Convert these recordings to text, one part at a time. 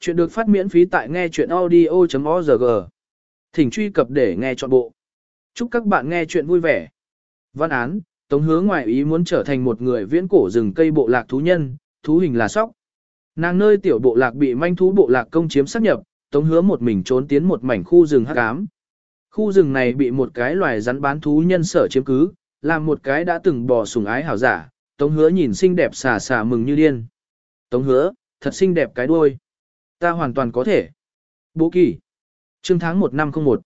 Chuyện được phát miễn phí tại nghe chuyện audio.org. Thỉnh truy cập để nghe trọn bộ. Chúc các bạn nghe chuyện vui vẻ. Văn án, Tống Hứa ngoại ý muốn trở thành một người viễn cổ rừng cây bộ lạc thú nhân, thú hình là sóc. Nàng nơi tiểu bộ lạc bị manh thú bộ lạc công chiếm sát nhập, Tống Hứa một mình trốn tiến một mảnh khu rừng hắc ám. Khu rừng này bị một cái loài rắn bán thú nhân sở chiếm cứ, làm một cái đã từng bò sủng ái hảo giả, Tống Hứa nhìn xinh đẹp xà xà mừng như điên. Tống Hứa, thật xinh đẹp cái đuôi. Ta hoàn toàn có thể. Bố kỳ. Trương tháng 1 năm 01.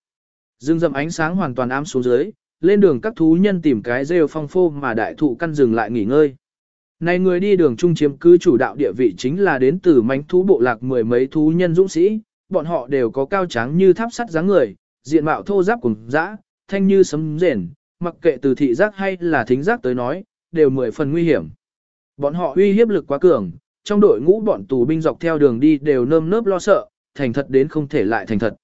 Dương dầm ánh sáng hoàn toàn ám xuống dưới, lên đường các thú nhân tìm cái rêu phong phô mà đại thụ căn dừng lại nghỉ ngơi. Này người đi đường trung chiếm cứ chủ đạo địa vị chính là đến từ mánh thú bộ lạc mười mấy thú nhân dũng sĩ, bọn họ đều có cao tráng như tháp sắt dáng người, diện mạo thô giáp cùng dã, thanh như sấm rền, mặc kệ từ thị giác hay là thính giác tới nói, đều mười phần nguy hiểm. Bọn họ uy hiếp lực quá cường, trong đội ngũ bọn tù binh dọc theo đường đi đều nơm nớp lo sợ, thành thật đến không thể lại thành thật.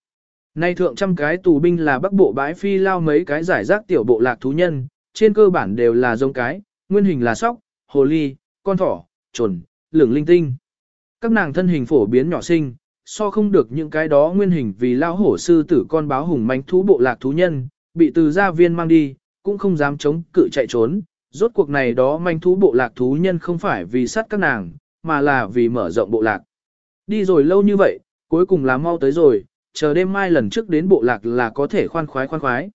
Nay thượng trăm cái tù binh là bắc bộ bãi phi lao mấy cái giải rác tiểu bộ lạc thú nhân, trên cơ bản đều là giống cái, nguyên hình là sóc, hồ ly, con thỏ, trồn, lửng linh tinh. Các nàng thân hình phổ biến nhỏ sinh, so không được những cái đó nguyên hình vì lao hổ sư tử con báo hùng manh thú bộ lạc thú nhân, bị từ gia viên mang đi, cũng không dám chống cự chạy trốn. Rốt cuộc này đó manh thú bộ lạc thú nhân không phải vì sát các nàng, mà là vì mở rộng bộ lạc. Đi rồi lâu như vậy, cuối cùng là mau tới rồi, chờ đêm mai lần trước đến bộ lạc là có thể khoan khoái khoan khoái.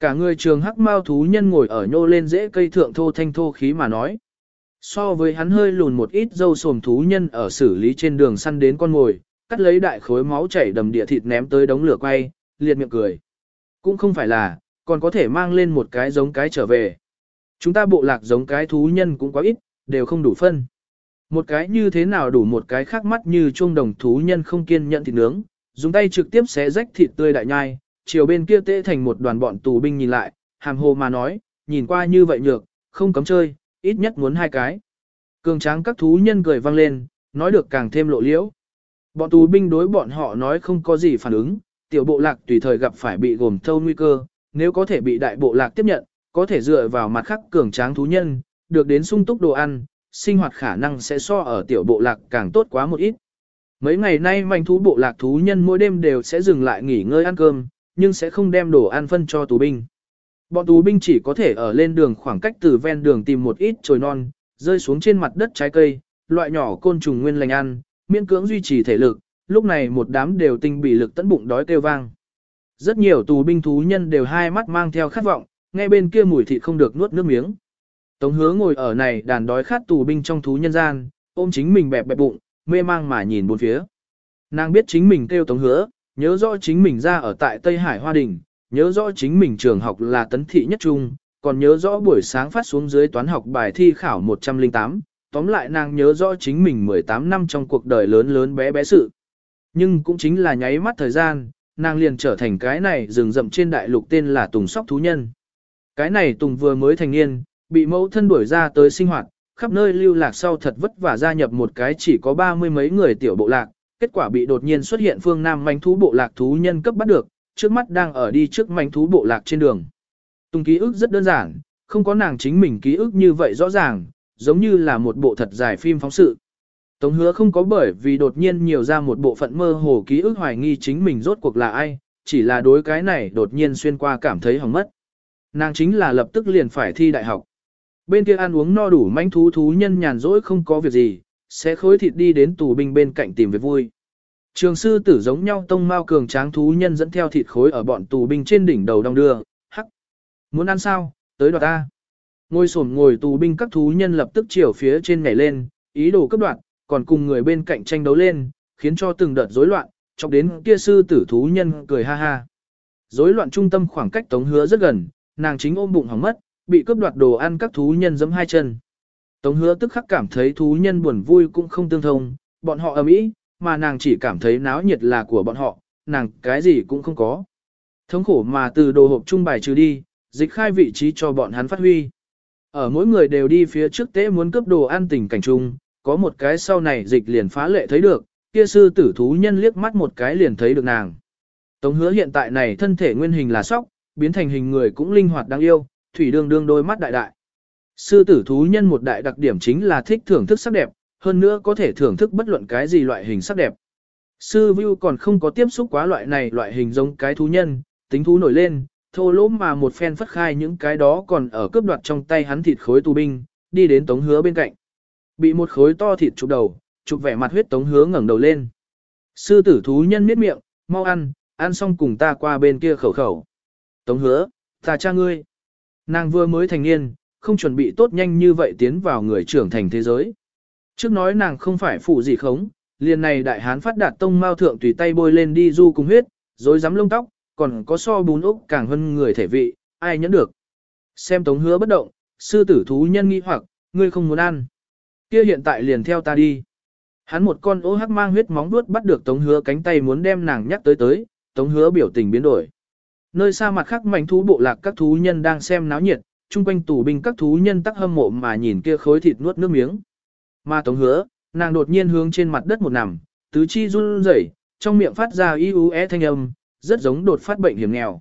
Cả người trường hắc mao thú nhân ngồi ở nhô lên rễ cây thượng thô thanh thô khí mà nói. So với hắn hơi lùn một ít dâu sồm thú nhân ở xử lý trên đường săn đến con ngồi, cắt lấy đại khối máu chảy đầm địa thịt ném tới đống lửa quay, liệt miệng cười. Cũng không phải là, còn có thể mang lên một cái giống cái trở về. Chúng ta bộ lạc giống cái thú nhân cũng quá ít, đều không đủ phân. Một cái như thế nào đủ một cái khác mắt như chuông đồng thú nhân không kiên nhẫn thịt nướng, dùng tay trực tiếp xé rách thịt tươi đại nhai, chiều bên kia tê thành một đoàn bọn tù binh nhìn lại, hàm hồ mà nói, nhìn qua như vậy nhược, không cấm chơi, ít nhất muốn hai cái. Cường tráng các thú nhân cười vang lên, nói được càng thêm lộ liễu. Bọn tù binh đối bọn họ nói không có gì phản ứng, tiểu bộ lạc tùy thời gặp phải bị gồm thâu nguy cơ, nếu có thể bị đại bộ lạc tiếp nhận, có thể dựa vào mặt khắc cường tráng thú nhân, được đến sung túc đồ ăn, sinh hoạt khả năng sẽ so ở tiểu bộ lạc càng tốt quá một ít. Mấy ngày nay manh thú bộ lạc thú nhân mỗi đêm đều sẽ dừng lại nghỉ ngơi ăn cơm, nhưng sẽ không đem đồ ăn phân cho tù binh. Bọn tù binh chỉ có thể ở lên đường khoảng cách từ ven đường tìm một ít trồi non, rơi xuống trên mặt đất trái cây, loại nhỏ côn trùng nguyên lành ăn, miễn cưỡng duy trì thể lực, lúc này một đám đều tinh bị lực tấn bụng đói kêu vang. Rất nhiều tù binh thú nhân đều hai mắt mang theo khát vọng, nghe bên kia mùi thịt không được nuốt nước miếng. Tống hứa ngồi ở này đàn đói khát tù binh trong thú nhân gian, ôm chính mình bẹp bẹp bụng, mê mang mà nhìn bốn phía. Nàng biết chính mình kêu tống hứa, nhớ rõ chính mình ra ở tại Tây Hải Hoa Đình, nhớ rõ chính mình trường học là tấn thị nhất trung, còn nhớ rõ buổi sáng phát xuống dưới toán học bài thi khảo 108, tóm lại nàng nhớ rõ chính mình 18 năm trong cuộc đời lớn lớn bé bé sự. Nhưng cũng chính là nháy mắt thời gian, nàng liền trở thành cái này rừng rậm trên đại lục tên là Tùng Sóc Thú Nhân. Cái này Tùng vừa mới thành niên, bị mẫu thân đuổi ra tới sinh hoạt, khắp nơi lưu lạc sau thật vất vả gia nhập một cái chỉ có ba mươi mấy người tiểu bộ lạc, kết quả bị đột nhiên xuất hiện phương Nam manh thú bộ lạc thú nhân cấp bắt được, trước mắt đang ở đi trước manh thú bộ lạc trên đường. Tùng ký ức rất đơn giản, không có nàng chính mình ký ức như vậy rõ ràng, giống như là một bộ thật dài phim phóng sự. Tống hứa không có bởi vì đột nhiên nhiều ra một bộ phận mơ hồ ký ức hoài nghi chính mình rốt cuộc là ai, chỉ là đối cái này đột nhiên xuyên qua cảm thấy hỏng mất. Nàng chính là lập tức liền phải thi đại học. Bên kia ăn uống no đủ manh thú thú nhân nhàn rỗi không có việc gì, sẽ khối thịt đi đến tù binh bên cạnh tìm việc vui. Trường sư tử giống nhau tông mao cường tráng thú nhân dẫn theo thịt khối ở bọn tù binh trên đỉnh đầu đong đưa, hắc. Muốn ăn sao, tới đoạt ta. Ngồi sổm ngồi tù binh các thú nhân lập tức chiều phía trên nhảy lên, ý đồ cấp đoạt, còn cùng người bên cạnh tranh đấu lên, khiến cho từng đợt rối loạn, chọc đến kia sư tử thú nhân cười ha ha. Rối loạn trung tâm khoảng cách tống hứa rất gần, nàng chính ôm bụng hỏng mất, bị cướp đoạt đồ ăn các thú nhân giẫm hai chân. Tống hứa tức khắc cảm thấy thú nhân buồn vui cũng không tương thông, bọn họ ầm ĩ, mà nàng chỉ cảm thấy náo nhiệt là của bọn họ, nàng cái gì cũng không có. Thống khổ mà từ đồ hộp trung bài trừ đi, dịch khai vị trí cho bọn hắn phát huy. Ở mỗi người đều đi phía trước tế muốn cướp đồ ăn tình cảnh chung, có một cái sau này dịch liền phá lệ thấy được, kia sư tử thú nhân liếc mắt một cái liền thấy được nàng. Tống hứa hiện tại này thân thể nguyên hình là sóc, biến thành hình người cũng linh hoạt đáng yêu, thủy đương đương đôi mắt đại đại. Sư tử thú nhân một đại đặc điểm chính là thích thưởng thức sắc đẹp, hơn nữa có thể thưởng thức bất luận cái gì loại hình sắc đẹp. Sư Vưu còn không có tiếp xúc quá loại này loại hình giống cái thú nhân, tính thú nổi lên, thô lỗ mà một phen phất khai những cái đó còn ở cướp đoạt trong tay hắn thịt khối tù binh, đi đến tống hứa bên cạnh. Bị một khối to thịt chụp đầu, chụp vẻ mặt huyết tống hứa ngẩng đầu lên. Sư tử thú nhân miết miệng, mau ăn, ăn xong cùng ta qua bên kia khẩu khẩu. Tống hứa, ta cha ngươi. Nàng vừa mới thành niên, không chuẩn bị tốt nhanh như vậy tiến vào người trưởng thành thế giới. Trước nói nàng không phải phụ gì khống, liền này đại hán phát đạt tông mao thượng tùy tay bôi lên đi du cùng huyết, rồi dám lông tóc, còn có so bún úc càng hơn người thể vị, ai nhẫn được. Xem tống hứa bất động, sư tử thú nhân nghi hoặc, ngươi không muốn ăn. Kia hiện tại liền theo ta đi. Hắn một con ô hắc mang huyết móng vuốt bắt được tống hứa cánh tay muốn đem nàng nhắc tới tới, tống hứa biểu tình biến đổi. Nơi xa mặt khác mảnh thú bộ lạc các thú nhân đang xem náo nhiệt, chung quanh tù binh các thú nhân tắc hâm mộ mà nhìn kia khối thịt nuốt nước miếng. Ma tống hứa, nàng đột nhiên hướng trên mặt đất một nằm, tứ chi run rẩy, trong miệng phát ra y ú é e thanh âm, rất giống đột phát bệnh hiểm nghèo.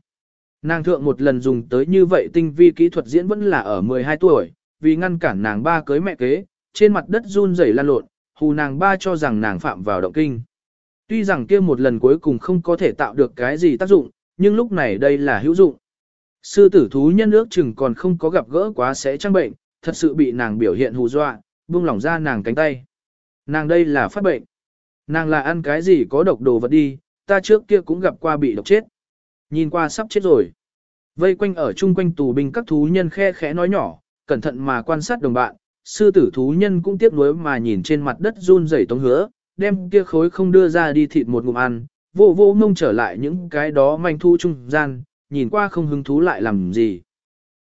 Nàng thượng một lần dùng tới như vậy tinh vi kỹ thuật diễn vẫn là ở 12 tuổi, vì ngăn cản nàng ba cưới mẹ kế, trên mặt đất run rẩy lan lộn, hù nàng ba cho rằng nàng phạm vào động kinh. Tuy rằng kia một lần cuối cùng không có thể tạo được cái gì tác dụng, nhưng lúc này đây là hữu dụng. Sư tử thú nhân ước chừng còn không có gặp gỡ quá sẽ trang bệnh, thật sự bị nàng biểu hiện hù dọa, buông lỏng ra nàng cánh tay. Nàng đây là phát bệnh. Nàng là ăn cái gì có độc đồ vật đi, ta trước kia cũng gặp qua bị độc chết. Nhìn qua sắp chết rồi. Vây quanh ở chung quanh tù binh các thú nhân khe khẽ nói nhỏ, cẩn thận mà quan sát đồng bạn, sư tử thú nhân cũng tiếc nuối mà nhìn trên mặt đất run rẩy tống hứa, đem kia khối không đưa ra đi thịt một ngụm ăn, vô vô ngông trở lại những cái đó manh thu trung gian, nhìn qua không hứng thú lại làm gì.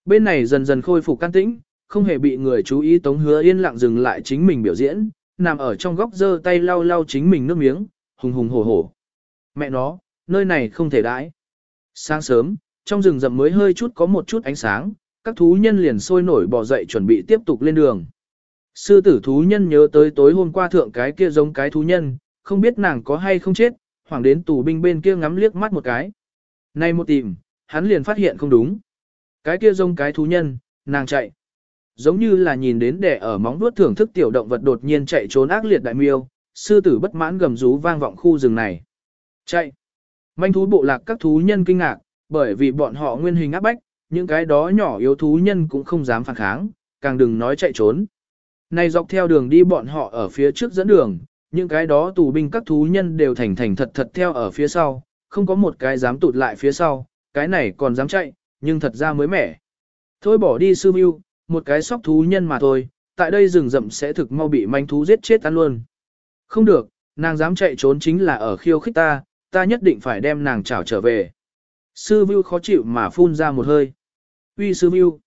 Bên này dần dần khôi phục can tĩnh, không hề bị người chú ý tống hứa yên lặng dừng lại chính mình biểu diễn, nằm ở trong góc giơ tay lau lau chính mình nước miếng, hùng hùng hổ hổ. Mẹ nó, nơi này không thể đãi. Sáng sớm, trong rừng rậm mới hơi chút có một chút ánh sáng, các thú nhân liền sôi nổi bỏ dậy chuẩn bị tiếp tục lên đường. Sư tử thú nhân nhớ tới tối hôm qua thượng cái kia giống cái thú nhân, không biết nàng có hay không chết, hoàng đến tù binh bên kia ngắm liếc mắt một cái. Nay một tìm, hắn liền phát hiện không đúng. Cái kia giống cái thú nhân, nàng chạy. Giống như là nhìn đến đẻ ở móng vuốt thưởng thức tiểu động vật đột nhiên chạy trốn ác liệt đại miêu, sư tử bất mãn gầm rú vang vọng khu rừng này. Chạy. Manh thú bộ lạc các thú nhân kinh ngạc, bởi vì bọn họ nguyên hình áp bách, những cái đó nhỏ yếu thú nhân cũng không dám phản kháng, càng đừng nói chạy trốn. Này dọc theo đường đi bọn họ ở phía trước dẫn đường, những cái đó tù binh các thú nhân đều thành thành thật thật theo ở phía sau, không có một cái dám tụt lại phía sau, cái này còn dám chạy, nhưng thật ra mới mẻ. Thôi bỏ đi sư mưu, một cái sóc thú nhân mà thôi, tại đây rừng rậm sẽ thực mau bị manh thú giết chết ăn luôn. Không được, nàng dám chạy trốn chính là ở khiêu khích ta, ta nhất định phải đem nàng trảo trở về. Sư Vưu khó chịu mà phun ra một hơi. Uy sư Vưu.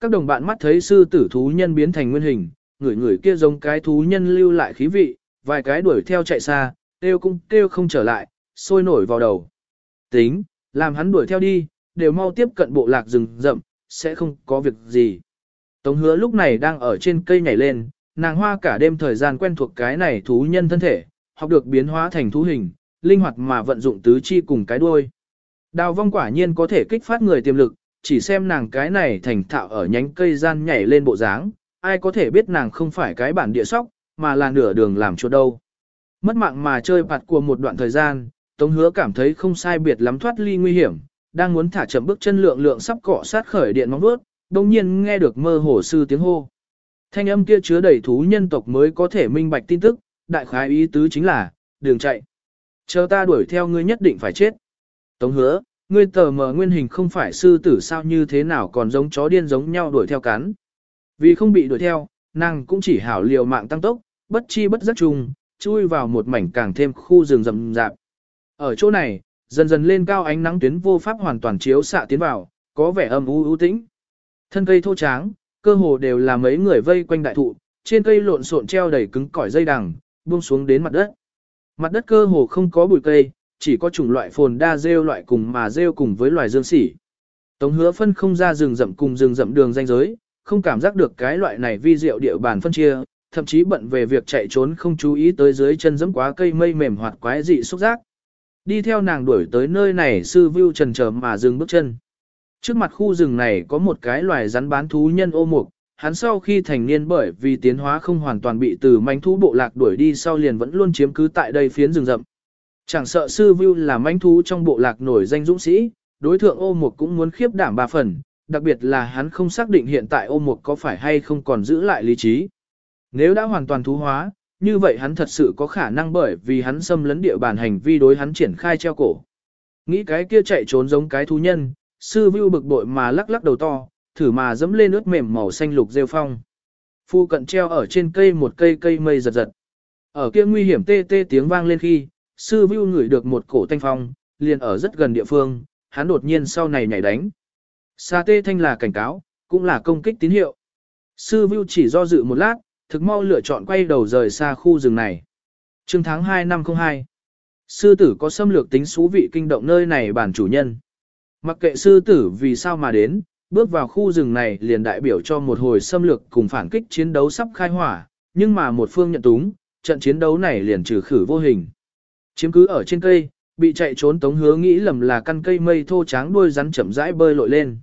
Các đồng bạn mắt thấy sư tử thú nhân biến thành nguyên hình, người người kia giống cái thú nhân lưu lại khí vị, vài cái đuổi theo chạy xa, kêu cũng kêu không trở lại, sôi nổi vào đầu. Tính, làm hắn đuổi theo đi, đều mau tiếp cận bộ lạc rừng rậm, sẽ không có việc gì. Tống hứa lúc này đang ở trên cây nhảy lên, nàng hoa cả đêm thời gian quen thuộc cái này thú nhân thân thể, học được biến hóa thành thú hình, linh hoạt mà vận dụng tứ chi cùng cái đuôi. Đào vong quả nhiên có thể kích phát người tiềm lực, chỉ xem nàng cái này thành thạo ở nhánh cây gian nhảy lên bộ dáng, ai có thể biết nàng không phải cái bản địa sóc, mà là nửa đường làm chỗ đâu. Mất mạng mà chơi bạt của một đoạn thời gian, Tống hứa cảm thấy không sai biệt lắm thoát ly nguy hiểm, đang muốn thả chậm bước chân lượng lượng sắp cọ sát khởi điện móng vuốt, đồng nhiên nghe được mơ hồ sư tiếng hô. Thanh âm kia chứa đầy thú nhân tộc mới có thể minh bạch tin tức, đại khái ý tứ chính là, đường chạy. Chờ ta đuổi theo ngươi nhất định phải chết. Tống hứa, ngươi tờ mờ nguyên hình không phải sư tử sao như thế nào còn giống chó điên giống nhau đuổi theo cắn. Vì không bị đuổi theo, nàng cũng chỉ hảo liều mạng tăng tốc, bất chi bất giác chung chui vào một mảnh càng thêm khu rừng rậm rạp. Ở chỗ này, dần dần lên cao ánh nắng tuyến vô pháp hoàn toàn chiếu xạ tiến vào, có vẻ âm u u tĩnh. Thân cây thô tráng, cơ hồ đều là mấy người vây quanh đại thụ, trên cây lộn xộn treo đầy cứng cỏi dây đằng, buông xuống đến mặt đất. Mặt đất cơ hồ không có bụi cây, chỉ có chủng loại phồn đa rêu loại cùng mà rêu cùng với loài dương sỉ. Tống hứa phân không ra rừng rậm cùng rừng rậm đường danh giới, không cảm giác được cái loại này vi diệu địa bàn phân chia, thậm chí bận về việc chạy trốn không chú ý tới dưới chân giẫm quá cây mây mềm hoạt quái dị xúc giác. Đi theo nàng đuổi tới nơi này sư view trần chờ mà dừng bước chân. Trước mặt khu rừng này có một cái loài rắn bán thú nhân ô mục, hắn sau khi thành niên bởi vì tiến hóa không hoàn toàn bị từ manh thú bộ lạc đuổi đi sau liền vẫn luôn chiếm cứ tại đây phiến rừng rậm. Chẳng sợ sư view là manh thú trong bộ lạc nổi danh dũng sĩ, đối thượng ô mục cũng muốn khiếp đảm ba phần, đặc biệt là hắn không xác định hiện tại ô mục có phải hay không còn giữ lại lý trí. Nếu đã hoàn toàn thú hóa, như vậy hắn thật sự có khả năng bởi vì hắn xâm lấn địa bàn hành vi đối hắn triển khai treo cổ. Nghĩ cái kia chạy trốn giống cái thú nhân, sư vưu bực bội mà lắc lắc đầu to, thử mà dẫm lên ướt mềm màu xanh lục rêu phong. Phu cận treo ở trên cây một cây cây mây giật giật. Ở kia nguy hiểm tê tê tiếng vang lên khi, sư vưu ngửi được một cổ thanh phong, liền ở rất gần địa phương, hắn đột nhiên sau này nhảy đánh. Sa tê thanh là cảnh cáo, cũng là công kích tín hiệu. Sư vưu chỉ do dự một lát, thực mau lựa chọn quay đầu rời xa khu rừng này. Trương tháng 2 năm 02 Sư tử có xâm lược tính xú vị kinh động nơi này bản chủ nhân. Mặc kệ sư tử vì sao mà đến, bước vào khu rừng này liền đại biểu cho một hồi xâm lược cùng phản kích chiến đấu sắp khai hỏa, nhưng mà một phương nhận túng, trận chiến đấu này liền trừ khử vô hình. Chiếm cứ ở trên cây, bị chạy trốn Tống Hứa nghĩ lầm là căn cây mây thô tráng đuôi rắn chậm rãi bơi lội lên.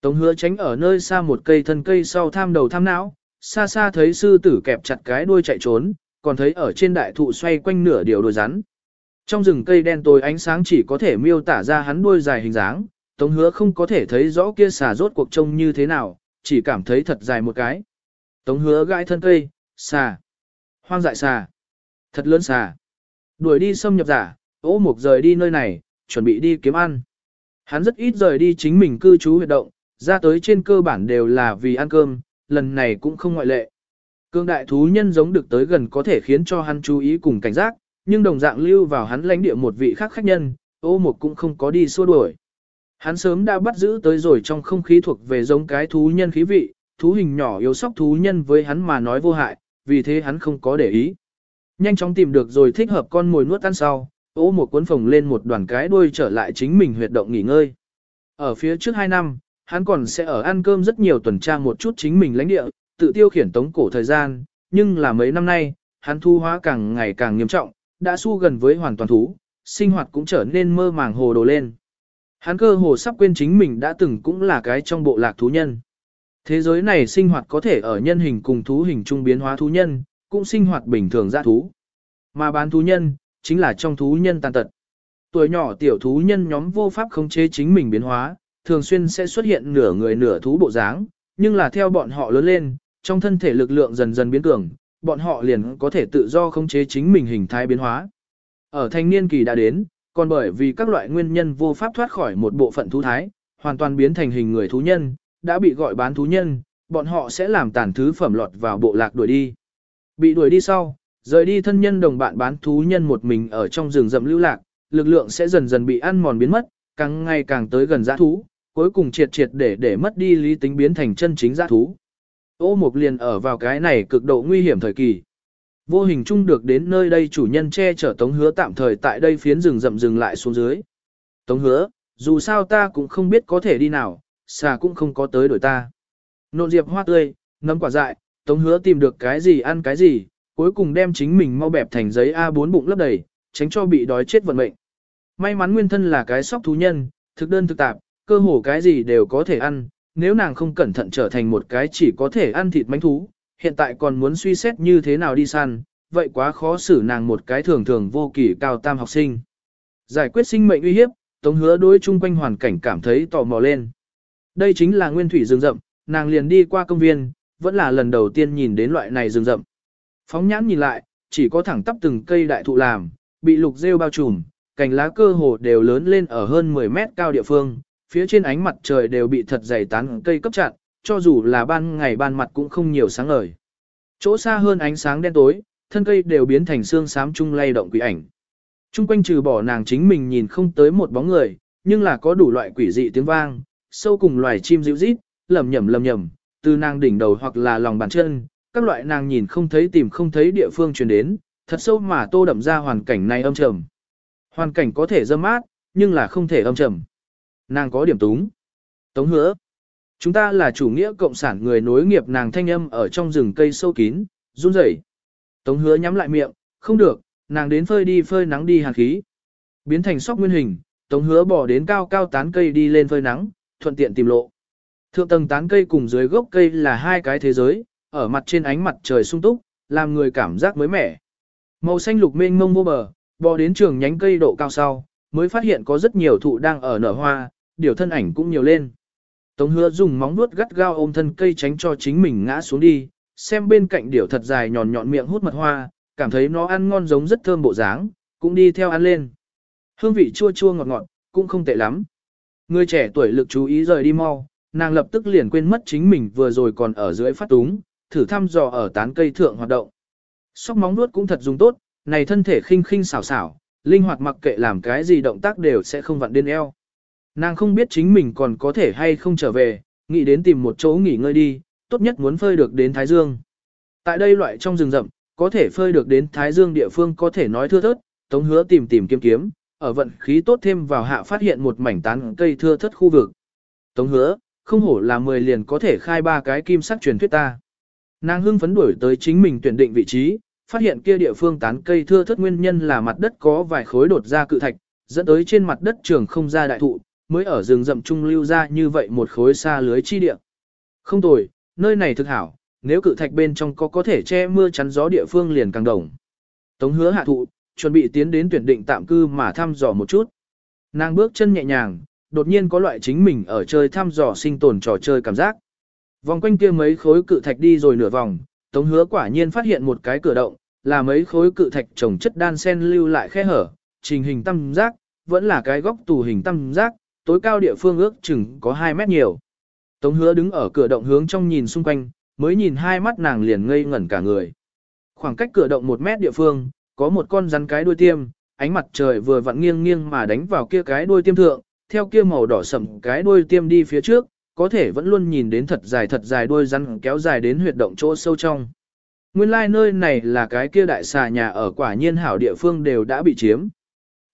Tống Hứa tránh ở nơi xa một cây thân cây sau tham đầu tham não, xa xa thấy sư tử kẹp chặt cái đuôi chạy trốn, còn thấy ở trên đại thụ xoay quanh nửa điều đuôi rắn. Trong rừng cây đen tối ánh sáng chỉ có thể miêu tả ra hắn đuôi dài hình dáng, Tống Hứa không có thể thấy rõ kia xà rốt cuộc trông như thế nào, chỉ cảm thấy thật dài một cái. Tống Hứa gãi thân cây, xà, hoang dại xà, thật lớn xà. Đuổi đi xâm nhập giả, ố mục rời đi nơi này, chuẩn bị đi kiếm ăn. Hắn rất ít rời đi chính mình cư trú huyệt động, ra tới trên cơ bản đều là vì ăn cơm, lần này cũng không ngoại lệ. Cương đại thú nhân giống được tới gần có thể khiến cho hắn chú ý cùng cảnh giác, nhưng đồng dạng lưu vào hắn lãnh địa một vị khác khách nhân, ô một cũng không có đi xua đuổi. Hắn sớm đã bắt giữ tới rồi trong không khí thuộc về giống cái thú nhân khí vị, thú hình nhỏ yếu sóc thú nhân với hắn mà nói vô hại, vì thế hắn không có để ý. Nhanh chóng tìm được rồi thích hợp con mồi nuốt ăn sau, ô một cuốn phồng lên một đoàn cái đuôi trở lại chính mình huyệt động nghỉ ngơi. Ở phía trước 2 năm, hắn còn sẽ ở ăn cơm rất nhiều tuần tra một chút chính mình lãnh địa, tự tiêu khiển tống cổ thời gian, nhưng là mấy năm nay, hắn thu hóa càng ngày càng nghiêm trọng, đã su gần với hoàn toàn thú, sinh hoạt cũng trở nên mơ màng hồ đồ lên. Hắn cơ hồ sắp quên chính mình đã từng cũng là cái trong bộ lạc thú nhân. Thế giới này sinh hoạt có thể ở nhân hình cùng thú hình trung biến hóa thú nhân, cũng sinh hoạt bình thường ra thú. Mà bán thú nhân, chính là trong thú nhân tàn tật. Tuổi nhỏ tiểu thú nhân nhóm vô pháp khống chế chính mình biến hóa, thường xuyên sẽ xuất hiện nửa người nửa thú bộ dáng, nhưng là theo bọn họ lớn lên, trong thân thể lực lượng dần dần biến cường, bọn họ liền có thể tự do khống chế chính mình hình thái biến hóa. Ở thanh niên kỳ đã đến, còn bởi vì các loại nguyên nhân vô pháp thoát khỏi một bộ phận thú thái, hoàn toàn biến thành hình người thú nhân, đã bị gọi bán thú nhân, bọn họ sẽ làm tàn thứ phẩm lọt vào bộ lạc đuổi đi. Bị đuổi đi sau, rời đi thân nhân đồng bạn bán thú nhân một mình ở trong rừng rậm lưu lạc, lực lượng sẽ dần dần bị ăn mòn biến mất, càng ngày càng tới gần giã thú, cuối cùng triệt triệt để để mất đi lý tính biến thành chân chính giã thú. Ô Mục liền ở vào cái này cực độ nguy hiểm thời kỳ. Vô hình chung được đến nơi đây chủ nhân che chở Tống Hứa tạm thời tại đây phiến rừng rậm dừng lại xuống dưới. Tống Hứa, dù sao ta cũng không biết có thể đi nào, xà cũng không có tới đổi ta. Nộn diệp hoa tươi, nấm quả dại, Tống Hứa tìm được cái gì ăn cái gì, cuối cùng đem chính mình mau bẹp thành giấy A4 bụng lấp đầy, tránh cho bị đói chết vận mệnh. May mắn nguyên thân là cái sóc thú nhân, thực đơn thực tạp, cơ hồ cái gì đều có thể ăn, nếu nàng không cẩn thận trở thành một cái chỉ có thể ăn thịt mánh thú, hiện tại còn muốn suy xét như thế nào đi săn, vậy quá khó xử nàng một cái thường thường vô kỳ cao tam học sinh. Giải quyết sinh mệnh uy hiếp, Tống hứa đối chung quanh hoàn cảnh cảm thấy tò mò lên. Đây chính là nguyên thủy rừng rậm, nàng liền đi qua công viên, vẫn là lần đầu tiên nhìn đến loại này rừng rậm. Phóng nhãn nhìn lại, chỉ có thẳng tắp từng cây đại thụ làm, bị lục rêu bao trùm, cành lá cơ hồ đều lớn lên ở hơn 10 mét cao địa phương, phía trên ánh mặt trời đều bị thật dày tán cây cấp chặn, cho dù là ban ngày ban mặt cũng không nhiều sáng ngời. Chỗ xa hơn ánh sáng đen tối, thân cây đều biến thành xương xám chung lay động quỷ ảnh. Trung quanh trừ bỏ nàng chính mình nhìn không tới một bóng người, nhưng là có đủ loại quỷ dị tiếng vang, sâu cùng loài chim dịu rít, lầm nhầm lầm nhầm, từ nàng đỉnh đầu hoặc là lòng bàn chân, các loại nàng nhìn không thấy tìm không thấy địa phương truyền đến, thật sâu mà tô đậm ra hoàn cảnh này âm trầm. Hoàn cảnh có thể dâm mát, nhưng là không thể âm trầm. Nàng có điểm túng. Tống hứa. Chúng ta là chủ nghĩa cộng sản người nối nghiệp nàng thanh âm ở trong rừng cây sâu kín, run rẩy. Tống hứa nhắm lại miệng, không được, nàng đến phơi đi phơi nắng đi hàn khí. Biến thành sóc nguyên hình, tống hứa bỏ đến cao cao tán cây đi lên phơi nắng, thuận tiện tìm lộ. Thượng tầng tán cây cùng dưới gốc cây là hai cái thế giới, ở mặt trên ánh mặt trời sung túc, làm người cảm giác mới mẻ. Màu xanh lục mênh mông vô bờ, bò đến trường nhánh cây độ cao sau, mới phát hiện có rất nhiều thụ đang ở nở hoa, điều thân ảnh cũng nhiều lên. Tống hứa dùng móng nuốt gắt gao ôm thân cây tránh cho chính mình ngã xuống đi, xem bên cạnh điểu thật dài nhọn nhọn miệng hút mật hoa, cảm thấy nó ăn ngon giống rất thơm bộ dáng, cũng đi theo ăn lên. Hương vị chua chua ngọt ngọt, cũng không tệ lắm. Người trẻ tuổi lực chú ý rời đi mau, nàng lập tức liền quên mất chính mình vừa rồi còn ở dưới phát túng, thử thăm dò ở tán cây thượng hoạt động. Sóc móng nuốt cũng thật dùng tốt, này thân thể khinh khinh xảo xảo, linh hoạt mặc kệ làm cái gì động tác đều sẽ không vặn đến eo. Nàng không biết chính mình còn có thể hay không trở về, nghĩ đến tìm một chỗ nghỉ ngơi đi, tốt nhất muốn phơi được đến Thái Dương. Tại đây loại trong rừng rậm, có thể phơi được đến Thái Dương địa phương có thể nói thưa thớt, Tống hứa tìm tìm kiếm kiếm, ở vận khí tốt thêm vào hạ phát hiện một mảnh tán cây thưa thớt khu vực. Tống hứa, không hổ là 10 liền có thể khai ba cái kim sắc truyền thuyết ta. Nàng hưng phấn đuổi tới chính mình tuyển định vị trí, phát hiện kia địa phương tán cây thưa thớt nguyên nhân là mặt đất có vài khối đột ra cự thạch, dẫn tới trên mặt đất trường không ra đại thụ, mới ở rừng rậm trung lưu ra như vậy một khối xa lưới chi địa. Không tồi, nơi này thực hảo, nếu cự thạch bên trong có có thể che mưa chắn gió địa phương liền càng đồng. Tống hứa hạ thụ, chuẩn bị tiến đến tuyển định tạm cư mà thăm dò một chút. Nàng bước chân nhẹ nhàng, đột nhiên có loại chính mình ở chơi thăm dò sinh tồn trò chơi cảm giác. Vòng quanh kia mấy khối cự thạch đi rồi nửa vòng, Tống hứa quả nhiên phát hiện một cái cửa động, là mấy khối cự thạch trồng chất đan sen lưu lại khe hở, trình hình tam giác, vẫn là cái góc tù hình tam giác, tối cao địa phương ước chừng có 2 mét nhiều. Tống hứa đứng ở cửa động hướng trong nhìn xung quanh, mới nhìn hai mắt nàng liền ngây ngẩn cả người. Khoảng cách cửa động 1 mét địa phương, có một con rắn cái đuôi tiêm, ánh mặt trời vừa vặn nghiêng nghiêng mà đánh vào kia cái đuôi tiêm thượng, theo kia màu đỏ sậm cái đuôi tiêm đi phía trước, có thể vẫn luôn nhìn đến thật dài thật dài đuôi rắn kéo dài đến huyệt động chỗ sâu trong. Nguyên lai like nơi này là cái kia đại xà nhà ở quả nhiên hảo địa phương đều đã bị chiếm.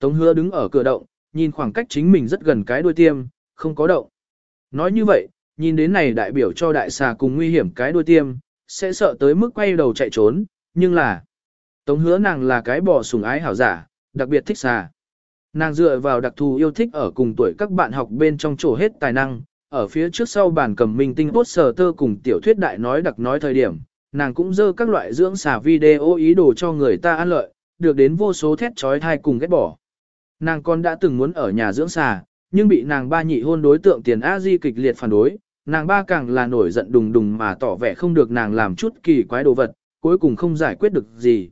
Tống hứa đứng ở cửa động, nhìn khoảng cách chính mình rất gần cái đuôi tiêm, không có động. Nói như vậy, nhìn đến này đại biểu cho đại xà cùng nguy hiểm cái đuôi tiêm, sẽ sợ tới mức quay đầu chạy trốn, nhưng là Tống hứa nàng là cái bò sùng ái hảo giả, đặc biệt thích xà. Nàng dựa vào đặc thù yêu thích ở cùng tuổi các bạn học bên trong chỗ hết tài năng, ở phía trước sau bàn cầm minh tinh bốt sờ tơ cùng tiểu thuyết đại nói đặc nói thời điểm, nàng cũng dơ các loại dưỡng xà video ý đồ cho người ta ăn lợi, được đến vô số thét trói thai cùng ghét bỏ. Nàng còn đã từng muốn ở nhà dưỡng xà, nhưng bị nàng ba nhị hôn đối tượng tiền a di kịch liệt phản đối, nàng ba càng là nổi giận đùng đùng mà tỏ vẻ không được nàng làm chút kỳ quái đồ vật, cuối cùng không giải quyết được gì.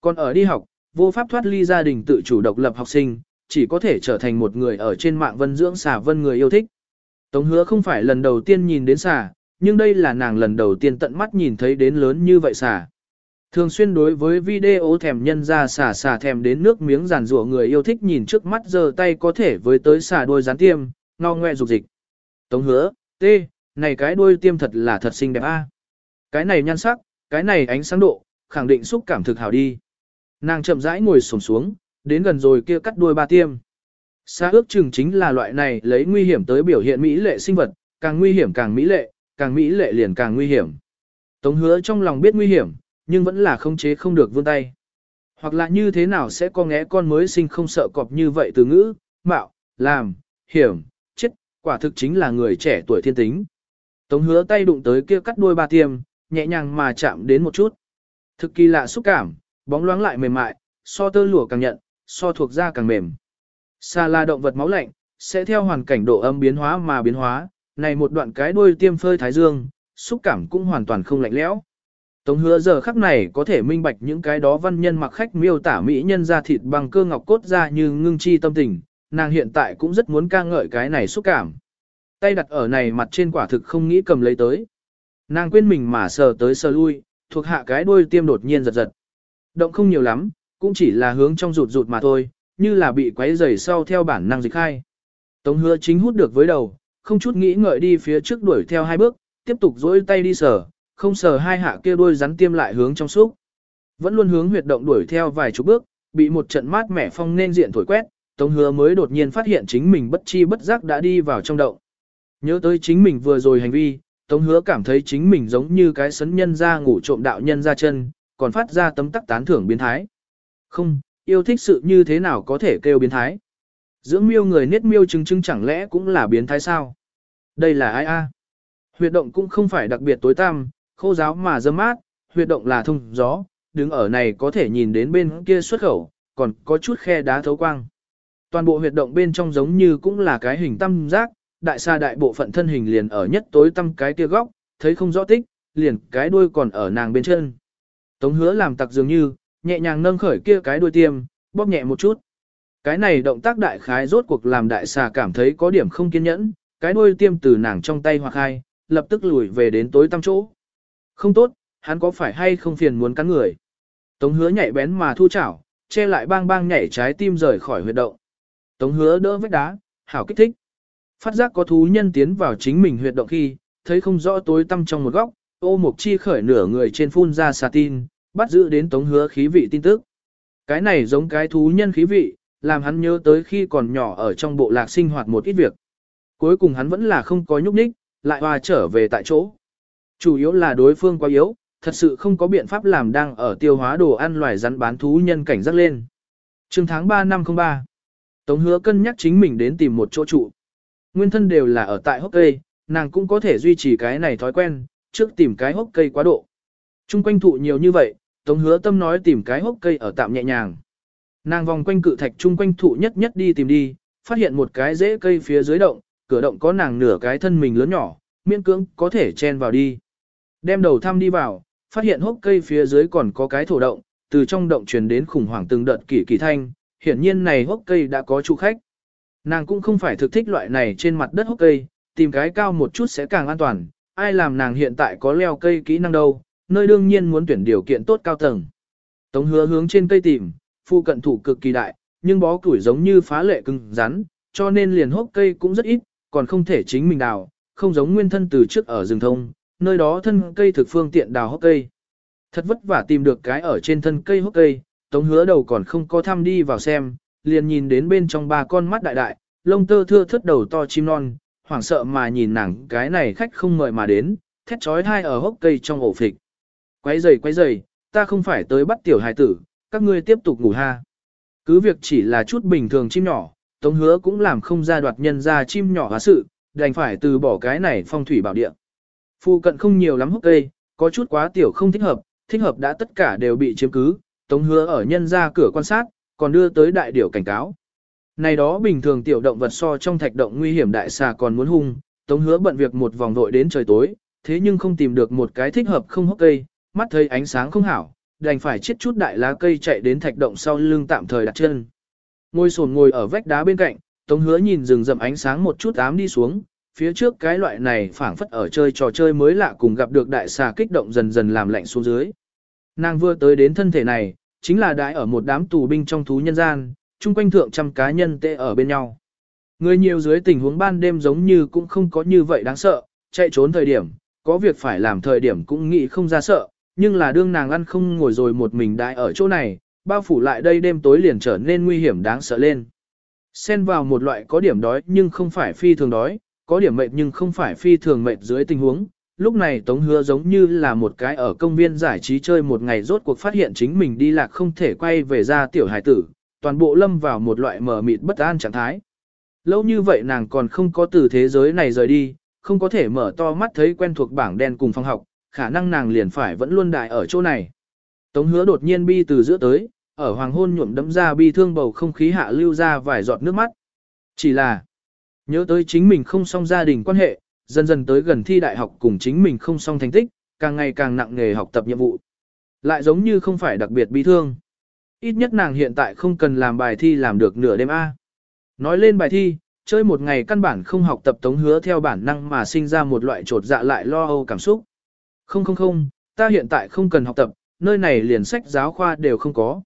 Còn ở đi học, vô pháp thoát ly gia đình tự chủ độc lập học sinh, chỉ có thể trở thành một người ở trên mạng vân dưỡng xà vân người yêu thích. Tống hứa không phải lần đầu tiên nhìn đến xà, nhưng đây là nàng lần đầu tiên tận mắt nhìn thấy đến lớn như vậy xà. Thường xuyên đối với video thèm nhân ra xả xả thèm đến nước miếng giàn rủa người yêu thích nhìn trước mắt giờ tay có thể với tới xả đôi gián tiêm, ngo ngoe dục dịch. Tống hứa, tê, này cái đuôi tiêm thật là thật xinh đẹp a. Cái này nhan sắc, cái này ánh sáng độ, khẳng định xúc cảm thực hảo đi. Nàng chậm rãi ngồi xổm xuống, đến gần rồi kia cắt đuôi ba tiêm. Xa ước chừng chính là loại này lấy nguy hiểm tới biểu hiện mỹ lệ sinh vật, càng nguy hiểm càng mỹ lệ, càng mỹ lệ liền càng nguy hiểm. Tống hứa trong lòng biết nguy hiểm, nhưng vẫn là không chế không được vươn tay. Hoặc là như thế nào sẽ có ngẽ con mới sinh không sợ cọp như vậy từ ngữ, mạo, làm, hiểm, chết, quả thực chính là người trẻ tuổi thiên tính. Tống hứa tay đụng tới kia cắt đuôi ba tiêm, nhẹ nhàng mà chạm đến một chút. Thực kỳ lạ xúc cảm, bóng loáng lại mềm mại, so tơ lụa càng nhận, so thuộc da càng mềm. xa là động vật máu lạnh, sẽ theo hoàn cảnh độ âm biến hóa mà biến hóa, này một đoạn cái đuôi tiêm phơi thái dương, xúc cảm cũng hoàn toàn không lạnh lẽo. Tống hứa giờ khắc này có thể minh bạch những cái đó văn nhân mặc khách miêu tả mỹ nhân ra thịt bằng cơ ngọc cốt ra như ngưng chi tâm tình, nàng hiện tại cũng rất muốn ca ngợi cái này xúc cảm. Tay đặt ở này mặt trên quả thực không nghĩ cầm lấy tới. Nàng quên mình mà sờ tới sờ lui, thuộc hạ cái đuôi tiêm đột nhiên giật giật. Động không nhiều lắm, cũng chỉ là hướng trong rụt rụt mà thôi, như là bị quấy rầy sau theo bản năng dịch khai. Tống hứa chính hút được với đầu, không chút nghĩ ngợi đi phía trước đuổi theo hai bước, tiếp tục dỗi tay đi sờ, không sờ hai hạ kia đuôi rắn tiêm lại hướng trong xúc. Vẫn luôn hướng huyệt động đuổi theo vài chục bước, bị một trận mát mẻ phong nên diện thổi quét, Tống hứa mới đột nhiên phát hiện chính mình bất chi bất giác đã đi vào trong động. Nhớ tới chính mình vừa rồi hành vi, Tống hứa cảm thấy chính mình giống như cái sấn nhân ra ngủ trộm đạo nhân ra chân, còn phát ra tấm tắc tán thưởng biến thái. Không, yêu thích sự như thế nào có thể kêu biến thái. Dưỡng miêu người niết miêu chứng chứng chẳng lẽ cũng là biến thái sao? Đây là ai a? Huyệt động cũng không phải đặc biệt tối tăm, khô giáo mà dâm mát, huyệt động là thông gió, đứng ở này có thể nhìn đến bên kia xuất khẩu, còn có chút khe đá thấu quang. Toàn bộ huyệt động bên trong giống như cũng là cái hình tam giác, đại xa đại bộ phận thân hình liền ở nhất tối tăm cái kia góc, thấy không rõ tích, liền cái đuôi còn ở nàng bên chân. Tống hứa làm tặc dường như, nhẹ nhàng nâng khởi kia cái đuôi tiêm, bóp nhẹ một chút. Cái này động tác đại khái rốt cuộc làm đại xà cảm thấy có điểm không kiên nhẫn, cái đuôi tiêm từ nàng trong tay hoặc hai, lập tức lùi về đến tối tăm chỗ. Không tốt, hắn có phải hay không phiền muốn cắn người. Tống hứa nhảy bén mà thu chảo, che lại bang bang nhảy trái tim rời khỏi huyệt động. Tống hứa đỡ vết đá, hảo kích thích. Phát giác có thú nhân tiến vào chính mình huyệt động khi, thấy không rõ tối tăm trong một góc, ô mục chi khởi nửa người trên phun ra xà tin, bắt giữ đến tống hứa khí vị tin tức. Cái này giống cái thú nhân khí vị, làm hắn nhớ tới khi còn nhỏ ở trong bộ lạc sinh hoạt một ít việc. Cuối cùng hắn vẫn là không có nhúc nhích, lại hòa trở về tại chỗ. Chủ yếu là đối phương quá yếu, thật sự không có biện pháp làm đang ở tiêu hóa đồ ăn loài rắn bán thú nhân cảnh giác lên. Trương tháng 3 năm 03 Tống hứa cân nhắc chính mình đến tìm một chỗ trụ. Nguyên thân đều là ở tại hốc cây, nàng cũng có thể duy trì cái này thói quen, trước tìm cái hốc cây quá độ. Trung quanh thụ nhiều như vậy, Tống hứa tâm nói tìm cái hốc cây ở tạm nhẹ nhàng. Nàng vòng quanh cự thạch trung quanh thụ nhất nhất đi tìm đi, phát hiện một cái rễ cây phía dưới động, cửa động có nàng nửa cái thân mình lớn nhỏ, miễn cưỡng có thể chen vào đi. Đem đầu thăm đi vào, phát hiện hốc cây phía dưới còn có cái thổ động, từ trong động truyền đến khủng hoảng từng đợt kỳ kỳ thanh, hiển nhiên này hốc cây đã có chủ khách. Nàng cũng không phải thực thích loại này trên mặt đất hốc cây, tìm cái cao một chút sẽ càng an toàn, ai làm nàng hiện tại có leo cây kỹ năng đâu, nơi đương nhiên muốn tuyển điều kiện tốt cao tầng. Tống hứa hướng trên cây tìm, phu cận thủ cực kỳ đại, nhưng bó củi giống như phá lệ cứng rắn, cho nên liền hốc cây cũng rất ít, còn không thể chính mình đào, không giống nguyên thân từ trước ở rừng thông, nơi đó thân cây thực phương tiện đào hốc cây. Thật vất vả tìm được cái ở trên thân cây hốc cây, tống hứa đầu còn không có thăm đi vào xem, liền nhìn đến bên trong ba con mắt đại đại, lông tơ thưa thất đầu to chim non, hoảng sợ mà nhìn nàng cái này khách không mời mà đến, thét trói thai ở hốc cây trong ổ phịch. Quay giày quay giày, ta không phải tới bắt tiểu hài tử, các ngươi tiếp tục ngủ ha. Cứ việc chỉ là chút bình thường chim nhỏ, Tống hứa cũng làm không ra đoạt nhân ra chim nhỏ hóa sự, đành phải từ bỏ cái này phong thủy bảo địa. Phu cận không nhiều lắm hốc cây, có chút quá tiểu không thích hợp, thích hợp đã tất cả đều bị chiếm cứ, Tống hứa ở nhân ra cửa quan sát, còn đưa tới đại điểu cảnh cáo. Này đó bình thường tiểu động vật so trong thạch động nguy hiểm đại xà còn muốn hung, Tống hứa bận việc một vòng vội đến trời tối, thế nhưng không tìm được một cái thích hợp không hốc cây, mắt thấy ánh sáng không hảo, đành phải chết chút đại lá cây chạy đến thạch động sau lưng tạm thời đặt chân. Ngồi sồn ngồi ở vách đá bên cạnh, Tống hứa nhìn rừng rậm ánh sáng một chút ám đi xuống, phía trước cái loại này phảng phất ở chơi trò chơi mới lạ cùng gặp được đại xà kích động dần dần làm lạnh xuống dưới. Nàng vừa tới đến thân thể này, chính là đãi ở một đám tù binh trong thú nhân gian, chung quanh thượng trăm cá nhân tệ ở bên nhau. Người nhiều dưới tình huống ban đêm giống như cũng không có như vậy đáng sợ, chạy trốn thời điểm, có việc phải làm thời điểm cũng nghĩ không ra sợ, nhưng là đương nàng ăn không ngồi rồi một mình đại ở chỗ này, bao phủ lại đây đêm tối liền trở nên nguy hiểm đáng sợ lên. Xen vào một loại có điểm đói nhưng không phải phi thường đói, có điểm mệt nhưng không phải phi thường mệt dưới tình huống. Lúc này Tống Hứa giống như là một cái ở công viên giải trí chơi một ngày rốt cuộc phát hiện chính mình đi lạc không thể quay về ra tiểu hải tử, toàn bộ lâm vào một loại mờ mịt bất an trạng thái. Lâu như vậy nàng còn không có từ thế giới này rời đi, không có thể mở to mắt thấy quen thuộc bảng đen cùng phòng học, khả năng nàng liền phải vẫn luôn đại ở chỗ này. Tống hứa đột nhiên bi từ giữa tới, ở hoàng hôn nhuộm đấm ra bi thương bầu không khí hạ lưu ra vài giọt nước mắt. Chỉ là, nhớ tới chính mình không xong gia đình quan hệ, dần dần tới gần thi đại học cùng chính mình không xong thành tích, càng ngày càng nặng nghề học tập nhiệm vụ. Lại giống như không phải đặc biệt bi thương. Ít nhất nàng hiện tại không cần làm bài thi làm được nửa đêm A. Nói lên bài thi, chơi một ngày căn bản không học tập tống hứa theo bản năng mà sinh ra một loại trột dạ lại lo âu cảm xúc. Không không không, ta hiện tại không cần học tập, nơi này liền sách giáo khoa đều không có.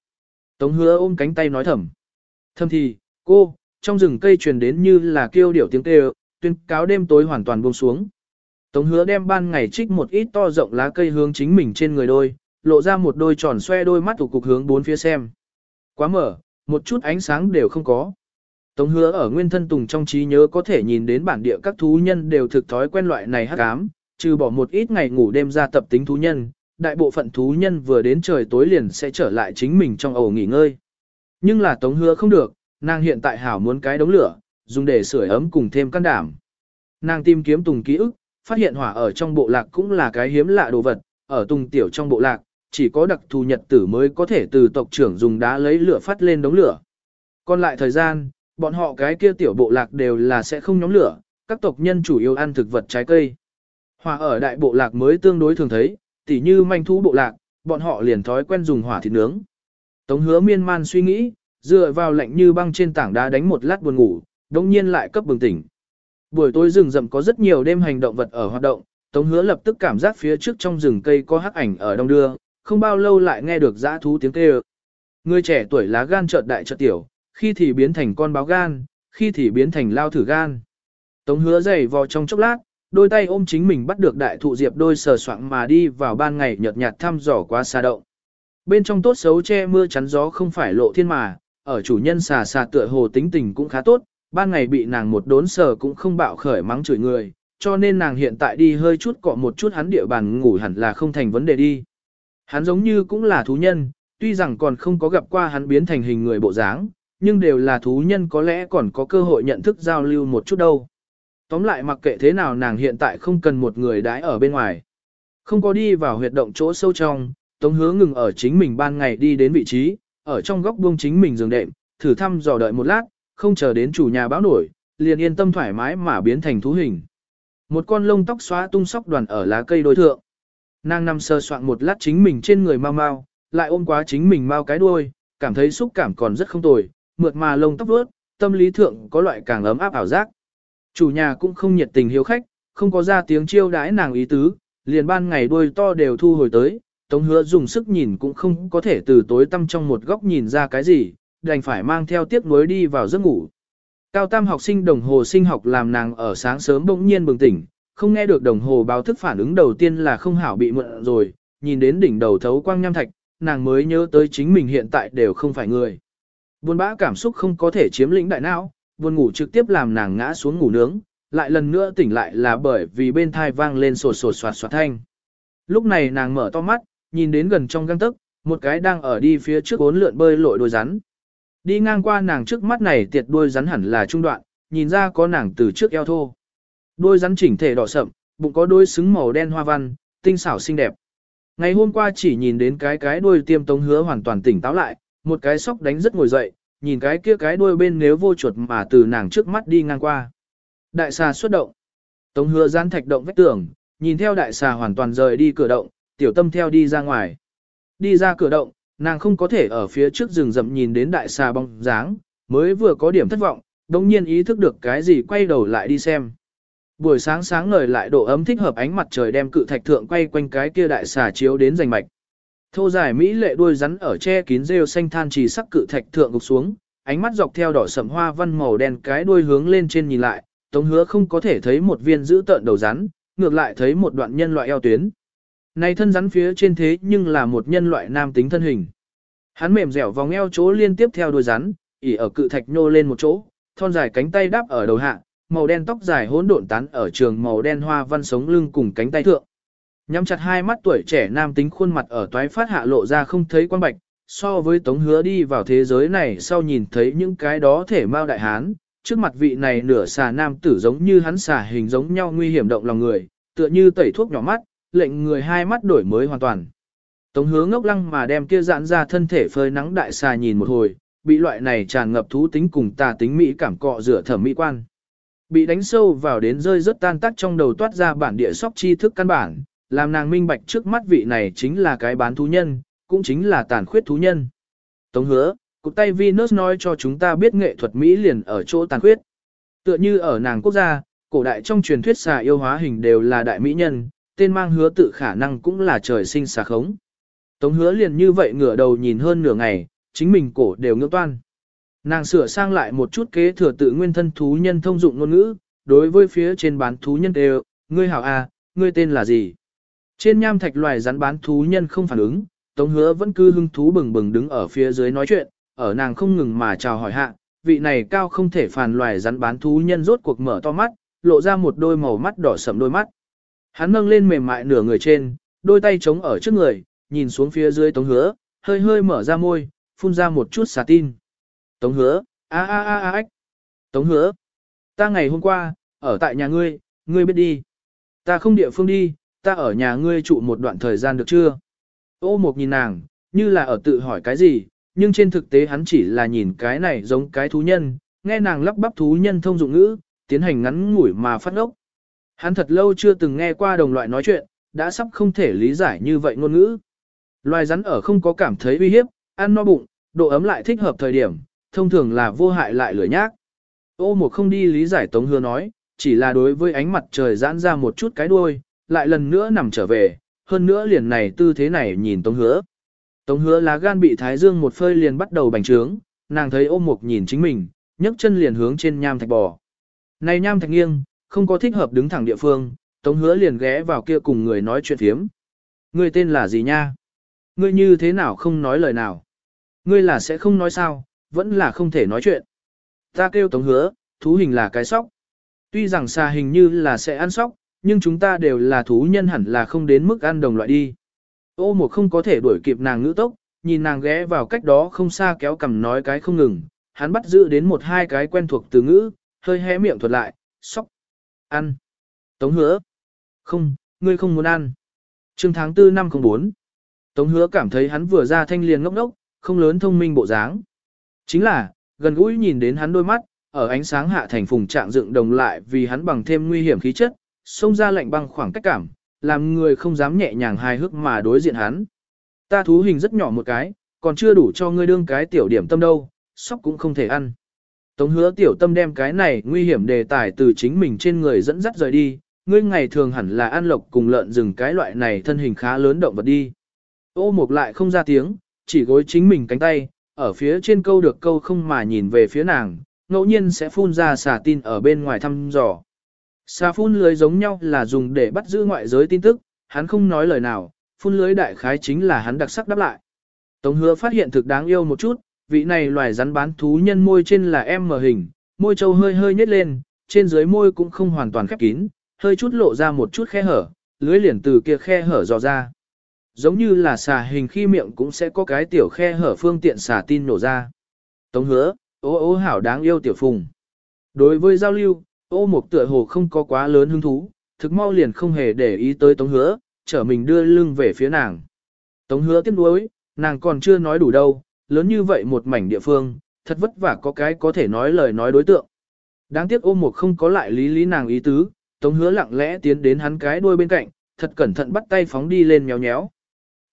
Tống hứa ôm cánh tay nói thầm. Thầm thì, cô, trong rừng cây truyền đến như là kêu điểu tiếng kêu, tuyên cáo đêm tối hoàn toàn buông xuống. Tống hứa đem ban ngày trích một ít to rộng lá cây hướng chính mình trên người đôi, lộ ra một đôi tròn xoe đôi mắt thủ cục hướng bốn phía xem. Quá mở, một chút ánh sáng đều không có. Tống hứa ở nguyên thân tùng trong trí nhớ có thể nhìn đến bản địa các thú nhân đều thực thói quen loại này hắc ám, trừ bỏ một ít ngày ngủ đêm ra tập tính thú nhân, đại bộ phận thú nhân vừa đến trời tối liền sẽ trở lại chính mình trong ổ nghỉ ngơi. Nhưng là tống hứa không được, nàng hiện tại hảo muốn cái đống lửa, dùng để sưởi ấm cùng thêm can đảm. Nàng tìm kiếm tùng ký ức, phát hiện hỏa ở trong bộ lạc cũng là cái hiếm lạ đồ vật, ở tùng tiểu trong bộ lạc, chỉ có đặc thù nhật tử mới có thể từ tộc trưởng dùng đá lấy lửa phát lên đống lửa. Còn lại thời gian, bọn họ cái kia tiểu bộ lạc đều là sẽ không nhóm lửa, các tộc nhân chủ yếu ăn thực vật trái cây. Hỏa ở đại bộ lạc mới tương đối thường thấy, tỉ như manh thú bộ lạc, bọn họ liền thói quen dùng hỏa thịt nướng. Tống hứa miên man suy nghĩ, dựa vào lạnh như băng trên tảng đá đánh một lát buồn ngủ, đồng nhiên lại cấp bừng tỉnh. Buổi tối rừng rậm có rất nhiều đêm hành động vật ở hoạt động, Tống hứa lập tức cảm giác phía trước trong rừng cây có hắc ảnh ở đông đưa, không bao lâu lại nghe được dã thú tiếng kêu. Người trẻ tuổi lá gan chợt đại chợt tiểu, khi thì biến thành con báo gan, khi thì biến thành lao thử gan. Tống hứa giày vò trong chốc lát, đôi tay ôm chính mình bắt được đại thụ diệp đôi sờ soạng mà đi vào ban ngày nhợt nhạt thăm dò qua xa động. Bên trong tốt xấu che mưa chắn gió không phải lộ thiên mà, ở chủ nhân xà xà tựa hồ tính tình cũng khá tốt, ban ngày bị nàng một đốn sờ cũng không bạo khởi mắng chửi người, cho nên nàng hiện tại đi hơi chút cọ một chút hắn địa bàn ngủ hẳn là không thành vấn đề đi. Hắn giống như cũng là thú nhân, tuy rằng còn không có gặp qua hắn biến thành hình người bộ dáng, nhưng đều là thú nhân có lẽ còn có cơ hội nhận thức giao lưu một chút đâu. Tóm lại mặc kệ thế nào nàng hiện tại không cần một người đãi ở bên ngoài. Không có đi vào huyệt động chỗ sâu trong, Tống hứa ngừng ở chính mình ban ngày đi đến vị trí, ở trong góc buông chính mình giường đệm, thử thăm dò đợi một lát, không chờ đến chủ nhà báo nổi, liền yên tâm thoải mái mà biến thành thú hình. Một con lông tóc xóa tung sóc đoàn ở lá cây đối thượng. Nàng nằm sơ soạn một lát chính mình trên người mau mau, lại ôm quá chính mình mau cái đuôi, cảm thấy xúc cảm còn rất không tồi, mượt mà lông tóc vớt, tâm lý thượng có loại càng ấm áp ảo giác. Chủ nhà cũng không nhiệt tình hiếu khách, không có ra tiếng chiêu đãi nàng ý tứ, liền ban ngày đuôi to đều thu hồi tới, tống hứa dùng sức nhìn cũng không có thể từ tối tăm trong một góc nhìn ra cái gì, đành phải mang theo tiếc nuối đi vào giấc ngủ. Cao tam học sinh đồng hồ sinh học làm nàng ở sáng sớm bỗng nhiên bừng tỉnh, không nghe được đồng hồ báo thức phản ứng đầu tiên là không hảo bị mượn rồi, nhìn đến đỉnh đầu thấu quang nham thạch, nàng mới nhớ tới chính mình hiện tại đều không phải người. Buồn bã cảm xúc không có thể chiếm lĩnh đại não, buồn ngủ trực tiếp làm nàng ngã xuống ngủ nướng, lại lần nữa tỉnh lại là bởi vì bên thai vang lên sột sột soạt soạt thanh. Lúc này nàng mở to mắt, nhìn đến gần trong găng tức, một cái đang ở đi phía trước bốn lượn bơi lội đôi rắn. Đi ngang qua nàng trước mắt này tiệt đuôi rắn hẳn là trung đoạn, nhìn ra có nàng từ trước eo thô. Đuôi rắn chỉnh thể đỏ sậm, bụng có đuôi xứng màu đen hoa văn, tinh xảo xinh đẹp. Ngày hôm qua chỉ nhìn đến cái cái đuôi tiêm tống hứa hoàn toàn tỉnh táo lại, một cái sóc đánh rất ngồi dậy, nhìn cái kia cái đuôi bên nếu vô chuột mà từ nàng trước mắt đi ngang qua. Đại xà xuất động. Tống hứa gian thạch động vách tường, nhìn theo đại xà hoàn toàn rời đi cửa động, tiểu tâm theo đi ra ngoài. Đi ra cửa động, nàng không có thể ở phía trước rừng rậm nhìn đến đại xà bóng dáng, mới vừa có điểm thất vọng, đồng nhiên ý thức được cái gì quay đầu lại đi xem. Buổi sáng sáng ngời lại độ ấm thích hợp ánh mặt trời đem cự thạch thượng quay quanh cái kia đại xà chiếu đến rành mạch. Thô dài mỹ lệ đuôi rắn ở che kín rêu xanh than trì sắc cự thạch thượng gục xuống, ánh mắt dọc theo đỏ sẫm hoa văn màu đen cái đuôi hướng lên trên nhìn lại, Tống Hứa không có thể thấy một viên giữ tợn đầu rắn, ngược lại thấy một đoạn nhân loại eo tuyến. Này thân rắn phía trên thế nhưng là một nhân loại nam tính thân hình. Hắn mềm dẻo vòng eo chỗ liên tiếp theo đuôi rắn, ỉ ở cự thạch nhô lên một chỗ, thon dài cánh tay đáp ở đầu hạ, màu đen tóc dài hỗn độn tán ở trường màu đen hoa văn sống lưng cùng cánh tay thượng. Nhắm chặt hai mắt tuổi trẻ nam tính khuôn mặt ở toái phát hạ lộ ra không thấy quan bạch, so với tống hứa đi vào thế giới này sau nhìn thấy những cái đó thể mao đại hán, trước mặt vị này nửa xà nam tử giống như hắn xà hình giống nhau nguy hiểm động lòng người, tựa như tẩy thuốc nhỏ mắt, lệnh người hai mắt đổi mới hoàn toàn. Tống hứa ngốc lăng mà đem kia giãn ra thân thể phơi nắng đại xà nhìn một hồi, bị loại này tràn ngập thú tính cùng tà tính mỹ cảm cọ rửa thẩm mỹ quan. Bị đánh sâu vào đến rơi rất tan tác trong đầu toát ra bản địa sóc tri thức căn bản, làm nàng minh bạch trước mắt vị này chính là cái bán thú nhân, cũng chính là tàn khuyết thú nhân. Tống hứa, cục tay Venus nói cho chúng ta biết nghệ thuật Mỹ liền ở chỗ tàn khuyết. Tựa như ở nàng quốc gia, cổ đại trong truyền thuyết xà yêu hóa hình đều là đại mỹ nhân, tên mang hứa tự khả năng cũng là trời sinh xà khống. Tống hứa liền như vậy ngửa đầu nhìn hơn nửa ngày, chính mình cổ đều ngưỡng toan. Nàng sửa sang lại một chút kế thừa tự nguyên thân thú nhân thông dụng ngôn ngữ, đối với phía trên bán thú nhân đều, ngươi hảo à, ngươi tên là gì? Trên nham thạch loài rắn bán thú nhân không phản ứng, Tống hứa vẫn cứ hưng thú bừng bừng đứng ở phía dưới nói chuyện, ở nàng không ngừng mà chào hỏi hạ, vị này cao không thể phản loài rắn bán thú nhân rốt cuộc mở to mắt, lộ ra một đôi màu mắt đỏ sẫm đôi mắt. Hắn nâng lên mềm mại nửa người trên, đôi tay chống ở trước người, nhìn xuống phía dưới Tống hứa, hơi hơi mở ra môi, phun ra một chút xà tin. Tống hứa, a a a a ách. Tống hứa, ta ngày hôm qua, ở tại nhà ngươi, ngươi biết đi. Ta không địa phương đi, ta ở nhà ngươi trụ một đoạn thời gian được chưa? Ô một nhìn nàng, như là ở tự hỏi cái gì, nhưng trên thực tế hắn chỉ là nhìn cái này giống cái thú nhân, nghe nàng lắp bắp thú nhân thông dụng ngữ, tiến hành ngắn ngủi mà phát ốc. Hắn thật lâu chưa từng nghe qua đồng loại nói chuyện, đã sắp không thể lý giải như vậy ngôn ngữ. Loài rắn ở không có cảm thấy uy hiếp, ăn no bụng, độ ấm lại thích hợp thời điểm, thông thường là vô hại lại lửa nhác. Ô một không đi lý giải Tống Hứa nói, chỉ là đối với ánh mặt trời giãn ra một chút cái đuôi, lại lần nữa nằm trở về, hơn nữa liền này tư thế này nhìn Tống Hứa. Tống Hứa lá gan bị Thái Dương một phơi liền bắt đầu bành trướng, nàng thấy ôm một nhìn chính mình, nhấc chân liền hướng trên nham thạch bò. Này nham thạch nghiêng, không có thích hợp đứng thẳng địa phương, Tống Hứa liền ghé vào kia cùng người nói chuyện phiếm. Ngươi tên là gì nha? Ngươi như thế nào không nói lời nào? Ngươi là sẽ không nói sao, vẫn là không thể nói chuyện. Ta kêu Tống Hứa, thú hình là cái sóc. Tuy rằng xà hình như là sẽ ăn sóc, nhưng chúng ta đều là thú nhân hẳn là không đến mức ăn đồng loại đi. Ô một không có thể đuổi kịp nàng ngữ tốc, nhìn nàng ghé vào cách đó không xa kéo cầm nói cái không ngừng, hắn bắt giữ đến một hai cái quen thuộc từ ngữ, hơi hé miệng thuật lại, sóc, ăn, tống hứa. Không, ngươi không muốn ăn. Trương tháng 4 năm 04. Tống hứa cảm thấy hắn vừa ra thanh liền ngốc ngốc, không lớn thông minh bộ dáng. Chính là, gần gũi nhìn đến hắn đôi mắt, ở ánh sáng hạ thành phùng trạng dựng đồng lại vì hắn bằng thêm nguy hiểm khí chất, xông ra lạnh băng khoảng cách cảm, làm người không dám nhẹ nhàng hài hước mà đối diện hắn. Ta thú hình rất nhỏ một cái, còn chưa đủ cho ngươi đương cái tiểu điểm tâm đâu, sóc cũng không thể ăn. Tống hứa tiểu tâm đem cái này nguy hiểm đề tài từ chính mình trên người dẫn dắt rời đi, ngươi ngày thường hẳn là ăn lộc cùng lợn rừng cái loại này thân hình khá lớn động vật đi. Ô mục lại không ra tiếng, chỉ gối chính mình cánh tay, ở phía trên câu được câu không mà nhìn về phía nàng, ngẫu nhiên sẽ phun ra xà tin ở bên ngoài thăm dò. Xà phun lưới giống nhau là dùng để bắt giữ ngoại giới tin tức, hắn không nói lời nào, phun lưới đại khái chính là hắn đặc sắc đáp lại. Tống hứa phát hiện thực đáng yêu một chút, vị này loài rắn bán thú nhân môi trên là em mờ hình, môi trâu hơi hơi nhếch lên, trên dưới môi cũng không hoàn toàn khép kín, hơi chút lộ ra một chút khe hở, lưới liền từ kia khe hở dò ra. Giống như là xà hình khi miệng cũng sẽ có cái tiểu khe hở phương tiện xà tin nổ ra. Tống hứa, ô ô hảo đáng yêu tiểu phùng. Đối với giao lưu, ô mục tựa hồ không có quá lớn hứng thú, thực mau liền không hề để ý tới tống hứa, trở mình đưa lưng về phía nàng. Tống hứa tiếc nuối, nàng còn chưa nói đủ đâu, lớn như vậy một mảnh địa phương, thật vất vả có cái có thể nói lời nói đối tượng. Đáng tiếc ôm một không có lại lý lý nàng ý tứ, tống hứa lặng lẽ tiến đến hắn cái đuôi bên cạnh, thật cẩn thận bắt tay phóng đi lên nhéo nhéo.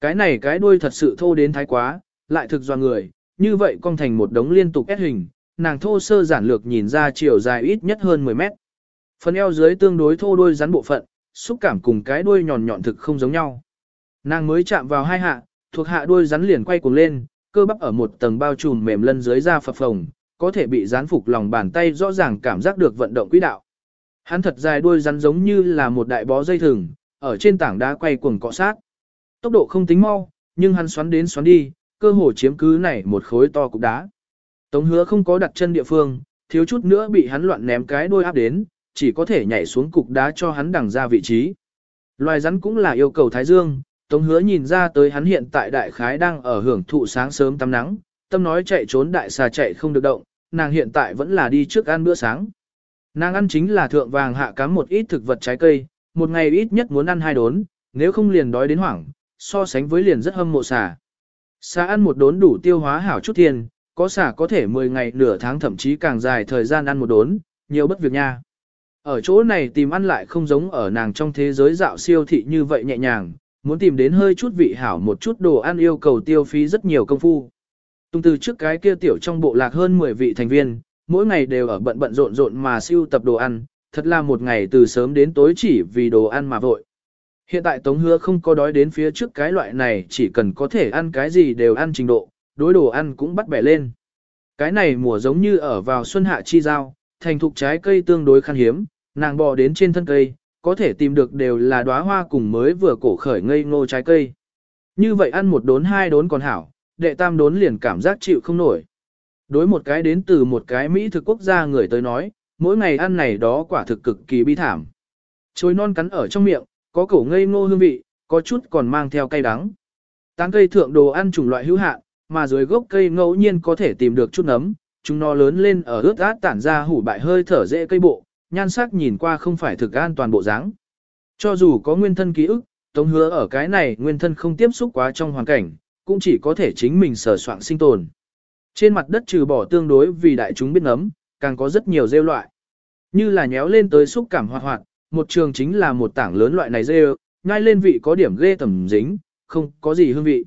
Cái này cái đuôi thật sự thô đến thái quá, lại thực do người, như vậy cong thành một đống liên tục ép hình, nàng thô sơ giản lược nhìn ra chiều dài ít nhất hơn 10 mét. Phần eo dưới tương đối thô đuôi rắn bộ phận, xúc cảm cùng cái đuôi nhọn nhọn thực không giống nhau. Nàng mới chạm vào hai hạ, thuộc hạ đuôi rắn liền quay cuồng lên, cơ bắp ở một tầng bao trùm mềm lân dưới da phập phồng, có thể bị dán phục lòng bàn tay rõ ràng cảm giác được vận động quỹ đạo. Hắn thật dài đuôi rắn giống như là một đại bó dây thừng, ở trên tảng đá quay cuồng cọ sát. Tốc độ không tính mau, nhưng hắn xoắn đến xoắn đi, cơ hồ chiếm cứ này một khối to cục đá. Tống hứa không có đặt chân địa phương, thiếu chút nữa bị hắn loạn ném cái đuôi áp đến, chỉ có thể nhảy xuống cục đá cho hắn đằng ra vị trí. Loài rắn cũng là yêu cầu Thái Dương, Tống hứa nhìn ra tới hắn hiện tại đại khái đang ở hưởng thụ sáng sớm tắm nắng, tâm nói chạy trốn đại xà chạy không được động, nàng hiện tại vẫn là đi trước ăn bữa sáng. Nàng ăn chính là thượng vàng hạ cám một ít thực vật trái cây, một ngày ít nhất muốn ăn hai đốn, nếu không liền đói đến hoảng, so sánh với liền rất hâm mộ xà. Xà ăn một đốn đủ tiêu hóa hảo chút tiền, có xà có thể 10 ngày nửa tháng thậm chí càng dài thời gian ăn một đốn, nhiều bất việc nha. Ở chỗ này tìm ăn lại không giống ở nàng trong thế giới dạo siêu thị như vậy nhẹ nhàng, muốn tìm đến hơi chút vị hảo một chút đồ ăn yêu cầu tiêu phí rất nhiều công phu. Tung từ trước cái kia tiểu trong bộ lạc hơn 10 vị thành viên, mỗi ngày đều ở bận bận rộn rộn mà siêu tập đồ ăn, thật là một ngày từ sớm đến tối chỉ vì đồ ăn mà vội. Hiện tại Tống Hứa không có đói đến phía trước cái loại này chỉ cần có thể ăn cái gì đều ăn trình độ, đối đồ ăn cũng bắt bẻ lên. Cái này mùa giống như ở vào xuân hạ chi giao, thành thục trái cây tương đối khan hiếm, nàng bò đến trên thân cây, có thể tìm được đều là đóa hoa cùng mới vừa cổ khởi ngây ngô trái cây. Như vậy ăn một đốn hai đốn còn hảo, đệ tam đốn liền cảm giác chịu không nổi. Đối một cái đến từ một cái Mỹ thực quốc gia người tới nói, mỗi ngày ăn này đó quả thực cực kỳ bi thảm. Chối non cắn ở trong miệng, có cổ ngây ngô hương vị, có chút còn mang theo cay đắng. Tán cây thượng đồ ăn chủng loại hữu hạn, mà dưới gốc cây ngẫu nhiên có thể tìm được chút nấm, chúng nó lớn lên ở ướt át tản ra hủ bại hơi thở dễ cây bộ, nhan sắc nhìn qua không phải thực an toàn bộ dáng. Cho dù có nguyên thân ký ức, Tống hứa ở cái này nguyên thân không tiếp xúc quá trong hoàn cảnh, cũng chỉ có thể chính mình sở soạn sinh tồn. Trên mặt đất trừ bỏ tương đối vì đại chúng biết ngấm, càng có rất nhiều rêu loại. Như là nhéo lên tới xúc cảm hoạt hoạt, một trường chính là một tảng lớn loại này rêu, ngay lên vị có điểm ghê tẩm dính, không có gì hương vị.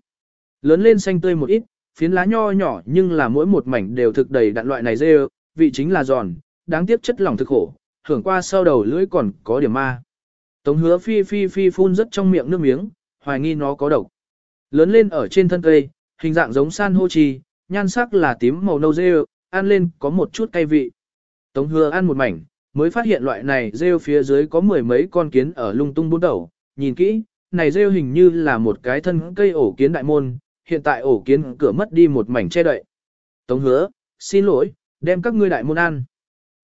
Lớn lên xanh tươi một ít, phiến lá nho nhỏ nhưng là mỗi một mảnh đều thực đầy đặn loại này rêu, vị chính là giòn, đáng tiếc chất lỏng thực khổ, hưởng qua sau đầu lưỡi còn có điểm ma. Tống hứa phi phi phi phun rất trong miệng nước miếng, hoài nghi nó có độc. Lớn lên ở trên thân cây, hình dạng giống san hô trì nhan sắc là tím màu nâu rêu, ăn lên có một chút cay vị. Tống hứa ăn một mảnh, mới phát hiện loại này rêu phía dưới có mười mấy con kiến ở lung tung bốn đầu, nhìn kỹ, này rêu hình như là một cái thân cây ổ kiến đại môn, hiện tại ổ kiến cửa mất đi một mảnh che đậy. Tống hứa, xin lỗi, đem các ngươi đại môn ăn.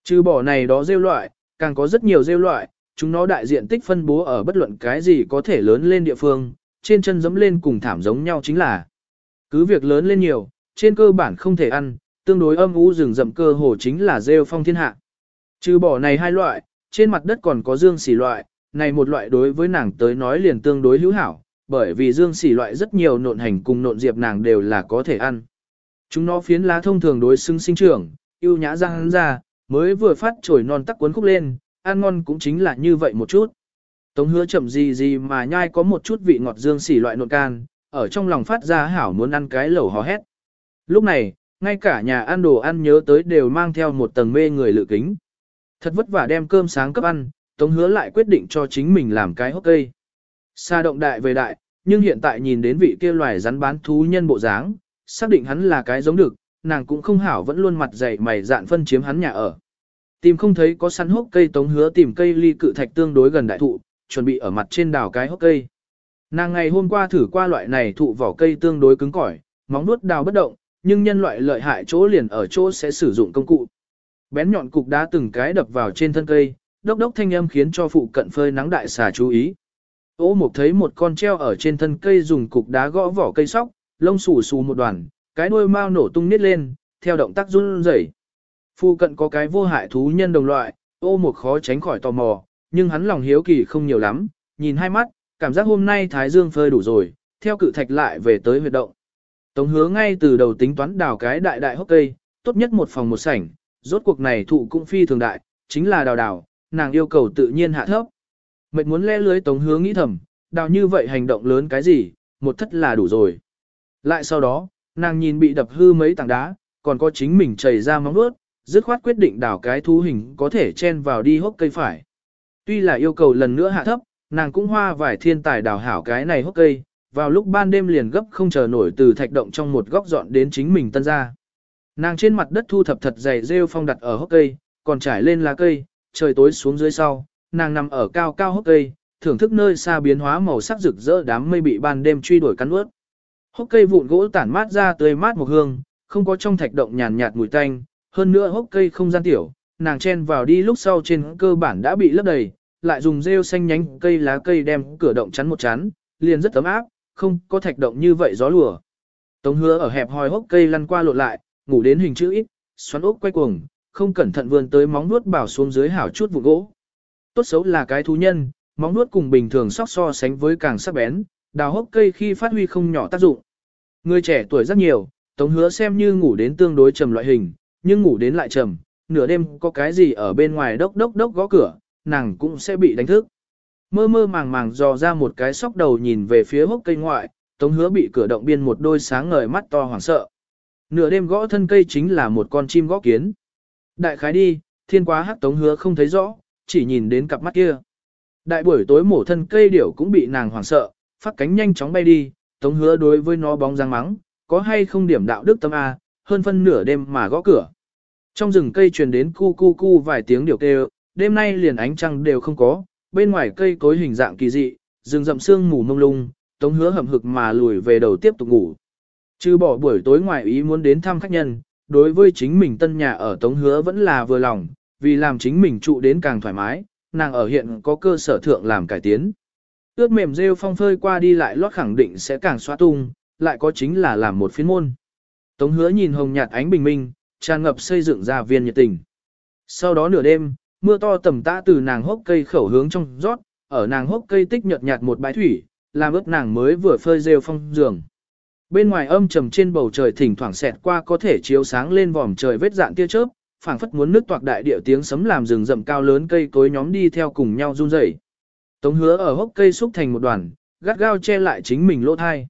Trừ bỏ này đó rêu loại, càng có rất nhiều rêu loại, chúng nó đại diện tích phân bố ở bất luận cái gì có thể lớn lên địa phương, trên chân giẫm lên cùng thảm giống nhau chính là. Cứ việc lớn lên nhiều, trên cơ bản không thể ăn, tương đối âm u rừng rậm cơ hồ chính là rêu phong thiên hạ. Trừ bỏ này hai loại, trên mặt đất còn có dương xỉ loại, này một loại đối với nàng tới nói liền tương đối hữu hảo, bởi vì dương xỉ loại rất nhiều nộn hành cùng nộn diệp nàng đều là có thể ăn. Chúng nó phiến lá thông thường đối xứng sinh trưởng, yêu nhã răng ra, mới vừa phát trồi non tắc cuốn khúc lên, ăn ngon cũng chính là như vậy một chút. Tống hứa chậm gì gì mà nhai có một chút vị ngọt dương xỉ loại nộn can, ở trong lòng phát ra hảo muốn ăn cái lẩu hò hét. Lúc này, ngay cả nhà ăn đồ ăn nhớ tới đều mang theo một tầng mê người lự kính. Thật vất vả đem cơm sáng cấp ăn, Tống hứa lại quyết định cho chính mình làm cái hốc cây. Xa động đại về đại, nhưng hiện tại nhìn đến vị kia loài rắn bán thú nhân bộ dáng, xác định hắn là cái giống được, nàng cũng không hảo vẫn luôn mặt dày mày dạn phân chiếm hắn nhà ở. Tìm không thấy có săn hốc cây tống hứa tìm cây ly cự thạch tương đối gần đại thụ, chuẩn bị ở mặt trên đào cái hốc cây. Nàng ngày hôm qua thử qua loại này thụ vỏ cây tương đối cứng cỏi, móng nuốt đào bất động, nhưng nhân loại lợi hại chỗ liền ở chỗ sẽ sử dụng công cụ. Bén nhọn cục đá từng cái đập vào trên thân cây, đốc đốc thanh âm khiến cho phụ cận phơi nắng đại xà chú ý. Ô mục thấy một con treo ở trên thân cây dùng cục đá gõ vỏ cây sóc, lông xù xù một đoàn, cái đuôi mau nổ tung nít lên, theo động tác run rẩy. Phu cận có cái vô hại thú nhân đồng loại, ô một khó tránh khỏi tò mò, nhưng hắn lòng hiếu kỳ không nhiều lắm, nhìn hai mắt, cảm giác hôm nay thái dương phơi đủ rồi, theo cự thạch lại về tới huyệt động. Tống hứa ngay từ đầu tính toán đào cái đại đại hốc cây, tốt nhất một phòng một sảnh, rốt cuộc này thụ cũng phi thường đại, chính là đào đào, nàng yêu cầu tự nhiên hạ thấp. Mệt muốn le lưới tống hứa nghĩ thầm, đào như vậy hành động lớn cái gì, một thất là đủ rồi. Lại sau đó, nàng nhìn bị đập hư mấy tảng đá, còn có chính mình chảy ra móng vuốt, dứt khoát quyết định đào cái thú hình có thể chen vào đi hốc cây phải. Tuy là yêu cầu lần nữa hạ thấp, nàng cũng hoa vài thiên tài đào hảo cái này hốc cây, vào lúc ban đêm liền gấp không chờ nổi từ thạch động trong một góc dọn đến chính mình tân ra. Nàng trên mặt đất thu thập thật dày rêu phong đặt ở hốc cây, còn trải lên lá cây, trời tối xuống dưới sau, nàng nằm ở cao cao hốc cây, thưởng thức nơi xa biến hóa màu sắc rực rỡ đám mây bị ban đêm truy đuổi cắn ướt. Hốc cây vụn gỗ tản mát ra tươi mát một hương, không có trong thạch động nhàn nhạt mùi tanh, hơn nữa hốc cây không gian tiểu, nàng chen vào đi lúc sau trên cơ bản đã bị lấp đầy, lại dùng rêu xanh nhánh cây lá cây đem cửa động chắn một chắn, liền rất ấm áp, không có thạch động như vậy gió lùa. Tống hứa ở hẹp hòi hốc cây lăn qua lộn lại, ngủ đến hình chữ ít, xoắn ốc quay cuồng, không cẩn thận vươn tới móng nuốt bảo xuống dưới hảo chút vụ gỗ. Tốt xấu là cái thú nhân, móng nuốt cùng bình thường sóc so sánh với càng sắc bén, đào hốc cây khi phát huy không nhỏ tác dụng. Người trẻ tuổi rất nhiều, tống hứa xem như ngủ đến tương đối trầm loại hình, nhưng ngủ đến lại trầm, nửa đêm có cái gì ở bên ngoài đốc đốc đốc gõ cửa, nàng cũng sẽ bị đánh thức. Mơ mơ màng màng dò ra một cái sóc đầu nhìn về phía hốc cây ngoại, tống hứa bị cửa động biên một đôi sáng ngời mắt to hoảng sợ. Nửa đêm gõ thân cây chính là một con chim gõ kiến. Đại khái đi, thiên quá hắc tống hứa không thấy rõ, chỉ nhìn đến cặp mắt kia. Đại buổi tối mổ thân cây điểu cũng bị nàng hoảng sợ, phát cánh nhanh chóng bay đi, tống hứa đối với nó bóng răng mắng, có hay không điểm đạo đức tâm A, hơn phân nửa đêm mà gõ cửa. Trong rừng cây truyền đến cu cu cu vài tiếng điều kêu, đêm nay liền ánh trăng đều không có, bên ngoài cây cối hình dạng kỳ dị, rừng rậm sương mù mông lung, tống hứa hầm hực mà lùi về đầu tiếp tục ngủ. Chứ bỏ buổi tối ngoài ý muốn đến thăm khách nhân, đối với chính mình tân nhà ở tống hứa vẫn là vừa lòng, vì làm chính mình trụ đến càng thoải mái, nàng ở hiện có cơ sở thượng làm cải tiến. Ướt mềm rêu phong phơi qua đi lại lót khẳng định sẽ càng xóa tung, lại có chính là làm một phiên môn. Tống hứa nhìn hồng nhạt ánh bình minh, tràn ngập xây dựng ra viên nhiệt tình. Sau đó nửa đêm, mưa to tầm tã từ nàng hốc cây khẩu hướng trong rót, ở nàng hốc cây tích nhợt nhạt một bãi thủy, làm ướt nàng mới vừa phơi rêu phong giường. Bên ngoài âm trầm trên bầu trời thỉnh thoảng xẹt qua có thể chiếu sáng lên vòm trời vết dạng tia chớp, phảng phất muốn nước toạc đại địa tiếng sấm làm rừng rậm cao lớn cây cối nhóm đi theo cùng nhau run rẩy. Tống hứa ở hốc cây xúc thành một đoàn, gắt gao che lại chính mình lỗ thai.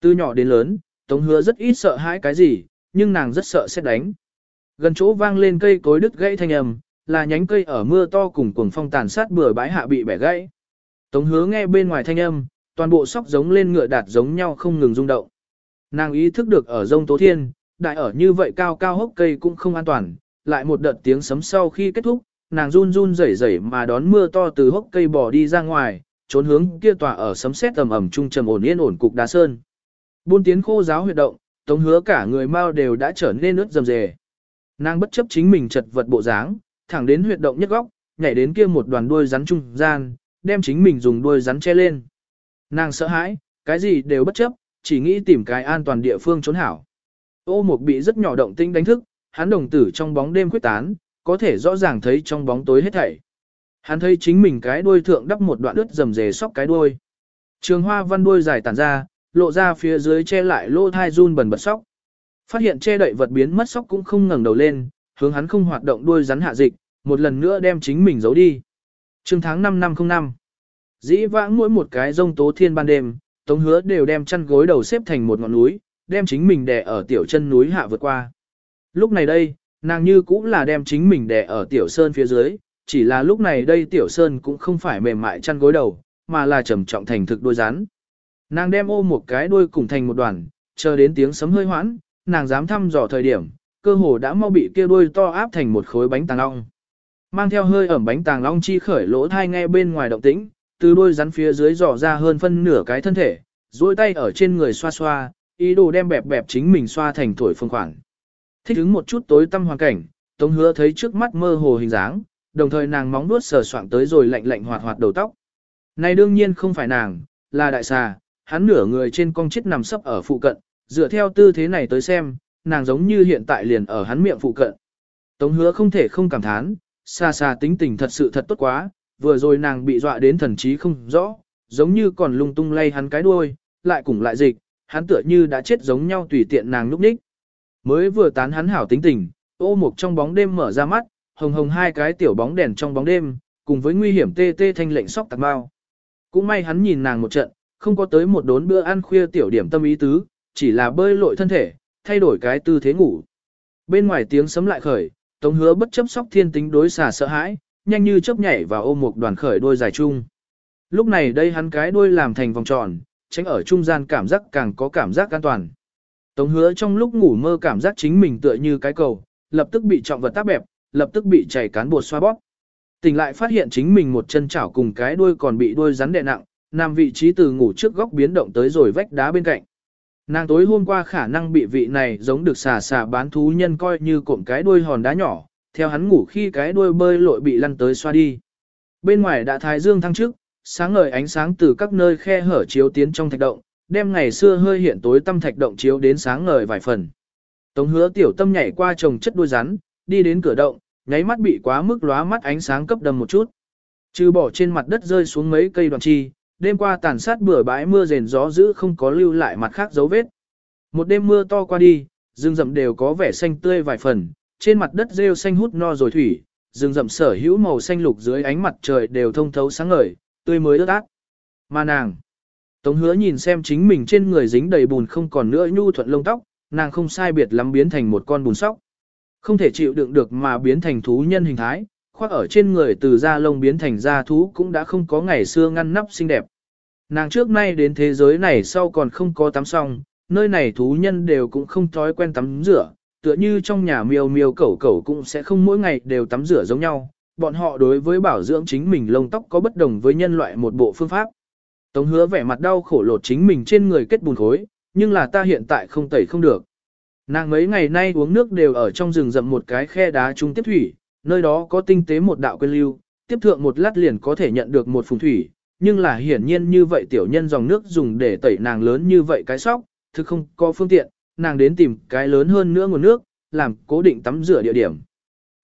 Từ nhỏ đến lớn, Tống hứa rất ít sợ hãi cái gì, nhưng nàng rất sợ xét đánh. Gần chỗ vang lên cây cối đứt gãy thanh âm, là nhánh cây ở mưa to cùng cuồng phong tàn sát bừa bãi hạ bị bẻ gãy. Tống hứa nghe bên ngoài thanh âm, toàn bộ sóc giống lên ngựa đạt giống nhau không ngừng rung động. Nàng ý thức được ở rông tố thiên, đại ở như vậy cao cao hốc cây cũng không an toàn, lại một đợt tiếng sấm sau khi kết thúc, nàng run run rẩy rẩy mà đón mưa to từ hốc cây bò đi ra ngoài, trốn hướng kia tòa ở sấm sét tầm ẩm trung trầm ổn yên ổn cục đá sơn. Buôn tiến khô giáo huyệt động, tống hứa cả người mau đều đã trở nên ướt dầm dề. Nàng bất chấp chính mình chật vật bộ dáng, thẳng đến huyệt động nhất góc, nhảy đến kia một đoàn đuôi rắn trung gian, đem chính mình dùng đuôi rắn che lên. Nàng sợ hãi, cái gì đều bất chấp, chỉ nghĩ tìm cái an toàn địa phương trốn hảo. Ô mục bị rất nhỏ động tinh đánh thức, hắn đồng tử trong bóng đêm khuyết tán, có thể rõ ràng thấy trong bóng tối hết thảy. Hắn thấy chính mình cái đuôi thượng đắp một đoạn đứt rầm rề sóc cái đuôi. Trường hoa văn đuôi dài tản ra, lộ ra phía dưới che lại lỗ thai run bần bật sóc. Phát hiện che đậy vật biến mất sóc cũng không ngẩng đầu lên, hướng hắn không hoạt động đuôi rắn hạ dịch, một lần nữa đem chính mình giấu đi. Trương tháng 5 năm 05 Dĩ vãng mỗi một cái rông tố thiên ban đêm, Tống Hứa đều đem chăn gối đầu xếp thành một ngọn núi, đem chính mình đè ở tiểu chân núi hạ vượt qua. Lúc này đây, nàng như cũng là đem chính mình đè ở tiểu sơn phía dưới, chỉ là lúc này đây tiểu sơn cũng không phải mềm mại chăn gối đầu, mà là trầm trọng thành thực đôi rắn. Nàng đem ô một cái đuôi cùng thành một đoàn, chờ đến tiếng sấm hơi hoãn, nàng dám thăm dò thời điểm, cơ hồ đã mau bị kia đuôi to áp thành một khối bánh tàng long. Mang theo hơi ẩm bánh tàng long chi khởi lỗ thai ngay bên ngoài động tĩnh, từ đuôi rắn phía dưới dò ra hơn phân nửa cái thân thể, duỗi tay ở trên người xoa xoa, ý đồ đem bẹp bẹp chính mình xoa thành thổi phương khoảng. Thích ứng một chút tối tăm hoàn cảnh, Tống Hứa thấy trước mắt mơ hồ hình dáng, đồng thời nàng móng nuốt sờ soạng tới rồi lạnh lạnh hoạt hoạt đầu tóc. Này đương nhiên không phải nàng, là đại xà, hắn nửa người trên cong chết nằm sấp ở phụ cận, dựa theo tư thế này tới xem, nàng giống như hiện tại liền ở hắn miệng phụ cận. Tống hứa không thể không cảm thán, xa xa tính tình thật sự thật tốt quá, vừa rồi nàng bị dọa đến thần trí không rõ, giống như còn lung tung lay hắn cái đuôi, lại cùng lại dịch, hắn tựa như đã chết giống nhau tùy tiện nàng lúc ních. Mới vừa tán hắn hảo tính tình, ô mục trong bóng đêm mở ra mắt, hồng hồng hai cái tiểu bóng đèn trong bóng đêm, cùng với nguy hiểm tê tê thanh lệnh sóc tạc bao. Cũng may hắn nhìn nàng một trận, không có tới một đốn bữa ăn khuya tiểu điểm tâm ý tứ, chỉ là bơi lội thân thể, thay đổi cái tư thế ngủ. Bên ngoài tiếng sấm lại khởi, Tống hứa bất chấp sóc thiên tính đối xà sợ hãi, nhanh như chớp nhảy vào ôm một đoàn khởi đôi dài chung. Lúc này đây hắn cái đuôi làm thành vòng tròn, tránh ở trung gian cảm giác càng có cảm giác an toàn. Tống hứa trong lúc ngủ mơ cảm giác chính mình tựa như cái cầu, lập tức bị trọng vật tác bẹp, lập tức bị chảy cán bột xoa bóp. Tỉnh lại phát hiện chính mình một chân chảo cùng cái đuôi còn bị đuôi rắn đè nặng, nằm vị trí từ ngủ trước góc biến động tới rồi vách đá bên cạnh. Nàng tối hôm qua khả năng bị vị này giống được xà xà bán thú nhân coi như cụm cái đuôi hòn đá nhỏ, theo hắn ngủ khi cái đuôi bơi lội bị lăn tới xoa đi. Bên ngoài đã thái dương thăng trước, sáng ngời ánh sáng từ các nơi khe hở chiếu tiến trong thạch động, đem ngày xưa hơi hiện tối tâm thạch động chiếu đến sáng ngời vài phần. Tống hứa tiểu tâm nhảy qua trồng chất đuôi rắn, đi đến cửa động, nháy mắt bị quá mức lóa mắt ánh sáng cấp đầm một chút. Trừ bỏ trên mặt đất rơi xuống mấy cây đoàn chi, đêm qua tàn sát bừa bãi mưa rền gió dữ không có lưu lại mặt khác dấu vết. Một đêm mưa to qua đi, rừng rậm đều có vẻ xanh tươi vài phần, trên mặt đất rêu xanh hút no rồi thủy, rừng rậm sở hữu màu xanh lục dưới ánh mặt trời đều thông thấu sáng ngời, tươi mới ướt át. Mà nàng, Tống hứa nhìn xem chính mình trên người dính đầy bùn không còn nữa nhu thuận lông tóc, nàng không sai biệt lắm biến thành một con bùn sóc. Không thể chịu đựng được mà biến thành thú nhân hình thái, khoác ở trên người từ da lông biến thành da thú cũng đã không có ngày xưa ngăn nắp xinh đẹp. Nàng trước nay đến thế giới này sau còn không có tắm xong, nơi này thú nhân đều cũng không thói quen tắm rửa, tựa như trong nhà miêu miêu cẩu cẩu cũng sẽ không mỗi ngày đều tắm rửa giống nhau. Bọn họ đối với bảo dưỡng chính mình lông tóc có bất đồng với nhân loại một bộ phương pháp. Tống hứa vẻ mặt đau khổ lột chính mình trên người kết bùn khối, nhưng là ta hiện tại không tẩy không được. Nàng mấy ngày nay uống nước đều ở trong rừng rậm một cái khe đá trung tiếp thủy, nơi đó có tinh tế một đạo quên lưu, tiếp thượng một lát liền có thể nhận được một phùng thủy, nhưng là hiển nhiên như vậy tiểu nhân dòng nước dùng để tẩy nàng lớn như vậy cái sóc, thực không có phương tiện, nàng đến tìm cái lớn hơn nữa nguồn nước, làm cố định tắm rửa địa điểm.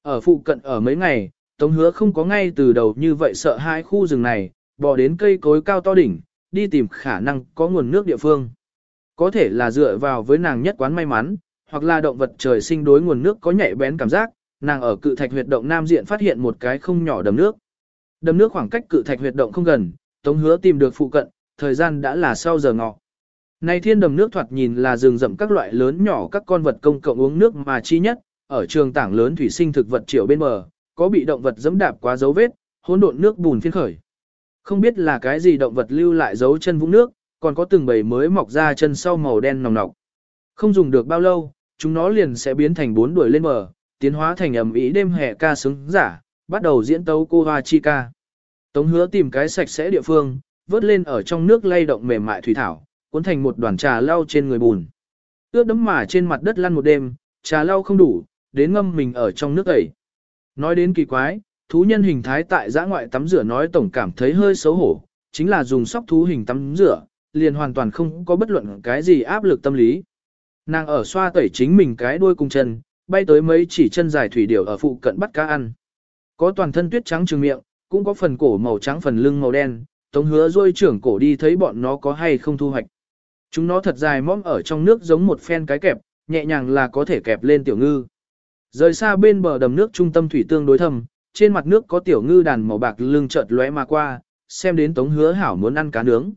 Ở phụ cận ở mấy ngày, Tống hứa không có ngay từ đầu như vậy sợ hai khu rừng này, bò đến cây cối cao to đỉnh, đi tìm khả năng có nguồn nước địa phương. Có thể là dựa vào với nàng nhất quán may mắn, hoặc là động vật trời sinh đối nguồn nước có nhạy bén cảm giác, nàng ở cự thạch huyệt động nam diện phát hiện một cái không nhỏ đầm nước. Đầm nước khoảng cách cự thạch huyệt động không gần, Tống Hứa tìm được phụ cận, thời gian đã là sau giờ ngọ. Này thiên đầm nước thoạt nhìn là rừng rậm các loại lớn nhỏ các con vật công cộng uống nước mà chi nhất, ở trường tảng lớn thủy sinh thực vật triệu bên bờ, có bị động vật dẫm đạp quá dấu vết, hỗn độn nước bùn phiên khởi. Không biết là cái gì động vật lưu lại dấu chân vũng nước, còn có từng bầy mới mọc ra chân sau màu đen nòng nọc. Không dùng được bao lâu, chúng nó liền sẽ biến thành bốn đuổi lên bờ, tiến hóa thành ẩm ý đêm hè ca sướng giả, bắt đầu diễn tấu cô hoa chi ca. Tống hứa tìm cái sạch sẽ địa phương, vớt lên ở trong nước lay động mềm mại thủy thảo, cuốn thành một đoàn trà lau trên người bùn. Ướt đấm mà trên mặt đất lăn một đêm, trà lau không đủ, đến ngâm mình ở trong nước ấy. Nói đến kỳ quái, thú nhân hình thái tại giã ngoại tắm rửa nói tổng cảm thấy hơi xấu hổ, chính là dùng sóc thú hình tắm rửa, liền hoàn toàn không có bất luận cái gì áp lực tâm lý. Nàng ở xoa tẩy chính mình cái đuôi cùng chân, bay tới mấy chỉ chân dài thủy điểu ở phụ cận bắt cá ăn. Có toàn thân tuyết trắng trừng miệng, cũng có phần cổ màu trắng phần lưng màu đen, tống hứa rôi trưởng cổ đi thấy bọn nó có hay không thu hoạch. Chúng nó thật dài mõm ở trong nước giống một phen cái kẹp, nhẹ nhàng là có thể kẹp lên tiểu ngư. Rời xa bên bờ đầm nước trung tâm thủy tương đối thầm trên mặt nước có tiểu ngư đàn màu bạc lưng chợt lóe mà qua, xem đến tống hứa hảo muốn ăn cá nướng.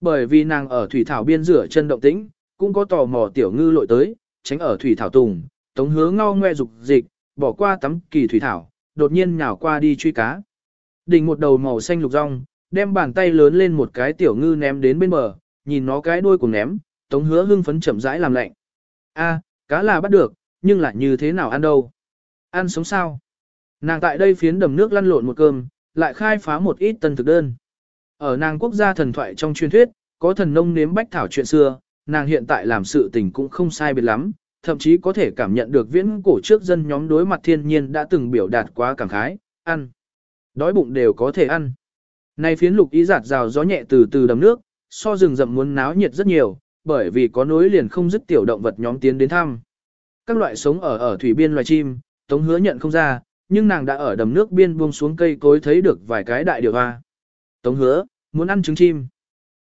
Bởi vì nàng ở thủy thảo biên rửa chân động tĩnh, cũng có tò mò tiểu ngư lội tới, tránh ở thủy thảo tùng, tống hứa ngao ngoe dục dịch, bỏ qua tắm kỳ thủy thảo, đột nhiên nhào qua đi truy cá. Đỉnh một đầu màu xanh lục rong, đem bàn tay lớn lên một cái tiểu ngư ném đến bên bờ, nhìn nó cái đuôi cùng ném, tống hứa hưng phấn chậm rãi làm lạnh. A, cá là bắt được, nhưng lại như thế nào ăn đâu? Ăn sống sao? Nàng tại đây phiến đầm nước lăn lộn một cơm, lại khai phá một ít tân thực đơn. Ở nàng quốc gia thần thoại trong truyền thuyết, có thần nông nếm bách thảo chuyện xưa, nàng hiện tại làm sự tình cũng không sai biệt lắm, thậm chí có thể cảm nhận được viễn cổ trước dân nhóm đối mặt thiên nhiên đã từng biểu đạt quá cảm khái, ăn. Đói bụng đều có thể ăn. Này phiến lục ý giạt rào gió nhẹ từ từ đầm nước, so rừng rậm muốn náo nhiệt rất nhiều, bởi vì có nối liền không dứt tiểu động vật nhóm tiến đến thăm. Các loại sống ở ở thủy biên loài chim, Tống hứa nhận không ra, nhưng nàng đã ở đầm nước biên buông xuống cây cối thấy được vài cái đại điều hoa. Tống hứa, muốn ăn trứng chim.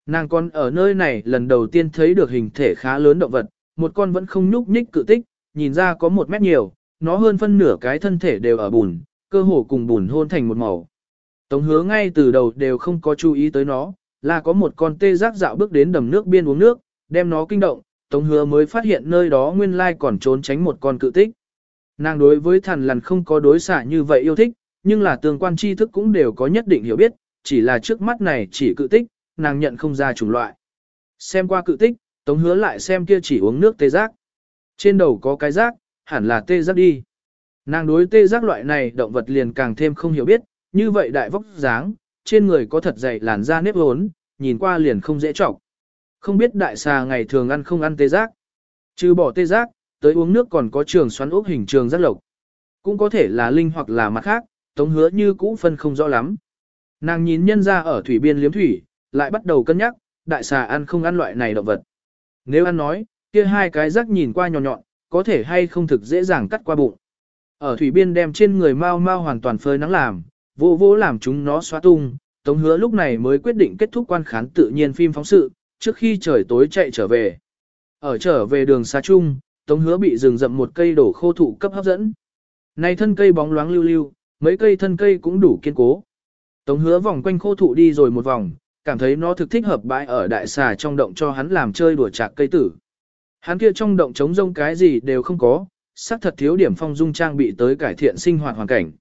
Nàng còn ở nơi này lần đầu tiên thấy được hình thể khá lớn động vật, một con vẫn không nhúc nhích cự tích, nhìn ra có một mét nhiều, nó hơn phân nửa cái thân thể đều ở bùn, cơ hồ cùng bùn hôn thành một màu. Tống hứa ngay từ đầu đều không có chú ý tới nó, là có một con tê giác dạo bước đến đầm nước biên uống nước, đem nó kinh động, Tống hứa mới phát hiện nơi đó nguyên lai còn trốn tránh một con cự tích. Nàng đối với thần lằn không có đối xạ như vậy yêu thích, nhưng là tương quan tri thức cũng đều có nhất định hiểu biết, chỉ là trước mắt này chỉ cự tích, nàng nhận không ra chủng loại. Xem qua cự tích, Tống hứa lại xem kia chỉ uống nước tê giác. Trên đầu có cái giác, hẳn là tê giác đi. Nàng đối tê giác loại này động vật liền càng thêm không hiểu biết, như vậy đại vóc dáng, trên người có thật dày làn da nếp hốn, nhìn qua liền không dễ trọc. Không biết đại xà ngày thường ăn không ăn tê giác. Trừ bỏ tê giác, tới uống nước còn có trường xoắn ốc hình trường giác lộc. Cũng có thể là linh hoặc là mặt khác, tống hứa như cũ phân không rõ lắm. Nàng nhìn nhân ra ở thủy biên liếm thủy, lại bắt đầu cân nhắc, đại xà ăn không ăn loại này động vật. Nếu ăn nói, kia hai cái rắc nhìn qua nhỏ nhọn, có thể hay không thực dễ dàng cắt qua bụng. Ở thủy biên đem trên người mau mau hoàn toàn phơi nắng làm, vô vô làm chúng nó xóa tung, Tống hứa lúc này mới quyết định kết thúc quan khán tự nhiên phim phóng sự, trước khi trời tối chạy trở về. Ở trở về đường xa chung, Tống hứa bị rừng rậm một cây đổ khô thụ cấp hấp dẫn. Này thân cây bóng loáng lưu lưu, mấy cây thân cây cũng đủ kiên cố. Tống hứa vòng quanh khô thụ đi rồi một vòng, cảm thấy nó thực thích hợp bãi ở đại xà trong động cho hắn làm chơi đùa chạc cây tử. Hắn kia trong động trống rông cái gì đều không có, xác thật thiếu điểm phong dung trang bị tới cải thiện sinh hoạt hoàn cảnh.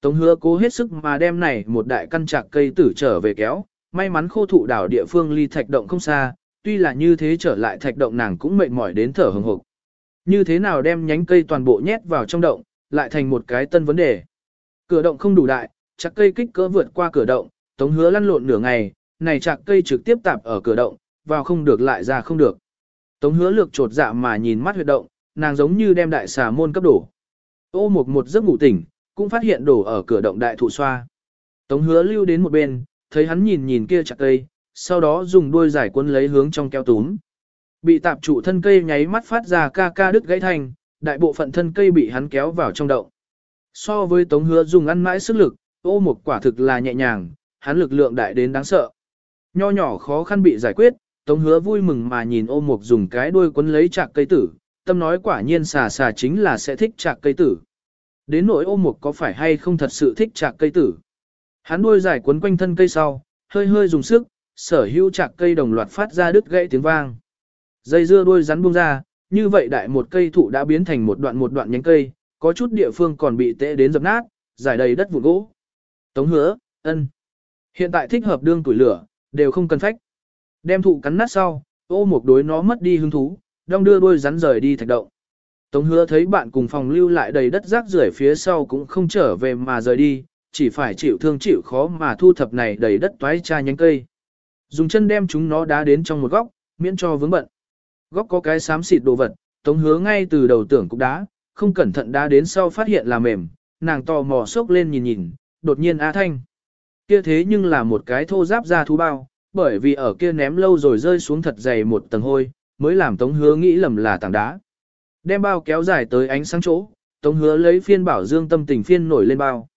Tống hứa cố hết sức mà đem này một đại căn chạc cây tử trở về kéo, may mắn khô thụ đảo địa phương ly thạch động không xa, tuy là như thế trở lại thạch động nàng cũng mệt mỏi đến thở hừng hực. Như thế nào đem nhánh cây toàn bộ nhét vào trong động, lại thành một cái tân vấn đề. Cửa động không đủ đại, chặt cây kích cỡ vượt qua cửa động, tống hứa lăn lộn nửa ngày, này chặt cây trực tiếp tạp ở cửa động, vào không được lại ra không được. Tống hứa lược trột dạ mà nhìn mắt huyệt động, nàng giống như đem đại xà môn cấp đổ. Ô một một giấc ngủ tỉnh, cũng phát hiện đổ ở cửa động đại thụ xoa. Tống hứa lưu đến một bên, thấy hắn nhìn nhìn kia chặt cây, sau đó dùng đuôi giải quân lấy hướng trong keo túm. Bị tạp trụ thân cây nháy mắt phát ra ca ca đứt gãy thành, đại bộ phận thân cây bị hắn kéo vào trong động. So với tống hứa dùng ăn mãi sức lực, ô một quả thực là nhẹ nhàng, hắn lực lượng đại đến đáng sợ. Nho nhỏ khó khăn bị giải quyết, Tống hứa vui mừng mà nhìn ô một dùng cái đuôi quấn lấy chạc cây tử, tâm nói quả nhiên xà xà chính là sẽ thích chạc cây tử. Đến nỗi ô mục có phải hay không thật sự thích chạc cây tử. Hắn đuôi dài quấn quanh thân cây sau, hơi hơi dùng sức, sở hữu chạc cây đồng loạt phát ra đứt gãy tiếng vang. Dây dưa đuôi rắn buông ra, như vậy đại một cây thụ đã biến thành một đoạn một đoạn nhánh cây, có chút địa phương còn bị tệ đến dập nát, giải đầy đất vụn gỗ. Tống hứa, ân. Hiện tại thích hợp đương tuổi lửa, đều không cần phách. Đem thụ cắn nát sau, ô một đối nó mất đi hứng thú, đong đưa đuôi rắn rời đi thạch động. Tống hứa thấy bạn cùng phòng lưu lại đầy đất rác rưởi phía sau cũng không trở về mà rời đi, chỉ phải chịu thương chịu khó mà thu thập này đầy đất toái cha nhánh cây. Dùng chân đem chúng nó đá đến trong một góc, miễn cho vướng bận. Góc có cái xám xịt đồ vật, tống hứa ngay từ đầu tưởng cục đá, không cẩn thận đá đến sau phát hiện là mềm, nàng tò mò sốc lên nhìn nhìn, đột nhiên á thanh. Kia thế nhưng là một cái thô giáp ra thú bao, bởi vì ở kia ném lâu rồi rơi xuống thật dày một tầng hôi, mới làm tống hứa nghĩ lầm là tảng đá. Đem bao kéo dài tới ánh sáng chỗ, tống hứa lấy phiên bảo dương tâm tình phiên nổi lên bao.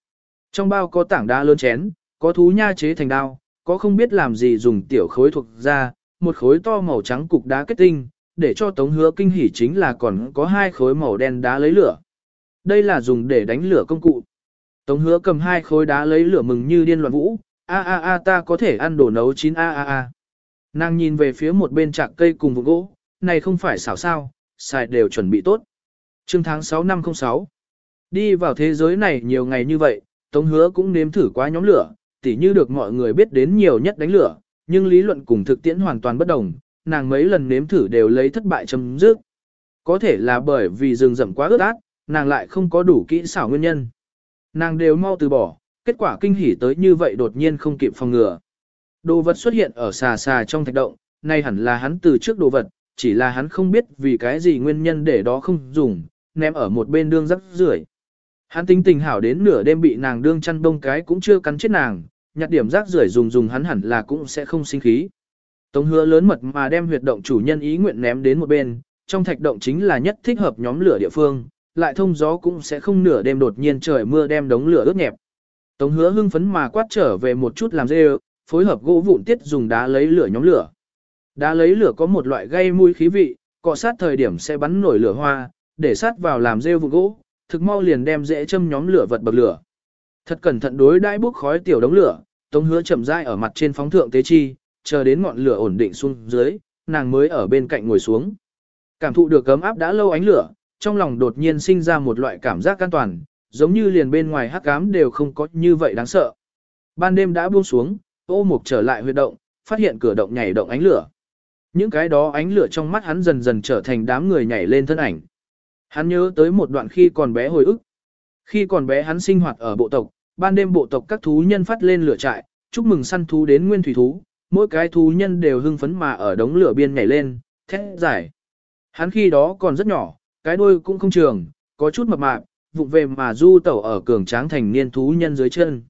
Trong bao có tảng đá lớn chén, có thú nha chế thành đao, có không biết làm gì dùng tiểu khối thuộc ra, một khối to màu trắng cục đá kết tinh, để cho tống hứa kinh hỉ chính là còn có hai khối màu đen đá lấy lửa. Đây là dùng để đánh lửa công cụ. Tống hứa cầm hai khối đá lấy lửa mừng như điên loạn vũ, a a a ta có thể ăn đồ nấu chín a a a. Nàng nhìn về phía một bên chạc cây cùng vụ gỗ, này không phải xảo sao, xài đều chuẩn bị tốt. Trương tháng 6 năm 06 Đi vào thế giới này nhiều ngày như vậy, Tống Hứa cũng nếm thử qua nhóm lửa, tỉ như được mọi người biết đến nhiều nhất đánh lửa, nhưng lý luận cùng thực tiễn hoàn toàn bất đồng, nàng mấy lần nếm thử đều lấy thất bại chấm dứt. Có thể là bởi vì rừng rậm quá ướt át, nàng lại không có đủ kỹ xảo nguyên nhân. Nàng đều mau từ bỏ, kết quả kinh hỉ tới như vậy đột nhiên không kịp phòng ngừa. Đồ vật xuất hiện ở xà xà trong thạch động, nay hẳn là hắn từ trước đồ vật, chỉ là hắn không biết vì cái gì nguyên nhân để đó không dùng, ném ở một bên đương rắc rưởi. Hắn tính tình hảo đến nửa đêm bị nàng đương chăn đông cái cũng chưa cắn chết nàng, nhặt điểm rác rưởi dùng dùng hắn hẳn là cũng sẽ không sinh khí. Tống hứa lớn mật mà đem huyệt động chủ nhân ý nguyện ném đến một bên, trong thạch động chính là nhất thích hợp nhóm lửa địa phương, lại thông gió cũng sẽ không nửa đêm đột nhiên trời mưa đem đống lửa ướt nhẹp. Tống hứa hưng phấn mà quát trở về một chút làm dê phối hợp gỗ vụn tiết dùng đá lấy lửa nhóm lửa. Đá lấy lửa có một loại gây mùi khí vị, cọ sát thời điểm sẽ bắn nổi lửa hoa, để sát vào làm rêu vụn gỗ, thực mau liền đem dễ châm nhóm lửa vật bậc lửa. Thật cẩn thận đối đãi bốc khói tiểu đống lửa, Tống Hứa chậm rãi ở mặt trên phóng thượng tế chi, chờ đến ngọn lửa ổn định xuống dưới, nàng mới ở bên cạnh ngồi xuống. Cảm thụ được cấm áp đã lâu ánh lửa, trong lòng đột nhiên sinh ra một loại cảm giác an toàn, giống như liền bên ngoài hắc ám đều không có như vậy đáng sợ. Ban đêm đã buông xuống, ô mục trở lại huyệt động, phát hiện cửa động nhảy động ánh lửa. Những cái đó ánh lửa trong mắt hắn dần dần trở thành đám người nhảy lên thân ảnh. Hắn nhớ tới một đoạn khi còn bé hồi ức. Khi còn bé hắn sinh hoạt ở bộ tộc, ban đêm bộ tộc các thú nhân phát lên lửa trại, chúc mừng săn thú đến nguyên thủy thú, mỗi cái thú nhân đều hưng phấn mà ở đống lửa biên nhảy lên, thét giải. Hắn khi đó còn rất nhỏ, cái đuôi cũng không trường, có chút mập mạp, vụng về mà du tẩu ở cường tráng thành niên thú nhân dưới chân.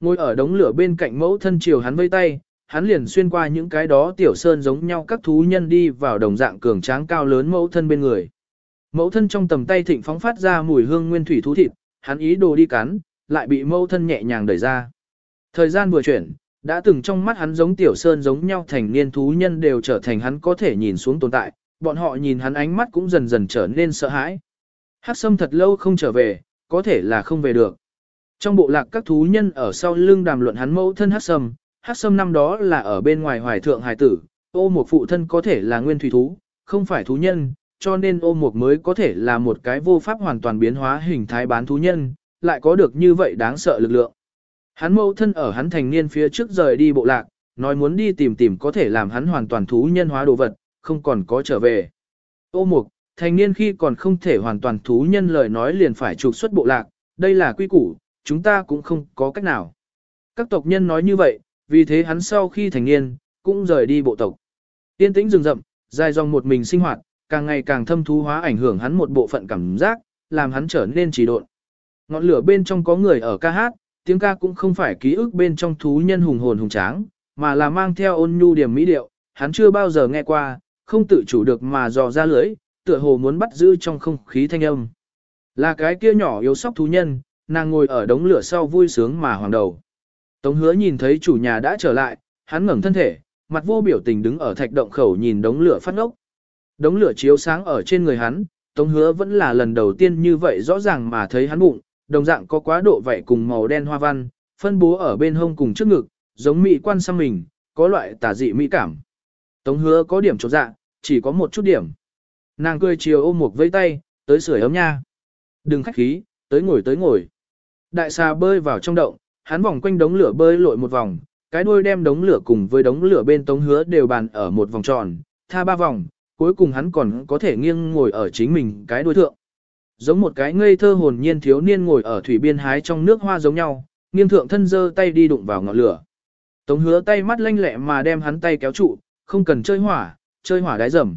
Ngồi ở đống lửa bên cạnh mẫu thân chiều hắn vây tay, hắn liền xuyên qua những cái đó tiểu sơn giống nhau các thú nhân đi vào đồng dạng cường tráng cao lớn mẫu thân bên người. Mẫu thân trong tầm tay thịnh phóng phát ra mùi hương nguyên thủy thú thịt, hắn ý đồ đi cắn, lại bị mẫu thân nhẹ nhàng đẩy ra. Thời gian vừa chuyển, đã từng trong mắt hắn giống tiểu sơn giống nhau thành niên thú nhân đều trở thành hắn có thể nhìn xuống tồn tại, bọn họ nhìn hắn ánh mắt cũng dần dần trở nên sợ hãi. Hắc sâm thật lâu không trở về, có thể là không về được. Trong bộ lạc các thú nhân ở sau lưng đàm luận hắn mẫu thân Hắc sâm, Hắc sâm năm đó là ở bên ngoài hoài thượng hài tử, ô một phụ thân có thể là nguyên thủy thú, không phải thú nhân, cho nên ô một mới có thể là một cái vô pháp hoàn toàn biến hóa hình thái bán thú nhân, lại có được như vậy đáng sợ lực lượng. Hắn mẫu thân ở hắn thành niên phía trước rời đi bộ lạc, nói muốn đi tìm tìm có thể làm hắn hoàn toàn thú nhân hóa đồ vật, không còn có trở về. Ô mục, thành niên khi còn không thể hoàn toàn thú nhân lời nói liền phải trục xuất bộ lạc, đây là quy củ, chúng ta cũng không có cách nào. Các tộc nhân nói như vậy, vì thế hắn sau khi thành niên, cũng rời đi bộ tộc. Tiên tĩnh rừng rậm, dài dòng một mình sinh hoạt, càng ngày càng thâm thú hóa ảnh hưởng hắn một bộ phận cảm giác, làm hắn trở nên trì độn. Ngọn lửa bên trong có người ở ca hát, tiếng ca cũng không phải ký ức bên trong thú nhân hùng hồn hùng tráng, mà là mang theo ôn nhu điểm mỹ điệu, hắn chưa bao giờ nghe qua, không tự chủ được mà dò ra lưỡi, tựa hồ muốn bắt giữ trong không khí thanh âm. Là cái kia nhỏ yếu sóc thú nhân, nàng ngồi ở đống lửa sau vui sướng mà hoàng đầu. Tống hứa nhìn thấy chủ nhà đã trở lại, hắn ngẩng thân thể, mặt vô biểu tình đứng ở thạch động khẩu nhìn đống lửa phát ngốc. Đống lửa chiếu sáng ở trên người hắn, Tống Hứa vẫn là lần đầu tiên như vậy rõ ràng mà thấy hắn bụng, đồng dạng có quá độ vảy cùng màu đen hoa văn, phân bố ở bên hông cùng trước ngực, giống mỹ quan xăm mình, có loại tà dị mỹ cảm. Tống Hứa có điểm chỗ dạ, chỉ có một chút điểm. Nàng cười chiều ôm một vây tay, tới sưởi ấm nha. Đừng khách khí, tới ngồi tới ngồi. Đại xà bơi vào trong động, hắn vòng quanh đống lửa bơi lội một vòng, cái đuôi đem đống lửa cùng với đống lửa bên tống hứa đều bàn ở một vòng tròn, tha ba vòng, cuối cùng hắn còn có thể nghiêng ngồi ở chính mình cái đuôi thượng. Giống một cái ngây thơ hồn nhiên thiếu niên ngồi ở thủy biên hái trong nước hoa giống nhau, nghiêng thượng thân dơ tay đi đụng vào ngọn lửa. Tống hứa tay mắt lanh lẹ mà đem hắn tay kéo trụ, không cần chơi hỏa, chơi hỏa đái rầm.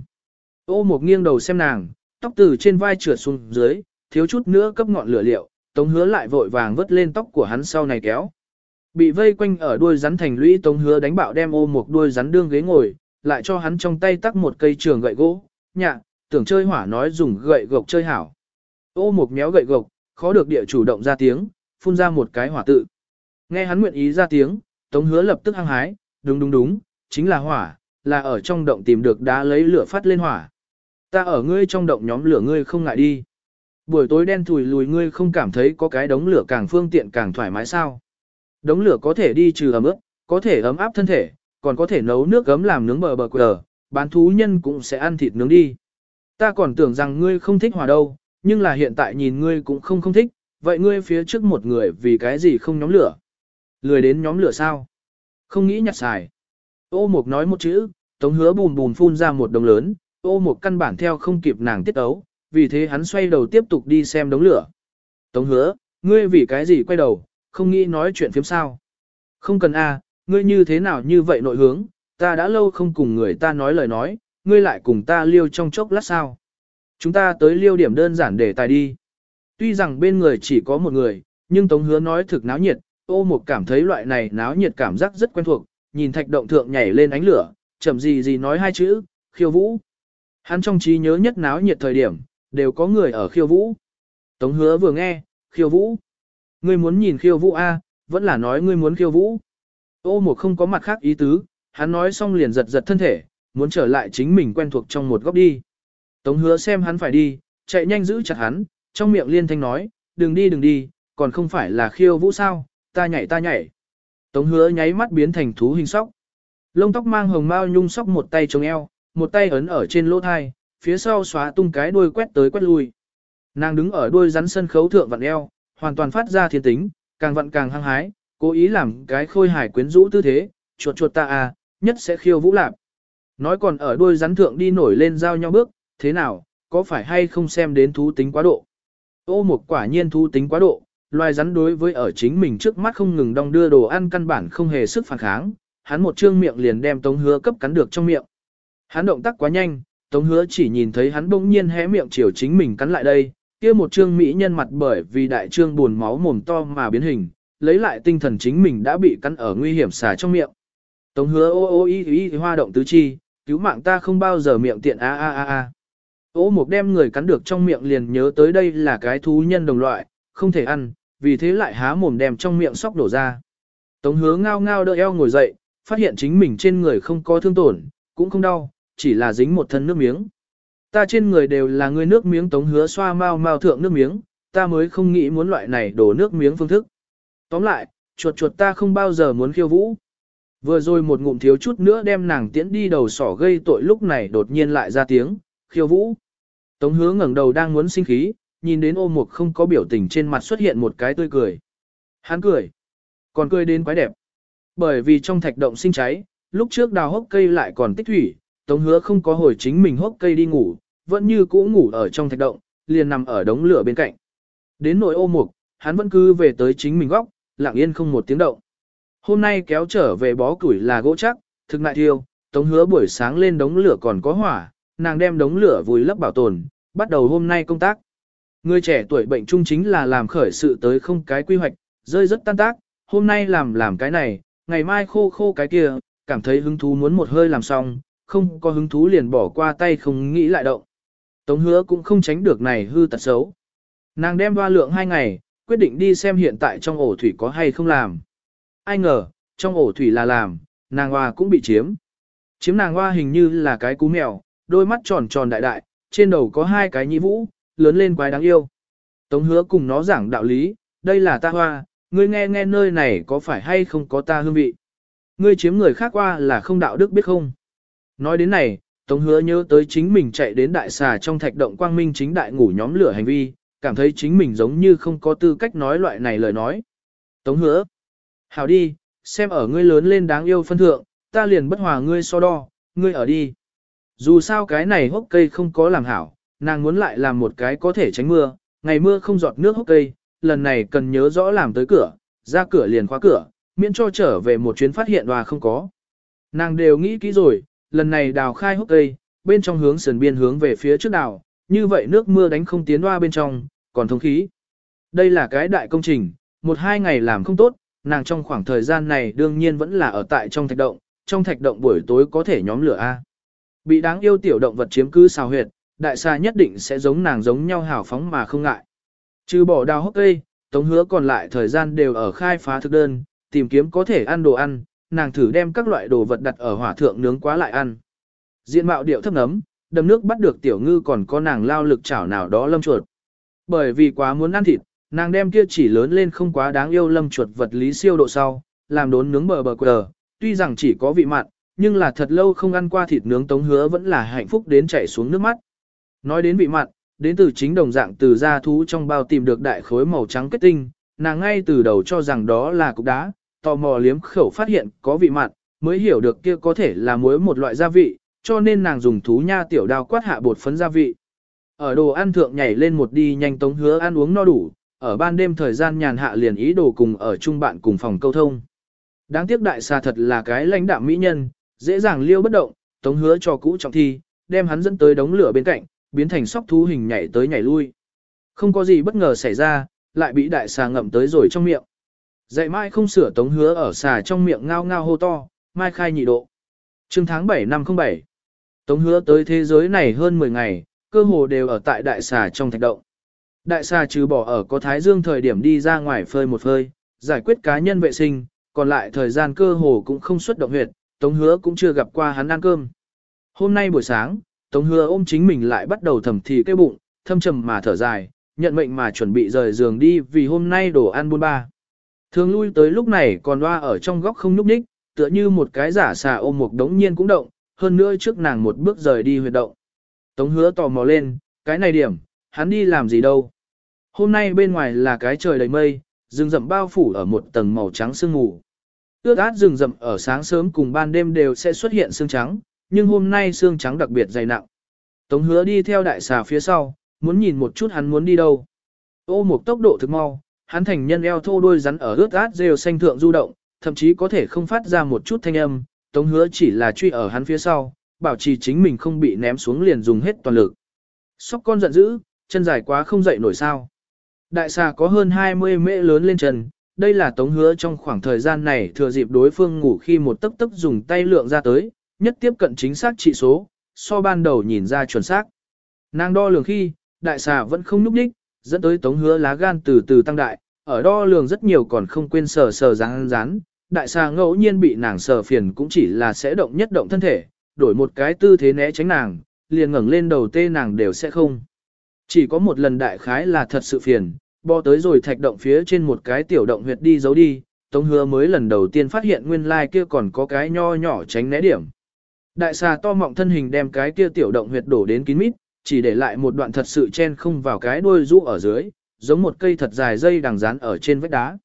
Ô một nghiêng đầu xem nàng, tóc từ trên vai trượt xuống dưới, thiếu chút nữa cấp ngọn lửa liệu, tống hứa lại vội vàng vớt lên tóc của hắn sau này kéo. Bị vây quanh ở đuôi rắn thành lũy tống hứa đánh bạo đem ô một đuôi rắn đương ghế ngồi, lại cho hắn trong tay tắc một cây trường gậy gỗ, nhạ, tưởng chơi hỏa nói dùng gậy gộc chơi hảo. Ô một méo gậy gộc, khó được địa chủ động ra tiếng, phun ra một cái hỏa tự. Nghe hắn nguyện ý ra tiếng, tống hứa lập tức hăng hái, đúng đúng đúng, chính là hỏa, là ở trong động tìm được đá lấy lửa phát lên hỏa. Ta ở ngươi trong động nhóm lửa ngươi không ngại đi. Buổi tối đen thùi lùi ngươi không cảm thấy có cái đống lửa càng phương tiện càng thoải mái sao. Đống lửa có thể đi trừ ấm ướp, có thể ấm áp thân thể, còn có thể nấu nước gấm làm nướng bờ bờ quờ, bán thú nhân cũng sẽ ăn thịt nướng đi. Ta còn tưởng rằng ngươi không thích hỏa đâu, nhưng là hiện tại nhìn ngươi cũng không không thích, vậy ngươi phía trước một người vì cái gì không nhóm lửa? Lười đến nhóm lửa sao? Không nghĩ nhặt xài. Ô Mộc nói một chữ, Tống hứa bùn bùn phun ra một đồng lớn, ô Mộc căn bản theo không kịp nàng tiết ấu, vì thế hắn xoay đầu tiếp tục đi xem đống lửa. Tống hứa, ngươi vì cái gì quay đầu, không nghĩ nói chuyện phiếm sao. Không cần a, ngươi như thế nào như vậy nội hướng, ta đã lâu không cùng người ta nói lời nói, ngươi lại cùng ta liêu trong chốc lát sao. Chúng ta tới liêu điểm đơn giản để tài đi. Tuy rằng bên người chỉ có một người, nhưng Tống Hứa nói thực náo nhiệt, ô một cảm thấy loại này náo nhiệt cảm giác rất quen thuộc, nhìn thạch động thượng nhảy lên ánh lửa, chậm gì gì nói hai chữ, khiêu vũ. Hắn trong trí nhớ nhất náo nhiệt thời điểm, đều có người ở khiêu vũ. Tống hứa vừa nghe, khiêu vũ. Ngươi muốn nhìn khiêu vũ A, vẫn là nói ngươi muốn khiêu vũ. Ô một không có mặt khác ý tứ, hắn nói xong liền giật giật thân thể, muốn trở lại chính mình quen thuộc trong một góc đi. Tống hứa xem hắn phải đi, chạy nhanh giữ chặt hắn, trong miệng liên thanh nói, đừng đi đừng đi, còn không phải là khiêu vũ sao, ta nhảy ta nhảy. Tống hứa nháy mắt biến thành thú hình sóc. Lông tóc mang hồng mao nhung sóc một tay chống eo, một tay ấn ở trên lỗ thai, phía sau xóa tung cái đuôi quét tới quét lui. Nàng đứng ở đuôi rắn sân khấu thượng vặn eo, hoàn toàn phát ra thiên tính, càng vặn càng hăng hái, cố ý làm cái khôi hài quyến rũ tư thế, chuột chuột ta à, nhất sẽ khiêu vũ lạp. Nói còn ở đuôi rắn thượng đi nổi lên giao nhau bước, thế nào, có phải hay không xem đến thú tính quá độ. Ô một quả nhiên thú tính quá độ, loài rắn đối với ở chính mình trước mắt không ngừng đong đưa đồ ăn căn bản không hề sức phản kháng, hắn một trương miệng liền đem tống hứa cấp cắn được trong miệng. Hắn động tác quá nhanh, tống hứa chỉ nhìn thấy hắn bỗng nhiên hé miệng chiều chính mình cắn lại đây, kia một trương mỹ nhân mặt bởi vì đại trương buồn máu mồm to mà biến hình, lấy lại tinh thần chính mình đã bị cắn ở nguy hiểm xà trong miệng. Tống hứa ô ô y y hoa động tứ chi, cứu mạng ta không bao giờ miệng tiện a a a a. Ô một đem người cắn được trong miệng liền nhớ tới đây là cái thú nhân đồng loại, không thể ăn, vì thế lại há mồm đem trong miệng sóc đổ ra. Tống hứa ngao ngao đỡ eo ngồi dậy, phát hiện chính mình trên người không có thương tổn, cũng không đau, chỉ là dính một thân nước miếng. Ta trên người đều là người nước miếng tống hứa xoa mau mau thượng nước miếng, ta mới không nghĩ muốn loại này đổ nước miếng phương thức. Tóm lại, chuột chuột ta không bao giờ muốn khiêu vũ. Vừa rồi một ngụm thiếu chút nữa đem nàng tiễn đi đầu sỏ gây tội lúc này đột nhiên lại ra tiếng, khiêu vũ. Tống hứa ngẩng đầu đang muốn sinh khí, nhìn đến ô mục không có biểu tình trên mặt xuất hiện một cái tươi cười. Hắn cười, còn cười đến quái đẹp. Bởi vì trong thạch động sinh cháy, lúc trước đào hốc cây lại còn tích thủy, tống hứa không có hồi chính mình hốc cây đi ngủ, vẫn như cũ ngủ ở trong thạch động, liền nằm ở đống lửa bên cạnh. Đến nội ô mục, hắn vẫn cứ về tới chính mình góc, lặng yên không một tiếng động. Hôm nay kéo trở về bó củi là gỗ chắc, thực ngại thiêu, tống hứa buổi sáng lên đống lửa còn có hỏa, nàng đem đống lửa vùi lấp bảo tồn, bắt đầu hôm nay công tác. Người trẻ tuổi bệnh trung chính là làm khởi sự tới không cái quy hoạch, rơi rất tan tác, hôm nay làm làm cái này, ngày mai khô khô cái kia, cảm thấy hứng thú muốn một hơi làm xong, không có hứng thú liền bỏ qua tay không nghĩ lại động. Tống hứa cũng không tránh được này hư tật xấu. Nàng đem đoa lượng hai ngày, quyết định đi xem hiện tại trong ổ thủy có hay không làm. Ai ngờ, trong ổ thủy là làm, nàng hoa cũng bị chiếm. Chiếm nàng hoa hình như là cái cú mèo, đôi mắt tròn tròn đại đại, trên đầu có hai cái nhĩ vũ, lớn lên quái đáng yêu. Tống hứa cùng nó giảng đạo lý, đây là ta hoa, ngươi nghe nghe nơi này có phải hay không có ta hương vị. Ngươi chiếm người khác qua là không đạo đức biết không. Nói đến này, Tống hứa nhớ tới chính mình chạy đến đại xà trong thạch động quang minh chính đại ngủ nhóm lửa hành vi, cảm thấy chính mình giống như không có tư cách nói loại này lời nói. Tống hứa. hào đi, xem ở ngươi lớn lên đáng yêu phân thượng, ta liền bất hòa ngươi so đo, ngươi ở đi. Dù sao cái này hốc cây không có làm hảo, nàng muốn lại làm một cái có thể tránh mưa, ngày mưa không giọt nước hốc cây, lần này cần nhớ rõ làm tới cửa, ra cửa liền khóa cửa, miễn cho trở về một chuyến phát hiện và không có. Nàng đều nghĩ kỹ rồi, lần này đào khai hốc cây, bên trong hướng sườn biên hướng về phía trước đào, như vậy nước mưa đánh không tiến hoa bên trong, còn thông khí. Đây là cái đại công trình, một hai ngày làm không tốt, nàng trong khoảng thời gian này đương nhiên vẫn là ở tại trong thạch động, trong thạch động buổi tối có thể nhóm lửa A. Bị đáng yêu tiểu động vật chiếm cứ xào huyệt, đại xa nhất định sẽ giống nàng giống nhau hào phóng mà không ngại. Trừ bỏ đào hốc cây, tống hứa còn lại thời gian đều ở khai phá thực đơn, tìm kiếm có thể ăn đồ ăn, nàng thử đem các loại đồ vật đặt ở hỏa thượng nướng quá lại ăn. Diện mạo điệu thấp nấm, đầm nước bắt được tiểu ngư còn có nàng lao lực chảo nào đó lâm chuột. Bởi vì quá muốn ăn thịt, nàng đem kia chỉ lớn lên không quá đáng yêu lâm chuột vật lý siêu độ sau, làm đốn nướng bờ bờ quờ, tuy rằng chỉ có vị mặn, nhưng là thật lâu không ăn qua thịt nướng tống hứa vẫn là hạnh phúc đến chảy xuống nước mắt. Nói đến vị mặn, đến từ chính đồng dạng từ da thú trong bao tìm được đại khối màu trắng kết tinh, nàng ngay từ đầu cho rằng đó là cục đá, tò mò liếm khẩu phát hiện có vị mặn, mới hiểu được kia có thể là muối một loại gia vị, cho nên nàng dùng thú nha tiểu đao quát hạ bột phấn gia vị. Ở đồ ăn thượng nhảy lên một đi nhanh tống hứa ăn uống no đủ, ở ban đêm thời gian nhàn hạ liền ý đồ cùng ở chung bạn cùng phòng câu thông. Đáng tiếc đại xa thật là cái lãnh đạm mỹ nhân, dễ dàng liêu bất động, tống hứa cho cũ trọng thi, đem hắn dẫn tới đống lửa bên cạnh, biến thành sóc thú hình nhảy tới nhảy lui. Không có gì bất ngờ xảy ra, lại bị đại xà ngậm tới rồi trong miệng. Dạy mai không sửa tống hứa ở xà trong miệng ngao ngao hô to, mai khai nhị độ. Trương tháng 7 năm 07. Tống hứa tới thế giới này hơn 10 ngày, cơ hồ đều ở tại đại xà trong thạch động. Đại xà trừ bỏ ở có thái dương thời điểm đi ra ngoài phơi một phơi, giải quyết cá nhân vệ sinh, còn lại thời gian cơ hồ cũng không xuất động huyệt, Tống hứa cũng chưa gặp qua hắn ăn cơm. Hôm nay buổi sáng, Tống hứa ôm chính mình lại bắt đầu thầm thì cái bụng, thâm trầm mà thở dài, nhận mệnh mà chuẩn bị rời giường đi vì hôm nay đồ ăn buôn ba. Thường lui tới lúc này còn loa ở trong góc không nhúc nhích, tựa như một cái giả xà ôm một đống nhiên cũng động, hơn nữa trước nàng một bước rời đi huyệt động. Tống hứa tò mò lên, cái này điểm, hắn đi làm gì đâu. Hôm nay bên ngoài là cái trời đầy mây, rừng rậm bao phủ ở một tầng màu trắng sương mù. Ước át rừng rậm ở sáng sớm cùng ban đêm đều sẽ xuất hiện sương trắng, nhưng hôm nay sương trắng đặc biệt dày nặng. Tống hứa đi theo đại xà phía sau, muốn nhìn một chút hắn muốn đi đâu. Ô một tốc độ thực mau, hắn thành nhân eo thô đôi rắn ở ướt át rêu xanh thượng du động, thậm chí có thể không phát ra một chút thanh âm, tống hứa chỉ là truy ở hắn phía sau, bảo trì chính mình không bị ném xuống liền dùng hết toàn lực. Sóc con giận dữ, chân dài quá không dậy nổi sao. Đại xà có hơn 20 mễ lớn lên chân, đây là tống hứa trong khoảng thời gian này thừa dịp đối phương ngủ khi một tấc tấc dùng tay lượng ra tới, nhất tiếp cận chính xác trị số, so ban đầu nhìn ra chuẩn xác. Nàng đo lường khi, đại xà vẫn không núp đích, dẫn tới tống hứa lá gan từ từ tăng đại, ở đo lường rất nhiều còn không quên sờ sờ rán rán, đại xà ngẫu nhiên bị nàng sờ phiền cũng chỉ là sẽ động nhất động thân thể, đổi một cái tư thế né tránh nàng, liền ngẩng lên đầu tê nàng đều sẽ không. Chỉ có một lần đại khái là thật sự phiền, bò tới rồi thạch động phía trên một cái tiểu động huyệt đi giấu đi, Tống hứa mới lần đầu tiên phát hiện nguyên lai kia còn có cái nho nhỏ tránh né điểm. Đại xà to mọng thân hình đem cái kia tiểu động huyệt đổ đến kín mít, chỉ để lại một đoạn thật sự chen không vào cái đuôi rũ ở dưới, giống một cây thật dài dây đằng dán ở trên vách đá.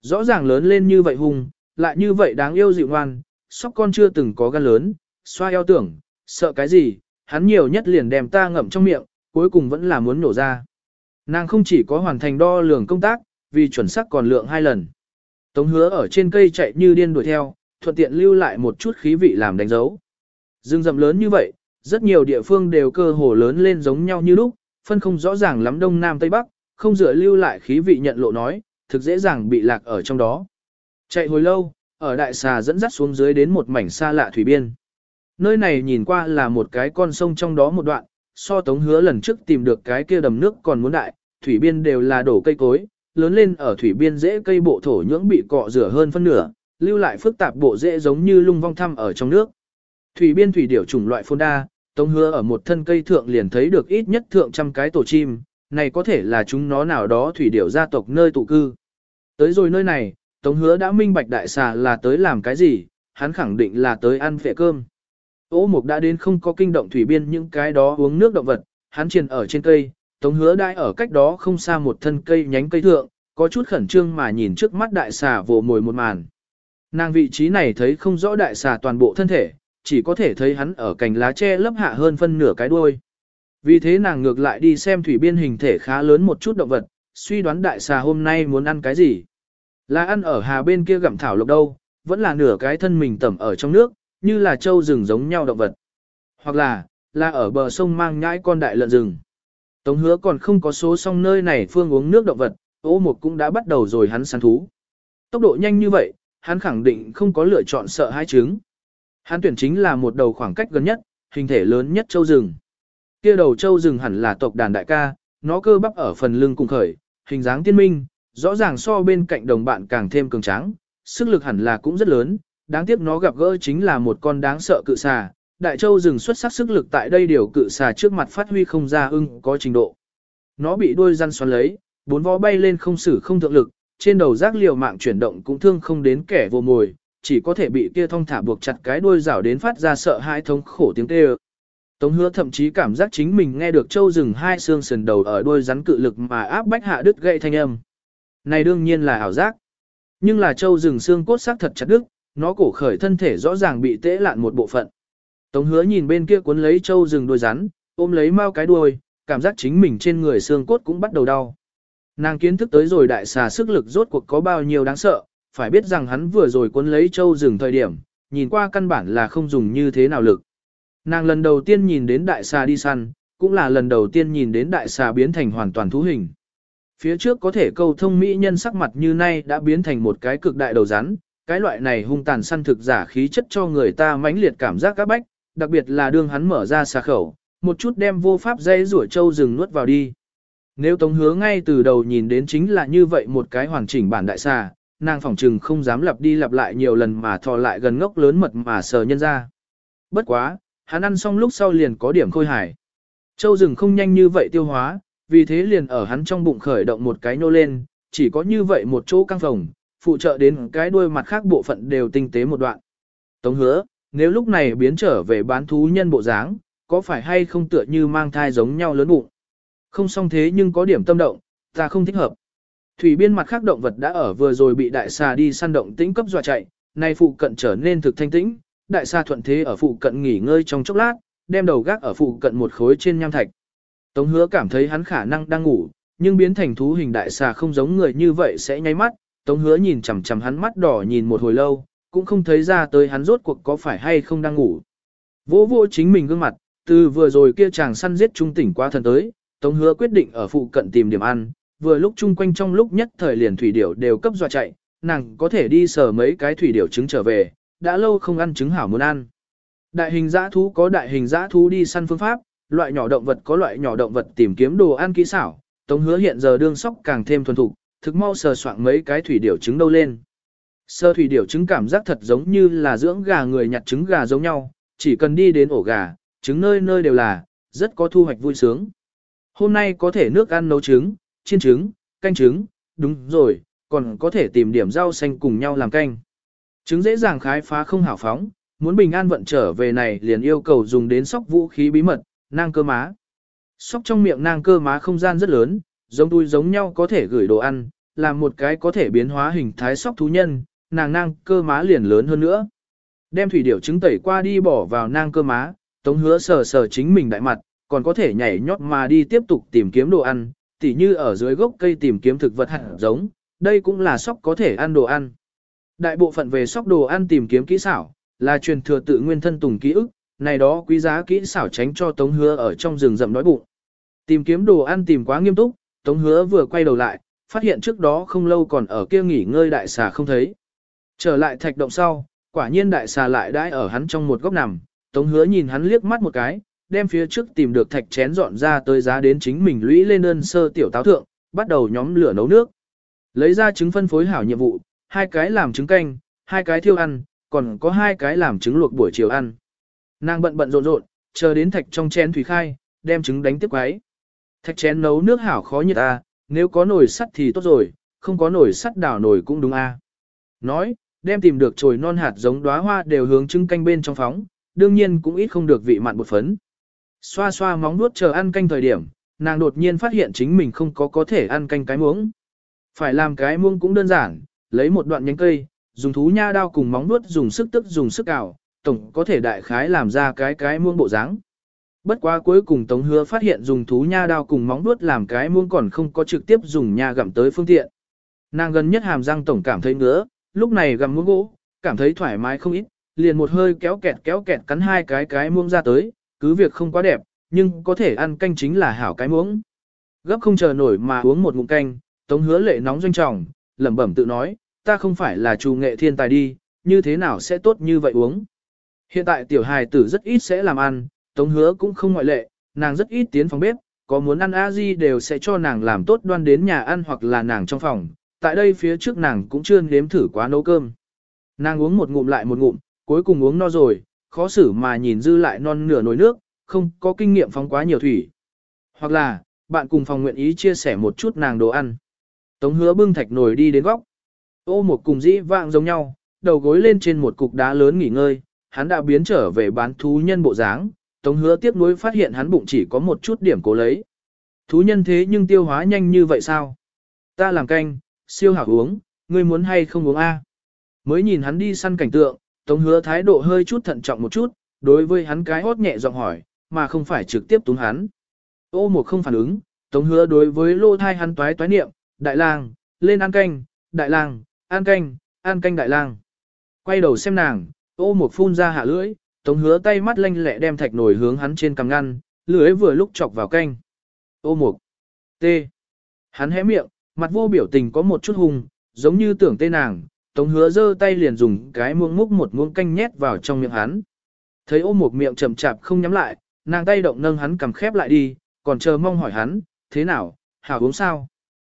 Rõ ràng lớn lên như vậy hung, lại như vậy đáng yêu dịu ngoan, sóc con chưa từng có gan lớn, xoa eo tưởng, sợ cái gì, hắn nhiều nhất liền đem ta ngậm trong miệng, cuối cùng vẫn là muốn nổ ra. Nàng không chỉ có hoàn thành đo lường công tác, vì chuẩn xác còn lượng hai lần. Tống hứa ở trên cây chạy như điên đuổi theo, thuận tiện lưu lại một chút khí vị làm đánh dấu. Dương rậm lớn như vậy, rất nhiều địa phương đều cơ hồ lớn lên giống nhau như lúc, phân không rõ ràng lắm đông nam tây bắc, không dựa lưu lại khí vị nhận lộ nói, thực dễ dàng bị lạc ở trong đó. Chạy hồi lâu, ở đại xà dẫn dắt xuống dưới đến một mảnh xa lạ thủy biên. Nơi này nhìn qua là một cái con sông trong đó một đoạn, so tống hứa lần trước tìm được cái kia đầm nước còn muốn đại, thủy biên đều là đổ cây cối, lớn lên ở thủy biên dễ cây bộ thổ nhưỡng bị cọ rửa hơn phân nửa, lưu lại phức tạp bộ rễ giống như lung vong thăm ở trong nước. Thủy biên thủy điểu chủng loại phôn đa, Tống Hứa ở một thân cây thượng liền thấy được ít nhất thượng trăm cái tổ chim, này có thể là chúng nó nào đó thủy điểu gia tộc nơi tụ cư. Tới rồi nơi này, Tống Hứa đã minh bạch đại xà là tới làm cái gì, hắn khẳng định là tới ăn phệ cơm. Ô mục đã đến không có kinh động thủy biên những cái đó uống nước động vật, hắn triền ở trên cây, Tống Hứa đai ở cách đó không xa một thân cây nhánh cây thượng, có chút khẩn trương mà nhìn trước mắt đại xà vồ mồi một màn. Nàng vị trí này thấy không rõ đại xà toàn bộ thân thể, chỉ có thể thấy hắn ở cành lá tre lấp hạ hơn phân nửa cái đuôi. Vì thế nàng ngược lại đi xem thủy biên hình thể khá lớn một chút động vật, suy đoán đại xà hôm nay muốn ăn cái gì. Là ăn ở hà bên kia gặm thảo lộc đâu, vẫn là nửa cái thân mình tẩm ở trong nước, như là trâu rừng giống nhau động vật. Hoặc là, là ở bờ sông mang nhãi con đại lợn rừng. Tống hứa còn không có số song nơi này phương uống nước động vật, ô một cũng đã bắt đầu rồi hắn săn thú. Tốc độ nhanh như vậy, hắn khẳng định không có lựa chọn sợ hai trứng. Hắn tuyển chính là một đầu khoảng cách gần nhất, hình thể lớn nhất châu rừng. Kia đầu châu rừng hẳn là tộc đàn đại ca, nó cơ bắp ở phần lưng cùng khởi, hình dáng tiên minh, rõ ràng so bên cạnh đồng bạn càng thêm cường tráng, sức lực hẳn là cũng rất lớn, đáng tiếc nó gặp gỡ chính là một con đáng sợ cự xà. Đại châu rừng xuất sắc sức lực tại đây điều cự xà trước mặt phát huy không ra ưng có trình độ. Nó bị đuôi răn xoắn lấy, bốn vó bay lên không xử không thượng lực, trên đầu rác liều mạng chuyển động cũng thương không đến kẻ vô mồi, chỉ có thể bị kia thông thả buộc chặt cái đuôi rảo đến phát ra sợ hãi thống khổ tiếng kêu. Tống hứa thậm chí cảm giác chính mình nghe được châu rừng hai xương sườn đầu ở đuôi rắn cự lực mà áp bách hạ đứt gậy thanh âm. Này đương nhiên là ảo giác. Nhưng là châu rừng xương cốt xác thật chặt đứt, nó cổ khởi thân thể rõ ràng bị tễ lạn một bộ phận. Tống hứa nhìn bên kia cuốn lấy trâu rừng đuôi rắn, ôm lấy mau cái đuôi, cảm giác chính mình trên người xương cốt cũng bắt đầu đau. Nàng kiến thức tới rồi đại xà sức lực rốt cuộc có bao nhiêu đáng sợ, phải biết rằng hắn vừa rồi cuốn lấy trâu rừng thời điểm, nhìn qua căn bản là không dùng như thế nào lực. Nàng lần đầu tiên nhìn đến đại xà đi săn, cũng là lần đầu tiên nhìn đến đại xà biến thành hoàn toàn thú hình. Phía trước có thể câu thông mỹ nhân sắc mặt như nay đã biến thành một cái cực đại đầu rắn, cái loại này hung tàn săn thực giả khí chất cho người ta mãnh liệt cảm giác các bách, đặc biệt là đương hắn mở ra xà khẩu, một chút đem vô pháp dây rủa châu rừng nuốt vào đi. Nếu Tống Hứa ngay từ đầu nhìn đến chính là như vậy một cái hoàn chỉnh bản đại xà, nàng phỏng trừng không dám lặp đi lặp lại nhiều lần mà thò lại gần ngốc lớn mật mà sờ nhân ra. Bất quá, hắn ăn xong lúc sau liền có điểm khôi hài. Châu rừng không nhanh như vậy tiêu hóa, vì thế liền ở hắn trong bụng khởi động một cái nô lên, chỉ có như vậy một chỗ căng phòng, phụ trợ đến cái đuôi mặt khác bộ phận đều tinh tế một đoạn. Tống hứa, nếu lúc này biến trở về bán thú nhân bộ dáng, có phải hay không tựa như mang thai giống nhau lớn bụng? Không xong thế nhưng có điểm tâm động, ta không thích hợp. Thủy biên mặt khác động vật đã ở vừa rồi bị đại xà đi săn động tĩnh cấp dọa chạy, nay phụ cận trở nên thực thanh tĩnh, đại xà thuận thế ở phụ cận nghỉ ngơi trong chốc lát, đem đầu gác ở phụ cận một khối trên nham thạch. Tống hứa cảm thấy hắn khả năng đang ngủ, nhưng biến thành thú hình đại xà không giống người như vậy sẽ nháy mắt, Tống hứa nhìn chằm chằm hắn mắt đỏ nhìn một hồi lâu, cũng không thấy ra tới hắn rốt cuộc có phải hay không đang ngủ. Vô vô chính mình gương mặt, từ vừa rồi kia chàng săn giết trung tỉnh qua thần tới, Tống hứa quyết định ở phụ cận tìm điểm ăn, vừa lúc chung quanh trong lúc nhất thời liền thủy điểu đều cấp dọa chạy, nàng có thể đi sờ mấy cái thủy điểu trứng trở về, đã lâu không ăn trứng hảo muốn ăn. Đại hình dã thú có đại hình dã thú đi săn phương pháp, loại nhỏ động vật có loại nhỏ động vật tìm kiếm đồ ăn kỹ xảo, Tống hứa hiện giờ đương sóc càng thêm thuần thục, thực mau sờ soạn mấy cái thủy điểu trứng đâu lên. Sơ thủy điểu trứng cảm giác thật giống như là dưỡng gà người nhặt trứng gà giống nhau, chỉ cần đi đến ổ gà, trứng nơi nơi đều là, rất có thu hoạch vui sướng. Hôm nay có thể nước ăn nấu trứng, chiên trứng, canh trứng, đúng rồi, còn có thể tìm điểm rau xanh cùng nhau làm canh. Trứng dễ dàng khái phá không hảo phóng, muốn bình an vận trở về này liền yêu cầu dùng đến sóc vũ khí bí mật, nang cơ má. Sóc trong miệng nang cơ má không gian rất lớn, giống tôi giống nhau có thể gửi đồ ăn, làm một cái có thể biến hóa hình thái sóc thú nhân, nàng nang cơ má liền lớn hơn nữa. Đem thủy điểu trứng tẩy qua đi bỏ vào nang cơ má, tống hứa sờ sờ chính mình đại mặt, còn có thể nhảy nhót mà đi tiếp tục tìm kiếm đồ ăn, tỉ như ở dưới gốc cây tìm kiếm thực vật hạt giống, đây cũng là sóc có thể ăn đồ ăn. Đại bộ phận về sóc đồ ăn tìm kiếm kỹ xảo, là truyền thừa tự nguyên thân tùng ký ức, này đó quý giá kỹ xảo tránh cho Tống Hứa ở trong rừng rậm đói bụng. Tìm kiếm đồ ăn tìm quá nghiêm túc, Tống Hứa vừa quay đầu lại, phát hiện trước đó không lâu còn ở kia nghỉ ngơi đại xà không thấy. Trở lại thạch động sau, quả nhiên đại xà lại đãi ở hắn trong một góc nằm, Tống Hứa nhìn hắn liếc mắt một cái, đem phía trước tìm được thạch chén dọn ra tới giá đến chính mình lũy lên đơn sơ tiểu táo thượng, bắt đầu nhóm lửa nấu nước. Lấy ra trứng phân phối hảo nhiệm vụ, hai cái làm trứng canh, hai cái thiêu ăn, còn có hai cái làm trứng luộc buổi chiều ăn. Nàng bận bận rộn rộn, chờ đến thạch trong chén thủy khai, đem trứng đánh tiếp quái. Thạch chén nấu nước hảo khó như ta, à, nếu có nồi sắt thì tốt rồi, không có nồi sắt đảo nồi cũng đúng a. Nói, đem tìm được chồi non hạt giống đóa hoa đều hướng trứng canh bên trong phóng, đương nhiên cũng ít không được vị mặn bột phấn. Xoa xoa móng nuốt chờ ăn canh thời điểm, nàng đột nhiên phát hiện chính mình không có có thể ăn canh cái muỗng. Phải làm cái muỗng cũng đơn giản, lấy một đoạn nhánh cây, dùng thú nha đao cùng móng nuốt dùng sức tức dùng sức cào, tổng có thể đại khái làm ra cái cái muông bộ dáng. Bất quá cuối cùng Tống Hứa phát hiện dùng thú nha đao cùng móng vuốt làm cái muông còn không có trực tiếp dùng nha gặm tới phương tiện. Nàng gần nhất hàm răng tổng cảm thấy ngứa, lúc này gặm muông gỗ, cảm thấy thoải mái không ít, liền một hơi kéo kẹt kéo kẹt cắn hai cái cái muông ra tới, cứ việc không quá đẹp, nhưng có thể ăn canh chính là hảo cái muỗng. Gấp không chờ nổi mà uống một ngụm canh, Tống Hứa lệ nóng doanh trọng, lẩm bẩm tự nói, ta không phải là trù nghệ thiên tài đi, như thế nào sẽ tốt như vậy uống. Hiện tại tiểu hài tử rất ít sẽ làm ăn, Tống Hứa cũng không ngoại lệ, nàng rất ít tiến phòng bếp, có muốn ăn a di đều sẽ cho nàng làm tốt đoan đến nhà ăn hoặc là nàng trong phòng, tại đây phía trước nàng cũng chưa nếm thử quá nấu cơm. Nàng uống một ngụm lại một ngụm, cuối cùng uống no rồi, khó xử mà nhìn dư lại non nửa nồi nước, không có kinh nghiệm phóng quá nhiều thủy. Hoặc là, bạn cùng phòng nguyện ý chia sẻ một chút nàng đồ ăn. Tống hứa bưng thạch nồi đi đến góc. Ô một cùng dĩ vạng giống nhau, đầu gối lên trên một cục đá lớn nghỉ ngơi, hắn đã biến trở về bán thú nhân bộ dáng, Tống hứa tiếp nối phát hiện hắn bụng chỉ có một chút điểm cố lấy. Thú nhân thế nhưng tiêu hóa nhanh như vậy sao? Ta làm canh, siêu hảo uống, ngươi muốn hay không uống A. Mới nhìn hắn đi săn cảnh tượng, Tống hứa thái độ hơi chút thận trọng một chút, đối với hắn cái hót nhẹ giọng hỏi, mà không phải trực tiếp túng hắn. Ô một không phản ứng, Tống hứa đối với lô thai hắn toái toái niệm, đại lang, lên ăn canh, đại lang, ăn canh, ăn canh đại lang. Quay đầu xem nàng, ô một phun ra hạ lưỡi, tống hứa tay mắt lanh lẹ đem thạch nồi hướng hắn trên cằm ngăn, lưỡi vừa lúc chọc vào canh. Ô Mục t. Hắn hé miệng, mặt vô biểu tình có một chút hung, giống như tưởng tê nàng, tống hứa giơ tay liền dùng cái muỗng múc một muỗng canh nhét vào trong miệng hắn. Thấy ô Mục miệng chậm chạp không nhắm lại, nàng tay động nâng hắn cầm khép lại đi, còn chờ mong hỏi hắn, thế nào, hảo uống sao?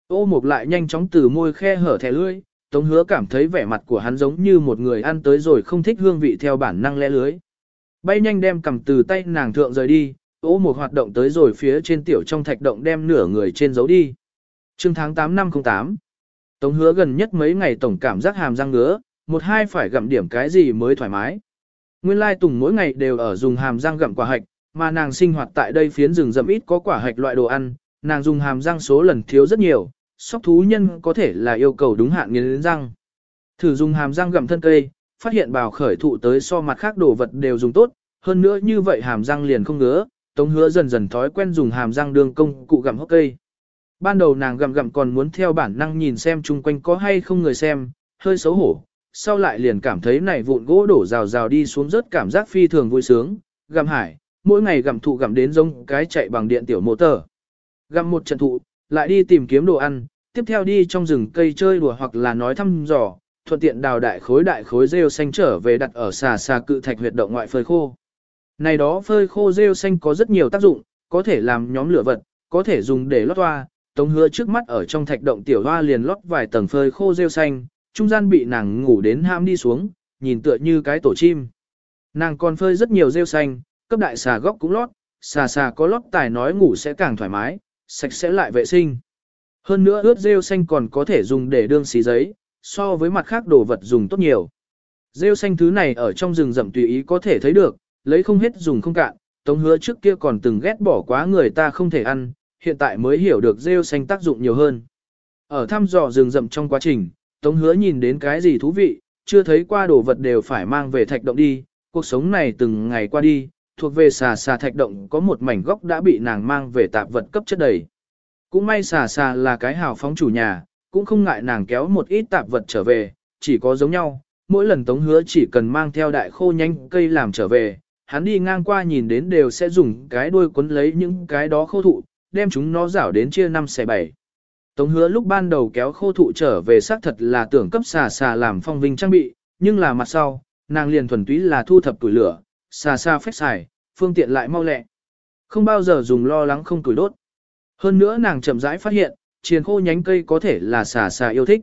Ô Mục lại nhanh chóng từ môi khe hở thẻ lưỡi, Tống hứa cảm thấy vẻ mặt của hắn giống như một người ăn tới rồi không thích hương vị theo bản năng lẽ lưới. Bay nhanh đem cầm từ tay nàng thượng rời đi, ố một hoạt động tới rồi phía trên tiểu trong thạch động đem nửa người trên giấu đi. Trương tháng 8 năm 08 Tống hứa gần nhất mấy ngày tổng cảm giác hàm răng ngứa, một hai phải gặm điểm cái gì mới thoải mái. Nguyên lai Tùng mỗi ngày đều ở dùng hàm răng gặm quả hạch, mà nàng sinh hoạt tại đây phiến rừng rậm ít có quả hạch loại đồ ăn, nàng dùng hàm răng số lần thiếu rất nhiều, sóc thú nhân có thể là yêu cầu đúng hạn nghiến răng. Thử dùng hàm răng gặm thân cây, phát hiện bào khởi thụ tới so mặt khác đồ vật đều dùng tốt, hơn nữa như vậy hàm răng liền không ngứa, Tống hứa dần dần thói quen dùng hàm răng đương công cụ gặm hốc cây. Ban đầu nàng gặm gặm còn muốn theo bản năng nhìn xem chung quanh có hay không người xem, hơi xấu hổ, sau lại liền cảm thấy này vụn gỗ đổ rào rào đi xuống rất cảm giác phi thường vui sướng, gặm hải, mỗi ngày gặm thụ gặm đến giống cái chạy bằng điện tiểu mô tờ. Gặm một trận thụ, lại đi tìm kiếm đồ ăn, tiếp theo đi trong rừng cây chơi đùa hoặc là nói thăm dò, thuận tiện đào đại khối đại khối rêu xanh trở về đặt ở xà xà cự thạch huyệt động ngoại phơi khô. Này đó phơi khô rêu xanh có rất nhiều tác dụng, có thể làm nhóm lửa vật, có thể dùng để lót hoa, tống hứa trước mắt ở trong thạch động tiểu hoa liền lót vài tầng phơi khô rêu xanh, trung gian bị nàng ngủ đến ham đi xuống, nhìn tựa như cái tổ chim. Nàng còn phơi rất nhiều rêu xanh, cấp đại xà góc cũng lót, xà xà có lót tài nói ngủ sẽ càng thoải mái, sạch sẽ lại vệ sinh. Hơn nữa ướt rêu xanh còn có thể dùng để đương xí giấy, so với mặt khác đồ vật dùng tốt nhiều. Rêu xanh thứ này ở trong rừng rậm tùy ý có thể thấy được, lấy không hết dùng không cạn, tống hứa trước kia còn từng ghét bỏ quá người ta không thể ăn, hiện tại mới hiểu được rêu xanh tác dụng nhiều hơn. Ở thăm dò rừng rậm trong quá trình, tống hứa nhìn đến cái gì thú vị, chưa thấy qua đồ vật đều phải mang về thạch động đi, cuộc sống này từng ngày qua đi, thuộc về xà xà thạch động có một mảnh góc đã bị nàng mang về tạp vật cấp chất đầy. Cũng may xà xà là cái hào phóng chủ nhà, cũng không ngại nàng kéo một ít tạp vật trở về, chỉ có giống nhau, mỗi lần tống hứa chỉ cần mang theo đại khô nhanh cây làm trở về, hắn đi ngang qua nhìn đến đều sẽ dùng cái đuôi quấn lấy những cái đó khô thụ, đem chúng nó rảo đến chia năm xẻ bảy. Tống hứa lúc ban đầu kéo khô thụ trở về xác thật là tưởng cấp xà xà làm phong vinh trang bị, nhưng là mặt sau, nàng liền thuần túy là thu thập tuổi lửa, xà xà phép xài, phương tiện lại mau lẹ. Không bao giờ dùng lo lắng không tuổi đốt. Hơn nữa nàng chậm rãi phát hiện, triền khô nhánh cây có thể là xà xà yêu thích.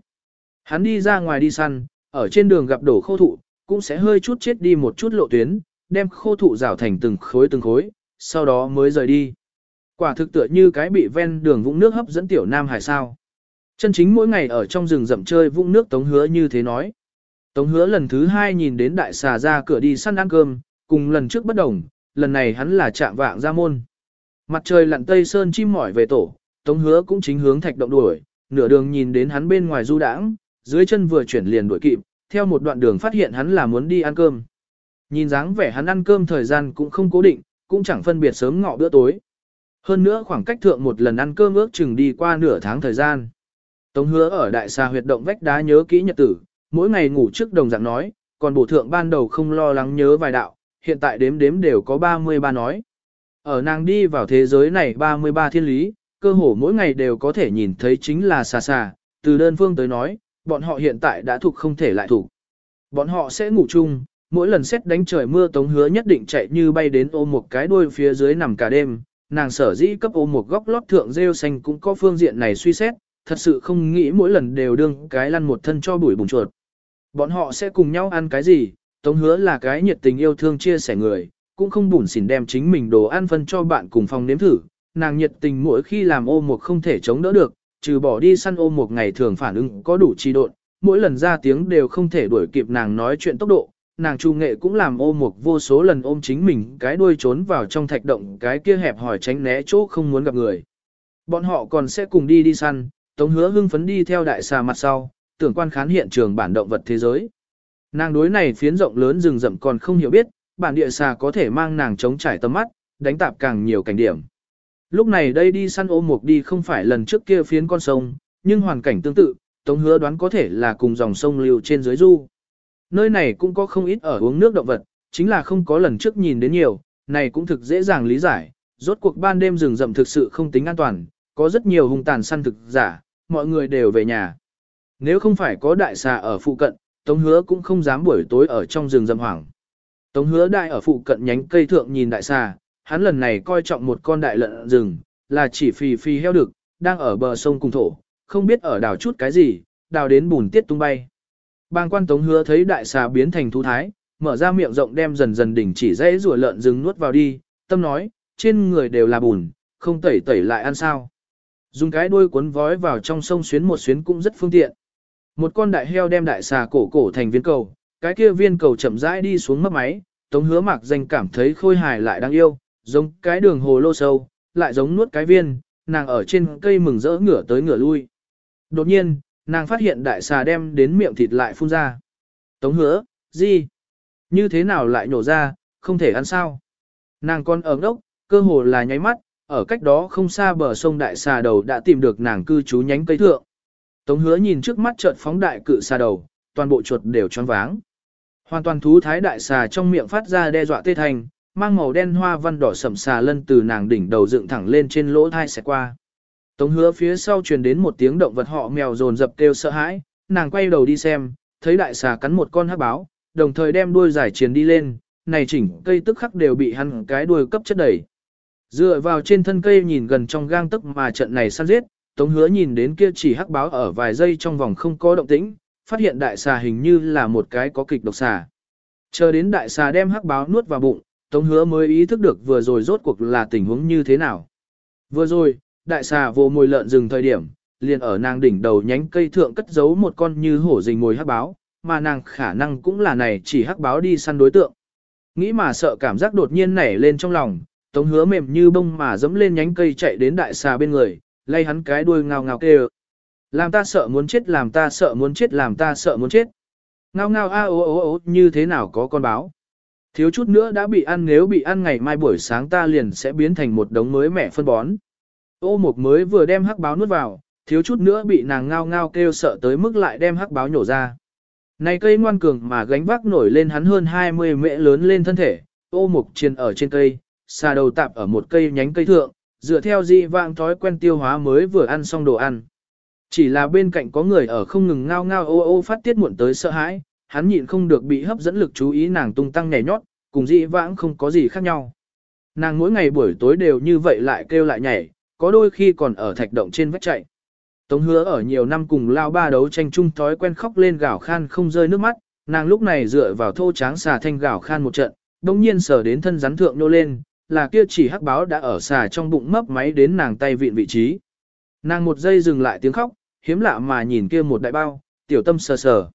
Hắn đi ra ngoài đi săn, ở trên đường gặp đổ khô thụ, cũng sẽ hơi chút chết đi một chút lộ tuyến, đem khô thụ rào thành từng khối từng khối, sau đó mới rời đi. Quả thực tựa như cái bị ven đường vũng nước hấp dẫn tiểu Nam Hải sao. Chân chính mỗi ngày ở trong rừng rậm chơi vũng nước Tống Hứa như thế nói. Tống Hứa lần thứ hai nhìn đến đại xà ra cửa đi săn ăn cơm, cùng lần trước bất đồng, lần này hắn là chạm vạng ra môn. Mặt trời lặn tây sơn chim mỏi về tổ, Tống Hứa cũng chính hướng thạch động đuổi, nửa đường nhìn đến hắn bên ngoài du đãng, dưới chân vừa chuyển liền đuổi kịp, theo một đoạn đường phát hiện hắn là muốn đi ăn cơm. Nhìn dáng vẻ hắn ăn cơm thời gian cũng không cố định, cũng chẳng phân biệt sớm ngọ bữa tối. Hơn nữa khoảng cách thượng một lần ăn cơm ước chừng đi qua nửa tháng thời gian. Tống hứa ở đại xa huyệt động vách đá nhớ kỹ nhật tử, mỗi ngày ngủ trước đồng dạng nói, còn bổ thượng ban đầu không lo lắng nhớ vài đạo, hiện tại đếm đếm đều có 33 nói. Ở nàng đi vào thế giới này 33 thiên lý, cơ hồ mỗi ngày đều có thể nhìn thấy chính là xa xa, từ đơn phương tới nói, bọn họ hiện tại đã thuộc không thể lại thủ. Bọn họ sẽ ngủ chung, mỗi lần xét đánh trời mưa tống hứa nhất định chạy như bay đến ôm một cái đuôi phía dưới nằm cả đêm, nàng sở dĩ cấp ôm một góc lót thượng rêu xanh cũng có phương diện này suy xét, thật sự không nghĩ mỗi lần đều đương cái lăn một thân cho bụi bùng chuột. Bọn họ sẽ cùng nhau ăn cái gì, tống hứa là cái nhiệt tình yêu thương chia sẻ người, cũng không bùn xỉn đem chính mình đồ ăn phân cho bạn cùng phòng nếm thử, nàng nhiệt tình mỗi khi làm ô một không thể chống đỡ được, trừ bỏ đi săn ô một ngày thường phản ứng có đủ trì độn, mỗi lần ra tiếng đều không thể đuổi kịp nàng nói chuyện tốc độ, nàng trù nghệ cũng làm ô một vô số lần ôm chính mình cái đuôi trốn vào trong thạch động cái kia hẹp hỏi tránh né chỗ không muốn gặp người. Bọn họ còn sẽ cùng đi đi săn, tống hứa hưng phấn đi theo đại xà mặt sau, tưởng quan khán hiện trường bản động vật thế giới. Nàng đối này phiến rộng lớn rừng rậm còn không hiểu biết, bản địa xà có thể mang nàng chống trải tầm mắt, đánh tạp càng nhiều cảnh điểm. Lúc này đây đi săn ô mục đi không phải lần trước kia phiến con sông, nhưng hoàn cảnh tương tự, Tống hứa đoán có thể là cùng dòng sông lưu trên dưới du. Nơi này cũng có không ít ở uống nước động vật, chính là không có lần trước nhìn đến nhiều, này cũng thực dễ dàng lý giải, rốt cuộc ban đêm rừng rậm thực sự không tính an toàn, có rất nhiều hung tàn săn thực giả, mọi người đều về nhà. Nếu không phải có đại xà ở phụ cận, Tống hứa cũng không dám buổi tối ở trong rừng rậm hoảng. Tống hứa đại ở phụ cận nhánh cây thượng nhìn đại xà, hắn lần này coi trọng một con đại lợn rừng, là chỉ phì phì heo đực, đang ở bờ sông cùng thổ, không biết ở đảo chút cái gì, đào đến bùn tiết tung bay. Bang quan tống hứa thấy đại xà biến thành thú thái, mở ra miệng rộng đem dần dần đỉnh chỉ dãy rùa lợn rừng nuốt vào đi, tâm nói, trên người đều là bùn, không tẩy tẩy lại ăn sao. Dùng cái đuôi cuốn vói vào trong sông xuyến một xuyến cũng rất phương tiện. Một con đại heo đem đại xà cổ cổ thành viên cầu, cái kia viên cầu chậm rãi đi xuống mấp máy, tống hứa mạc danh cảm thấy khôi hài lại đáng yêu, giống cái đường hồ lô sâu, lại giống nuốt cái viên, nàng ở trên cây mừng rỡ ngửa tới ngửa lui. Đột nhiên, nàng phát hiện đại xà đem đến miệng thịt lại phun ra. Tống hứa, gì? Như thế nào lại nổ ra, không thể ăn sao? Nàng còn ở ngốc, cơ hồ là nháy mắt, ở cách đó không xa bờ sông đại xà đầu đã tìm được nàng cư trú nhánh cây thượng. Tống hứa nhìn trước mắt chợt phóng đại cự xà đầu, toàn bộ chuột đều choáng váng. Hoàn toàn thú thái đại xà trong miệng phát ra đe dọa tê thành, mang màu đen hoa văn đỏ sậm xà lân từ nàng đỉnh đầu dựng thẳng lên trên lỗ thai xẹt qua. Tống hứa phía sau truyền đến một tiếng động vật họ mèo rồn dập kêu sợ hãi, nàng quay đầu đi xem, thấy đại xà cắn một con hắc báo, đồng thời đem đuôi giải chiến đi lên, này chỉnh cây tức khắc đều bị hắn cái đuôi cấp chất đẩy. Dựa vào trên thân cây nhìn gần trong gang tức mà trận này săn giết, Tống hứa nhìn đến kia chỉ hắc báo ở vài giây trong vòng không có động tĩnh, phát hiện đại xà hình như là một cái có kịch độc xà. Chờ đến đại xà đem hắc báo nuốt vào bụng, Tống hứa mới ý thức được vừa rồi rốt cuộc là tình huống như thế nào. Vừa rồi, đại xà vô mồi lợn rừng thời điểm, liền ở nàng đỉnh đầu nhánh cây thượng cất giấu một con như hổ rình mồi hắc báo, mà nàng khả năng cũng là này chỉ hắc báo đi săn đối tượng. Nghĩ mà sợ cảm giác đột nhiên nảy lên trong lòng, tống hứa mềm như bông mà dẫm lên nhánh cây chạy đến đại xà bên người, lay hắn cái đuôi ngao ngao kêu. Làm ta sợ muốn chết làm ta sợ muốn chết làm ta sợ muốn chết. Ngao ngao a ố ố ố như thế nào có con báo. Thiếu chút nữa đã bị ăn nếu bị ăn ngày mai buổi sáng ta liền sẽ biến thành một đống mới mẻ phân bón. Ô mục mới vừa đem hắc báo nuốt vào, thiếu chút nữa bị nàng ngao ngao kêu sợ tới mức lại đem hắc báo nhổ ra. Này cây ngoan cường mà gánh vác nổi lên hắn hơn 20 mễ lớn lên thân thể, ô mục chiên ở trên cây, xà đầu tạp ở một cây nhánh cây thượng, dựa theo di vang thói quen tiêu hóa mới vừa ăn xong đồ ăn. Chỉ là bên cạnh có người ở không ngừng ngao ngao ô ô phát tiết muộn tới sợ hãi, hắn nhịn không được bị hấp dẫn lực chú ý nàng tung tăng nhảy nhót, cùng dị vãng không có gì khác nhau. Nàng mỗi ngày buổi tối đều như vậy lại kêu lại nhảy, có đôi khi còn ở thạch động trên vách chạy. Tống hứa ở nhiều năm cùng lao ba đấu tranh chung thói quen khóc lên gào khan không rơi nước mắt, nàng lúc này dựa vào thô tráng xà thanh gào khan một trận, đồng nhiên sở đến thân rắn thượng nô lên, là kia chỉ hắc báo đã ở xà trong bụng mấp máy đến nàng tay vịn vị trí. Nàng một giây dừng lại tiếng khóc, hiếm lạ mà nhìn kia một đại bao, tiểu tâm sờ sờ.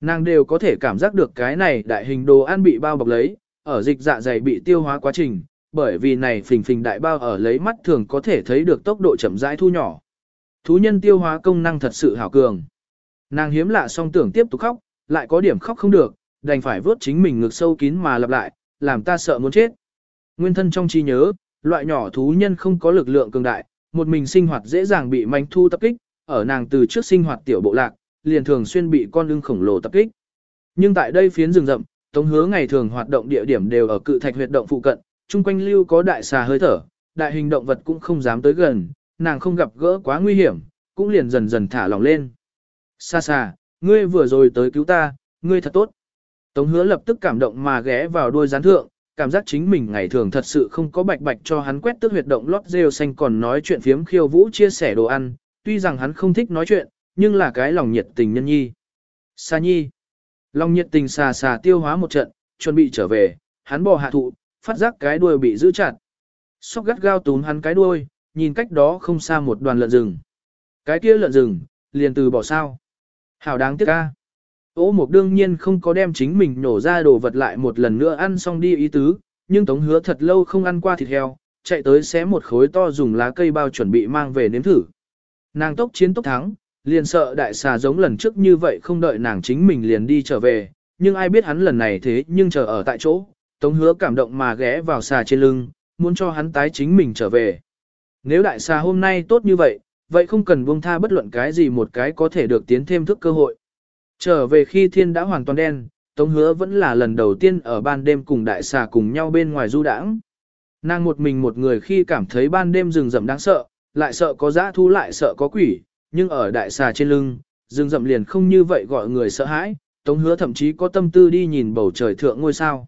Nàng đều có thể cảm giác được cái này đại hình đồ ăn bị bao bọc lấy, ở dịch dạ dày bị tiêu hóa quá trình, bởi vì này phình phình đại bao ở lấy mắt thường có thể thấy được tốc độ chậm rãi thu nhỏ. Thú nhân tiêu hóa công năng thật sự hảo cường. Nàng hiếm lạ song tưởng tiếp tục khóc, lại có điểm khóc không được, đành phải vớt chính mình ngực sâu kín mà lặp lại, làm ta sợ muốn chết. Nguyên thân trong trí nhớ, loại nhỏ thú nhân không có lực lượng cường đại, một mình sinh hoạt dễ dàng bị manh thu tập kích, ở nàng từ trước sinh hoạt tiểu bộ lạc, liền thường xuyên bị con lưng khổng lồ tập kích. Nhưng tại đây phiến rừng rậm, Tống Hứa ngày thường hoạt động địa điểm đều ở cự thạch huyệt động phụ cận, chung quanh lưu có đại xà hơi thở, đại hình động vật cũng không dám tới gần, nàng không gặp gỡ quá nguy hiểm, cũng liền dần dần thả lỏng lên. Xa xa, ngươi vừa rồi tới cứu ta, ngươi thật tốt. Tống hứa lập tức cảm động mà ghé vào đuôi gián thượng, cảm giác chính mình ngày thường thật sự không có bạch bạch cho hắn quét tước huyệt động lót rêu xanh còn nói chuyện phiếm khiêu vũ chia sẻ đồ ăn, tuy rằng hắn không thích nói chuyện, nhưng là cái lòng nhiệt tình nhân nhi. Sa nhi. Lòng nhiệt tình xà xà tiêu hóa một trận, chuẩn bị trở về, hắn bò hạ thụ, phát giác cái đuôi bị giữ chặt. Sóc gắt gao túm hắn cái đuôi, nhìn cách đó không xa một đoàn lợn rừng. Cái kia lợn rừng, liền từ bỏ sao. Hảo đáng tiếc ca. Ô mục đương nhiên không có đem chính mình nổ ra đồ vật lại một lần nữa ăn xong đi ý tứ, nhưng tống hứa thật lâu không ăn qua thịt heo, chạy tới xé một khối to dùng lá cây bao chuẩn bị mang về nếm thử. Nàng tốc chiến tốc thắng, liền sợ đại xà giống lần trước như vậy không đợi nàng chính mình liền đi trở về, nhưng ai biết hắn lần này thế nhưng chờ ở tại chỗ, tống hứa cảm động mà ghé vào xà trên lưng, muốn cho hắn tái chính mình trở về. Nếu đại xà hôm nay tốt như vậy, vậy không cần buông tha bất luận cái gì một cái có thể được tiến thêm thức cơ hội. Trở về khi thiên đã hoàn toàn đen, Tống Hứa vẫn là lần đầu tiên ở ban đêm cùng đại xà cùng nhau bên ngoài du đãng. Nàng một mình một người khi cảm thấy ban đêm rừng rậm đáng sợ, lại sợ có dã thu lại sợ có quỷ, nhưng ở đại xà trên lưng, rừng rậm liền không như vậy gọi người sợ hãi, Tống Hứa thậm chí có tâm tư đi nhìn bầu trời thượng ngôi sao.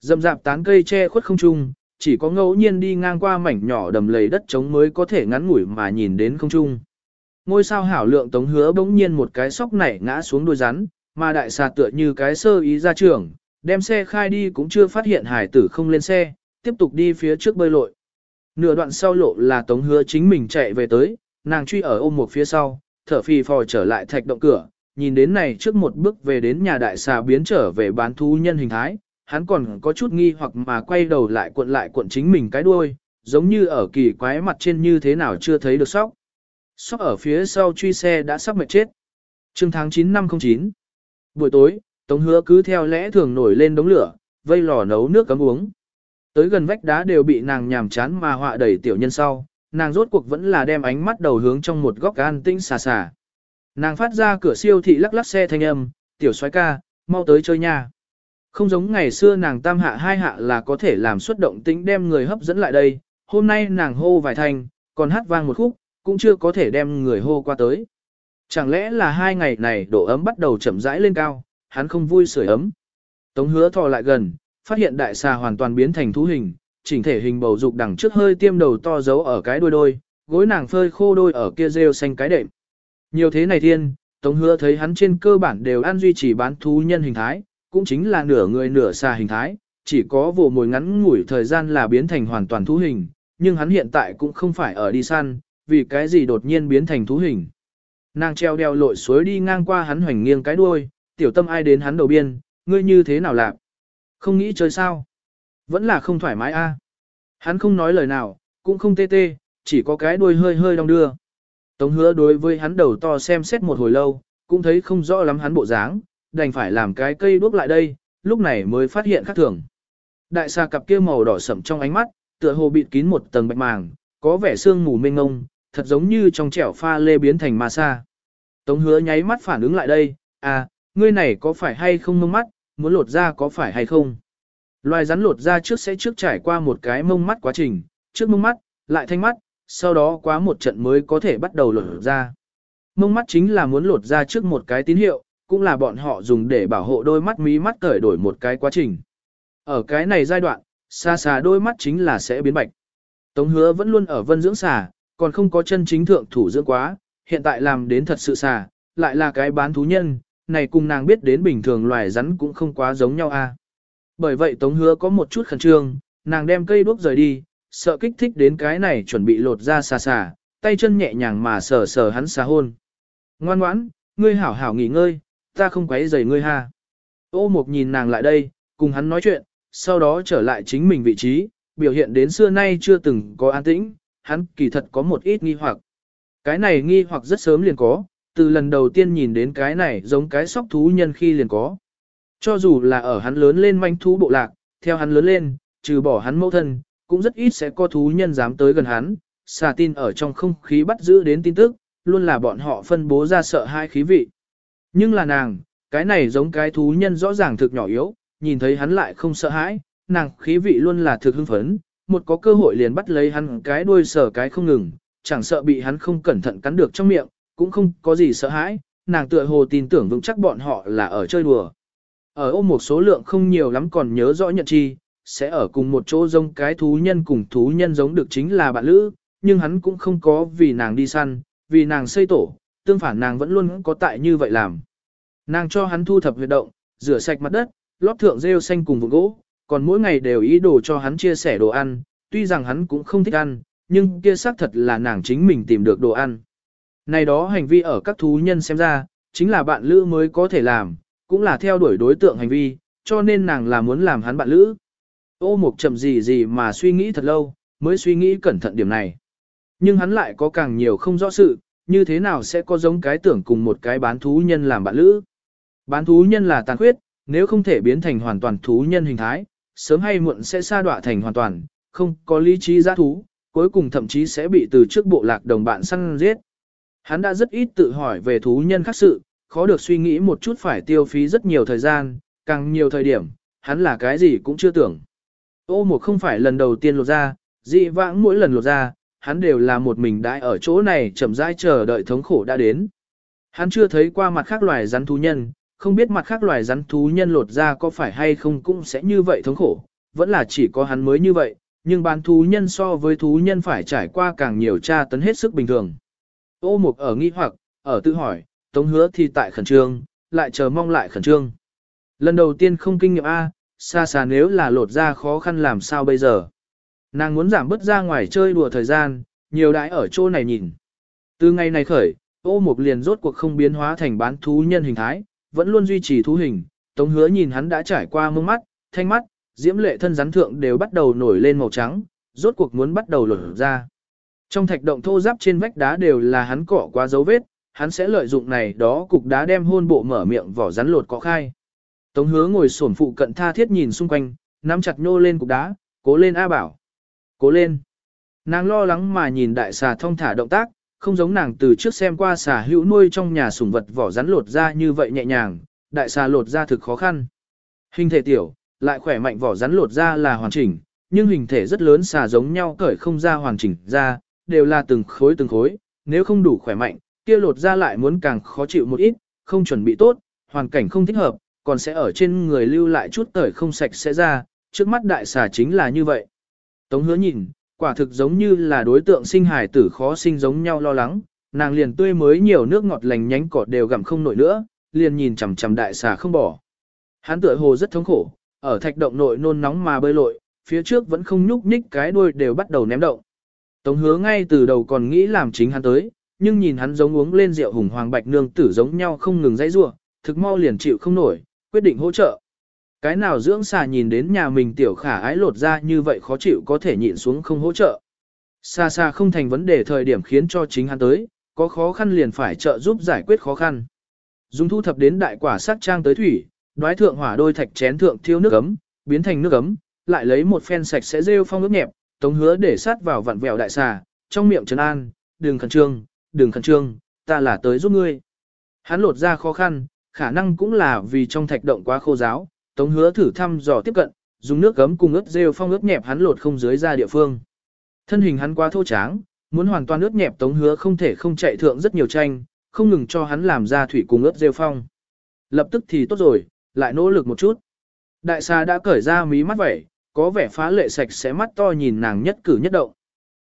Dậm dạp tán cây che khuất không trung, chỉ có ngẫu nhiên đi ngang qua mảnh nhỏ đầm lầy đất trống mới có thể ngắn ngủi mà nhìn đến không trung. Ngôi sao hảo lượng tống hứa bỗng nhiên một cái sóc nảy ngã xuống đuôi rắn, mà đại xà tựa như cái sơ ý ra trường, đem xe khai đi cũng chưa phát hiện hải tử không lên xe, tiếp tục đi phía trước bơi lội. Nửa đoạn sau lộ là tống hứa chính mình chạy về tới, nàng truy ở ôm một phía sau, thở phì phò trở lại thạch động cửa, nhìn đến này trước một bước về đến nhà đại xà biến trở về bán thú nhân hình thái, hắn còn có chút nghi hoặc mà quay đầu lại cuộn lại cuộn chính mình cái đuôi, giống như ở kỳ quái mặt trên như thế nào chưa thấy được sóc. Sóc ở phía sau truy xe đã sắp mệt chết. Trương tháng 9 năm 09. Buổi tối, Tống Hứa cứ theo lẽ thường nổi lên đống lửa, vây lò nấu nước cấm uống. Tới gần vách đá đều bị nàng nhàm chán mà họa đầy tiểu nhân sau, nàng rốt cuộc vẫn là đem ánh mắt đầu hướng trong một góc an tĩnh xà xà. Nàng phát ra cửa siêu thị lắc lắc xe thanh âm, tiểu soái ca, mau tới chơi nha. Không giống ngày xưa nàng tam hạ hai hạ là có thể làm xuất động tính đem người hấp dẫn lại đây, hôm nay nàng hô vài thanh, còn hát vang một khúc, cũng chưa có thể đem người hô qua tới. Chẳng lẽ là hai ngày này độ ấm bắt đầu chậm rãi lên cao, hắn không vui sưởi ấm. Tống hứa thò lại gần, phát hiện đại xà hoàn toàn biến thành thú hình, chỉnh thể hình bầu dục đằng trước hơi tiêm đầu to giấu ở cái đuôi đôi, gối nàng phơi khô đôi ở kia rêu xanh cái đệm. Nhiều thế này thiên, Tống hứa thấy hắn trên cơ bản đều ăn duy trì bán thú nhân hình thái, cũng chính là nửa người nửa xà hình thái, chỉ có vụ mồi ngắn ngủi thời gian là biến thành hoàn toàn thú hình, nhưng hắn hiện tại cũng không phải ở đi săn, vì cái gì đột nhiên biến thành thú hình. Nàng treo đeo lội suối đi ngang qua hắn hoành nghiêng cái đuôi, tiểu tâm ai đến hắn đầu biên, ngươi như thế nào lạc? Không nghĩ chơi sao? Vẫn là không thoải mái a. Hắn không nói lời nào, cũng không tê tê, chỉ có cái đuôi hơi hơi đong đưa. Tống hứa đối với hắn đầu to xem xét một hồi lâu, cũng thấy không rõ lắm hắn bộ dáng, đành phải làm cái cây đuốc lại đây, lúc này mới phát hiện khác thường. Đại xà cặp kia màu đỏ sẫm trong ánh mắt, tựa hồ bịt kín một tầng bạch màng, có vẻ sương mù mênh ngông, thật giống như trong chẻo pha lê biến thành ma sa. Tống hứa nháy mắt phản ứng lại đây, à, ngươi này có phải hay không mông mắt, muốn lột ra có phải hay không? Loài rắn lột ra trước sẽ trước trải qua một cái mông mắt quá trình, trước mông mắt, lại thanh mắt, sau đó quá một trận mới có thể bắt đầu lột ra. Mông mắt chính là muốn lột ra trước một cái tín hiệu, cũng là bọn họ dùng để bảo hộ đôi mắt mí mắt cởi đổi một cái quá trình. Ở cái này giai đoạn, xa xa đôi mắt chính là sẽ biến bạch. Tống hứa vẫn luôn ở vân dưỡng xà, còn không có chân chính thượng thủ dưỡng quá, hiện tại làm đến thật sự xà, lại là cái bán thú nhân, này cùng nàng biết đến bình thường loài rắn cũng không quá giống nhau a. Bởi vậy Tống Hứa có một chút khẩn trương, nàng đem cây đuốc rời đi, sợ kích thích đến cái này chuẩn bị lột ra xà xà, tay chân nhẹ nhàng mà sờ sờ hắn xà hôn. Ngoan ngoãn, ngươi hảo hảo nghỉ ngơi, ta không quấy rầy ngươi ha. Ô Mộc nhìn nàng lại đây, cùng hắn nói chuyện, sau đó trở lại chính mình vị trí, biểu hiện đến xưa nay chưa từng có an tĩnh, hắn kỳ thật có một ít nghi hoặc. Cái này nghi hoặc rất sớm liền có, từ lần đầu tiên nhìn đến cái này giống cái sóc thú nhân khi liền có. Cho dù là ở hắn lớn lên manh thú bộ lạc, theo hắn lớn lên, trừ bỏ hắn mẫu thân, cũng rất ít sẽ có thú nhân dám tới gần hắn, xà tin ở trong không khí bắt giữ đến tin tức, luôn là bọn họ phân bố ra sợ hai khí vị. Nhưng là nàng, cái này giống cái thú nhân rõ ràng thực nhỏ yếu, nhìn thấy hắn lại không sợ hãi, nàng khí vị luôn là thực hưng phấn, một có cơ hội liền bắt lấy hắn cái đuôi sở cái không ngừng, chẳng sợ bị hắn không cẩn thận cắn được trong miệng, cũng không có gì sợ hãi, nàng tựa hồ tin tưởng vững chắc bọn họ là ở chơi đùa. Ở ôm một số lượng không nhiều lắm còn nhớ rõ nhận chi, sẽ ở cùng một chỗ giống cái thú nhân cùng thú nhân giống được chính là bạn lữ, nhưng hắn cũng không có vì nàng đi săn, vì nàng xây tổ, tương phản nàng vẫn luôn có tại như vậy làm. Nàng cho hắn thu thập huyệt động, rửa sạch mặt đất, lót thượng rêu xanh cùng vụn gỗ, còn mỗi ngày đều ý đồ cho hắn chia sẻ đồ ăn, tuy rằng hắn cũng không thích ăn, nhưng kia xác thật là nàng chính mình tìm được đồ ăn. Này đó hành vi ở các thú nhân xem ra, chính là bạn lữ mới có thể làm, cũng là theo đuổi đối tượng hành vi, cho nên nàng là muốn làm hắn bạn lữ. Ô mục chậm gì gì mà suy nghĩ thật lâu, mới suy nghĩ cẩn thận điểm này. Nhưng hắn lại có càng nhiều không rõ sự, như thế nào sẽ có giống cái tưởng cùng một cái bán thú nhân làm bạn lữ. Bán thú nhân là tàn khuyết, nếu không thể biến thành hoàn toàn thú nhân hình thái, sớm hay muộn sẽ sa đọa thành hoàn toàn, không có lý trí giá thú, cuối cùng thậm chí sẽ bị từ trước bộ lạc đồng bạn săn giết. Hắn đã rất ít tự hỏi về thú nhân khác sự, khó được suy nghĩ một chút phải tiêu phí rất nhiều thời gian, càng nhiều thời điểm, hắn là cái gì cũng chưa tưởng. Ô một không phải lần đầu tiên lột ra, dị vãng mỗi lần lột ra, hắn đều là một mình đãi ở chỗ này chậm rãi chờ đợi thống khổ đã đến. Hắn chưa thấy qua mặt khác loài rắn thú nhân, không biết mặt khác loài rắn thú nhân lột ra có phải hay không cũng sẽ như vậy thống khổ, vẫn là chỉ có hắn mới như vậy, nhưng bán thú nhân so với thú nhân phải trải qua càng nhiều tra tấn hết sức bình thường. Ô mục ở nghi hoặc, ở tự hỏi, tống hứa thì tại khẩn trương, lại chờ mong lại khẩn trương. Lần đầu tiên không kinh nghiệm A, xa xa nếu là lột ra khó khăn làm sao bây giờ. Nàng muốn giảm bớt ra ngoài chơi đùa thời gian, nhiều đãi ở chỗ này nhìn. Từ ngày này khởi, ô mục liền rốt cuộc không biến hóa thành bán thú nhân hình thái, vẫn luôn duy trì thú hình. Tống hứa nhìn hắn đã trải qua mông mắt, thanh mắt, diễm lệ thân rắn thượng đều bắt đầu nổi lên màu trắng, rốt cuộc muốn bắt đầu lột ra. Trong thạch động thô giáp trên vách đá đều là hắn cọ qua dấu vết, hắn sẽ lợi dụng này đó cục đá đem hôn bộ mở miệng vỏ rắn lột cọ khai. Tống hứa ngồi sổn phụ cận tha thiết nhìn xung quanh, nắm chặt nhô lên cục đá, cố lên A bảo. Cố lên. Nàng lo lắng mà nhìn đại xà thông thả động tác, không giống nàng từ trước xem qua xà hữu nuôi trong nhà sủng vật vỏ rắn lột ra như vậy nhẹ nhàng, đại xà lột ra thực khó khăn. Hình thể tiểu, lại khỏe mạnh vỏ rắn lột ra là hoàn chỉnh, nhưng hình thể rất lớn xà giống nhau cởi không ra hoàn chỉnh ra, đều là từng khối từng khối, nếu không đủ khỏe mạnh, kia lột ra lại muốn càng khó chịu một ít, không chuẩn bị tốt, hoàn cảnh không thích hợp, còn sẽ ở trên người lưu lại chút tởi không sạch sẽ ra, trước mắt đại xà chính là như vậy. Tống hứa nhìn, quả thực giống như là đối tượng sinh hài tử khó sinh giống nhau lo lắng, nàng liền tươi mới nhiều nước ngọt lành nhánh cỏ đều gặm không nổi nữa, liền nhìn chằm chằm đại xà không bỏ. Hắn tựa hồ rất thống khổ, ở thạch động nội nôn nóng mà bơi lội, phía trước vẫn không nhúc nhích cái đuôi đều bắt đầu ném động. Tống hứa ngay từ đầu còn nghĩ làm chính hắn tới, nhưng nhìn hắn giống uống lên rượu hùng hoàng bạch nương tử giống nhau không ngừng dãy rủa, thực mau liền chịu không nổi, quyết định hỗ trợ. Cái nào dưỡng xà nhìn đến nhà mình tiểu khả ái lột ra như vậy khó chịu có thể nhịn xuống không hỗ trợ. Xa xa không thành vấn đề thời điểm khiến cho chính hắn tới, có khó khăn liền phải trợ giúp giải quyết khó khăn. Dùng thu thập đến đại quả sắc trang tới thủy, đoái thượng hỏa đôi thạch chén thượng thiêu nước ấm, biến thành nước ấm, lại lấy một phen sạch sẽ rêu phong nước nhẹp, tống hứa để sát vào vặn vẹo đại xà, trong miệng trấn an, đừng khẩn trương, đừng khẩn trương, ta là tới giúp ngươi. Hắn lột ra khó khăn, khả năng cũng là vì trong thạch động quá khô giáo, tống hứa thử thăm dò tiếp cận, dùng nước gấm cùng ướt rêu phong ướt nhẹp hắn lột không dưới ra địa phương. Thân hình hắn quá thô tráng, muốn hoàn toàn ướt nhẹp tống hứa không thể không chạy thượng rất nhiều tranh, không ngừng cho hắn làm ra thủy cùng ướt rêu phong. Lập tức thì tốt rồi, lại nỗ lực một chút. Đại xà đã cởi ra mí mắt vẩy, có vẻ phá lệ sạch sẽ mắt to nhìn nàng nhất cử nhất động.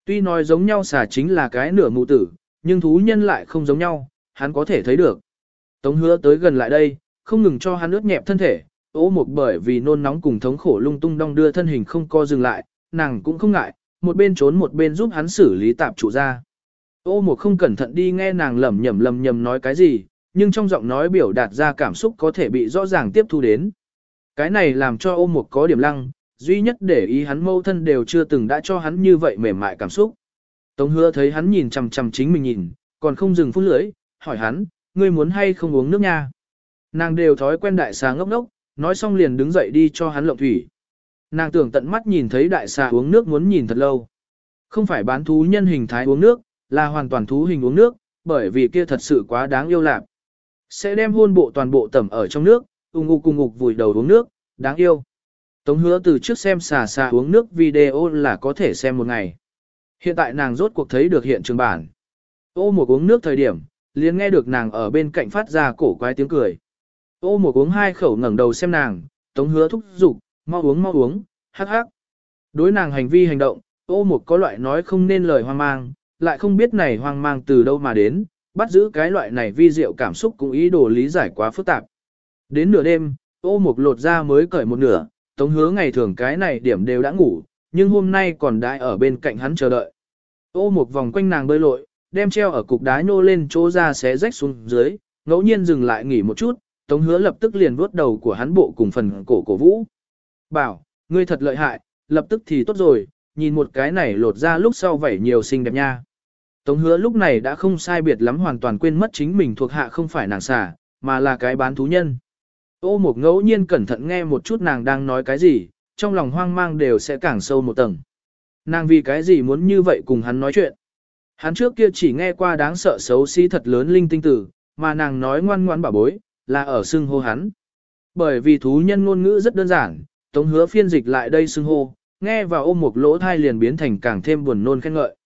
Tuy nói giống nhau xà chính là cái nửa mụ tử, nhưng thú nhân lại không giống nhau, hắn có thể thấy được. Tống hứa tới gần lại đây, không ngừng cho hắn ướt nhẹp thân thể, ố một bởi vì nôn nóng cùng thống khổ lung tung đong đưa thân hình không co dừng lại, nàng cũng không ngại, một bên trốn một bên giúp hắn xử lý tạp trụ ra. Ô một không cẩn thận đi nghe nàng lẩm nhẩm lẩm nhẩm nói cái gì, nhưng trong giọng nói biểu đạt ra cảm xúc có thể bị rõ ràng tiếp thu đến. Cái này làm cho ô một có điểm lăng, duy nhất để ý hắn mâu thân đều chưa từng đã cho hắn như vậy mềm mại cảm xúc. Tống hứa thấy hắn nhìn chằm chằm chính mình nhìn, còn không dừng phút lưỡi, hỏi hắn, ngươi muốn hay không uống nước nha. Nàng đều thói quen đại xà ngốc ngốc, nói xong liền đứng dậy đi cho hắn lộng thủy. Nàng tưởng tận mắt nhìn thấy đại xà uống nước muốn nhìn thật lâu. Không phải bán thú nhân hình thái uống nước, là hoàn toàn thú hình uống nước, bởi vì kia thật sự quá đáng yêu lạc. Sẽ đem hôn bộ toàn bộ tẩm ở trong nước, ung ngục cùng ngục vùi đầu uống nước, đáng yêu. Tống hứa từ trước xem xà xà uống nước video là có thể xem một ngày. Hiện tại nàng rốt cuộc thấy được hiện trường bản. Ô một uống nước thời điểm, liền nghe được nàng ở bên cạnh phát ra cổ quái tiếng cười. Ô một uống hai khẩu ngẩng đầu xem nàng, tống hứa thúc giục, mau uống mau uống, hắc hắc. Đối nàng hành vi hành động, ô một có loại nói không nên lời hoang mang, lại không biết này hoang mang từ đâu mà đến, bắt giữ cái loại này vi diệu cảm xúc cũng ý đồ lý giải quá phức tạp. Đến nửa đêm, ô một lột ra mới cởi một nửa, tống hứa ngày thường cái này điểm đều đã ngủ, nhưng hôm nay còn đãi ở bên cạnh hắn chờ đợi. Ô một vòng quanh nàng bơi lội, đem treo ở cục đá nhô lên chỗ ra xé rách xuống dưới, ngẫu nhiên dừng lại nghỉ một chút, tống hứa lập tức liền vuốt đầu của hắn bộ cùng phần cổ cổ vũ. Bảo, ngươi thật lợi hại, lập tức thì tốt rồi, nhìn một cái này lột ra lúc sau vảy nhiều xinh đẹp nha. Tống hứa lúc này đã không sai biệt lắm hoàn toàn quên mất chính mình thuộc hạ không phải nàng xả, mà là cái bán thú nhân. Ô một ngẫu nhiên cẩn thận nghe một chút nàng đang nói cái gì, trong lòng hoang mang đều sẽ càng sâu một tầng. Nàng vì cái gì muốn như vậy cùng hắn nói chuyện. Hắn trước kia chỉ nghe qua đáng sợ xấu xí thật lớn linh tinh tử, mà nàng nói ngoan ngoan bảo bối, là ở xưng hô hắn. Bởi vì thú nhân ngôn ngữ rất đơn giản, tống hứa phiên dịch lại đây xưng hô, nghe vào ôm một lỗ thai liền biến thành càng thêm buồn nôn khen ngợi.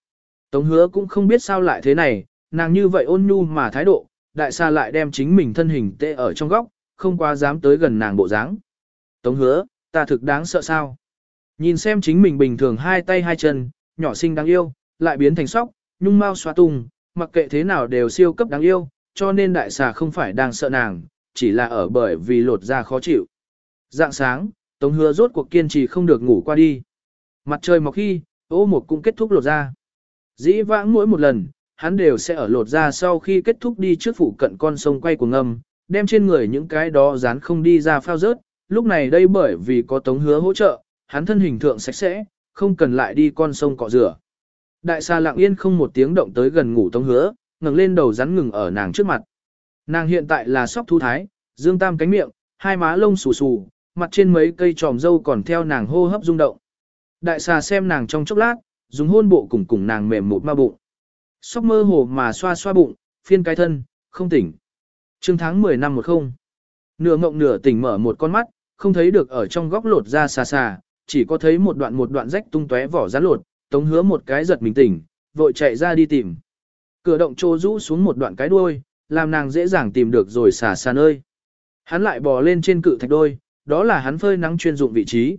Tống hứa cũng không biết sao lại thế này, nàng như vậy ôn nhu mà thái độ, đại xa lại đem chính mình thân hình tệ ở trong góc, không quá dám tới gần nàng bộ dáng. Tống hứa, ta thực đáng sợ sao? Nhìn xem chính mình bình thường hai tay hai chân, nhỏ xinh đáng yêu, lại biến thành sóc, nhung mau xóa tung, mặc kệ thế nào đều siêu cấp đáng yêu, cho nên đại xà không phải đang sợ nàng, chỉ là ở bởi vì lột da khó chịu. Dạng sáng, Tống hứa rốt cuộc kiên trì không được ngủ qua đi. Mặt trời mọc khi, ô một cũng kết thúc lột da. Dĩ vãng mỗi một lần, hắn đều sẽ ở lột da sau khi kết thúc đi trước phủ cận con sông quay của ngâm, đem trên người những cái đó dán không đi ra phao rớt. Lúc này đây bởi vì có tống hứa hỗ trợ, hắn thân hình thượng sạch sẽ, không cần lại đi con sông cọ rửa. Đại xa lặng yên không một tiếng động tới gần ngủ tống hứa, ngẩng lên đầu rắn ngừng ở nàng trước mặt. Nàng hiện tại là sóc thu thái, dương tam cánh miệng, hai má lông xù xù, mặt trên mấy cây tròm dâu còn theo nàng hô hấp rung động. Đại xà xem nàng trong chốc lát, dùng hôn bộ cùng cùng nàng mềm một ma bụng. Sóc mơ hồ mà xoa xoa bụng, phiên cái thân, không tỉnh. Trương tháng 10 năm một không. Nửa ngộng nửa tỉnh mở một con mắt, không thấy được ở trong góc lột ra xà xà, chỉ có thấy một đoạn một đoạn rách tung tóe vỏ rán lột, tống hứa một cái giật mình tỉnh, vội chạy ra đi tìm. Cửa động trô rũ xuống một đoạn cái đuôi, làm nàng dễ dàng tìm được rồi xà xà nơi. Hắn lại bò lên trên cự thạch đôi, đó là hắn phơi nắng chuyên dụng vị trí.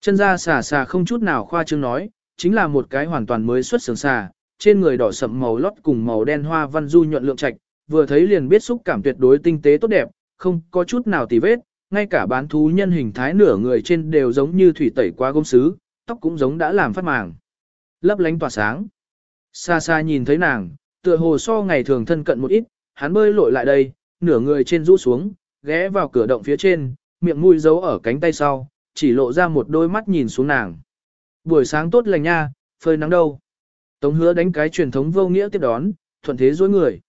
Chân da xà xà không chút nào khoa trương nói, chính là một cái hoàn toàn mới xuất sướng xà, trên người đỏ sậm màu lót cùng màu đen hoa văn du nhuận lượng trạch, vừa thấy liền biết xúc cảm tuyệt đối tinh tế tốt đẹp, không có chút nào tì vết, ngay cả bán thú nhân hình thái nửa người trên đều giống như thủy tẩy qua gốm sứ, tóc cũng giống đã làm phát màng. Lấp lánh tỏa sáng. Xa xa nhìn thấy nàng, tựa hồ so ngày thường thân cận một ít, hắn bơi lội lại đây, nửa người trên rũ xuống, ghé vào cửa động phía trên, miệng mũi giấu ở cánh tay sau, chỉ lộ ra một đôi mắt nhìn xuống nàng. Buổi sáng tốt lành nha, phơi nắng đâu. Tống hứa đánh cái truyền thống vô nghĩa tiếp đón, thuận thế dối người.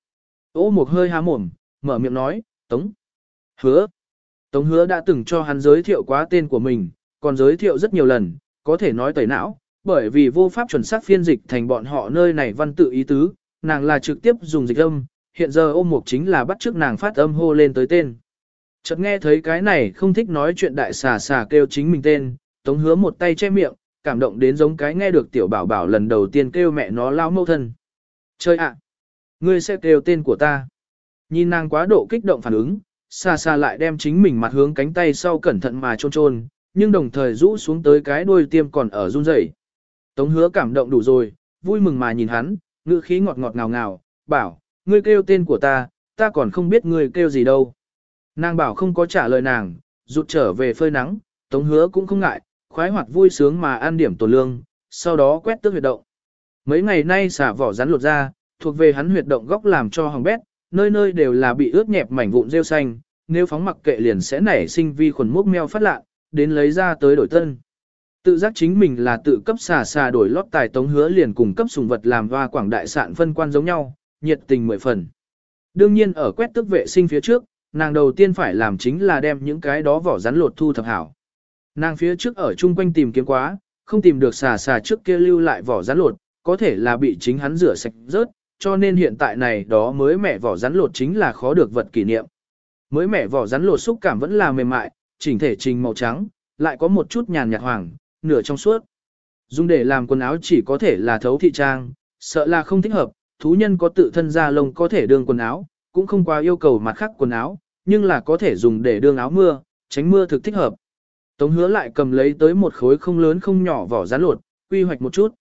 Ô một hơi há mồm, mở miệng nói, Tống. Hứa. Tống hứa đã từng cho hắn giới thiệu quá tên của mình, còn giới thiệu rất nhiều lần, có thể nói tẩy não, bởi vì vô pháp chuẩn xác phiên dịch thành bọn họ nơi này văn tự ý tứ, nàng là trực tiếp dùng dịch âm, hiện giờ ôm mục chính là bắt trước nàng phát âm hô lên tới tên. Chợt nghe thấy cái này không thích nói chuyện đại xà xà kêu chính mình tên, tống hứa một tay che miệng, cảm động đến giống cái nghe được tiểu bảo bảo lần đầu tiên kêu mẹ nó lao mâu thân. Chơi ạ! ngươi sẽ kêu tên của ta. Nhìn nàng quá độ kích động phản ứng, xa xa lại đem chính mình mặt hướng cánh tay sau cẩn thận mà trôn trôn, nhưng đồng thời rũ xuống tới cái đuôi tiêm còn ở run rẩy. Tống hứa cảm động đủ rồi, vui mừng mà nhìn hắn, ngữ khí ngọt ngọt ngào ngào, bảo, ngươi kêu tên của ta, ta còn không biết ngươi kêu gì đâu. Nàng bảo không có trả lời nàng, rụt trở về phơi nắng, tống hứa cũng không ngại, khoái hoạt vui sướng mà ăn điểm tổ lương, sau đó quét tước huyệt động. Mấy ngày nay xả vỏ rắn lột ra, thuộc về hắn huyệt động góc làm cho hỏng bét, nơi nơi đều là bị ướt nhẹp mảnh vụn rêu xanh, nếu phóng mặc kệ liền sẽ nảy sinh vi khuẩn mốc meo phát lạ, đến lấy ra tới đổi tân. Tự giác chính mình là tự cấp xà xà đổi lót tài tống hứa liền cùng cấp sùng vật làm hoa quảng đại sạn phân quan giống nhau, nhiệt tình mười phần. Đương nhiên ở quét tức vệ sinh phía trước, nàng đầu tiên phải làm chính là đem những cái đó vỏ rắn lột thu thập hảo. Nàng phía trước ở chung quanh tìm kiếm quá, không tìm được xà xà trước kia lưu lại vỏ rắn lột, có thể là bị chính hắn rửa sạch rớt, cho nên hiện tại này đó mới mẻ vỏ rắn lột chính là khó được vật kỷ niệm. Mới mẻ vỏ rắn lột xúc cảm vẫn là mềm mại, chỉnh thể trình màu trắng, lại có một chút nhàn nhạt hoàng, nửa trong suốt. Dùng để làm quần áo chỉ có thể là thấu thị trang, sợ là không thích hợp, thú nhân có tự thân da lông có thể đương quần áo, cũng không quá yêu cầu mặt khác quần áo, nhưng là có thể dùng để đương áo mưa, tránh mưa thực thích hợp. Tống hứa lại cầm lấy tới một khối không lớn không nhỏ vỏ rắn lột, quy hoạch một chút.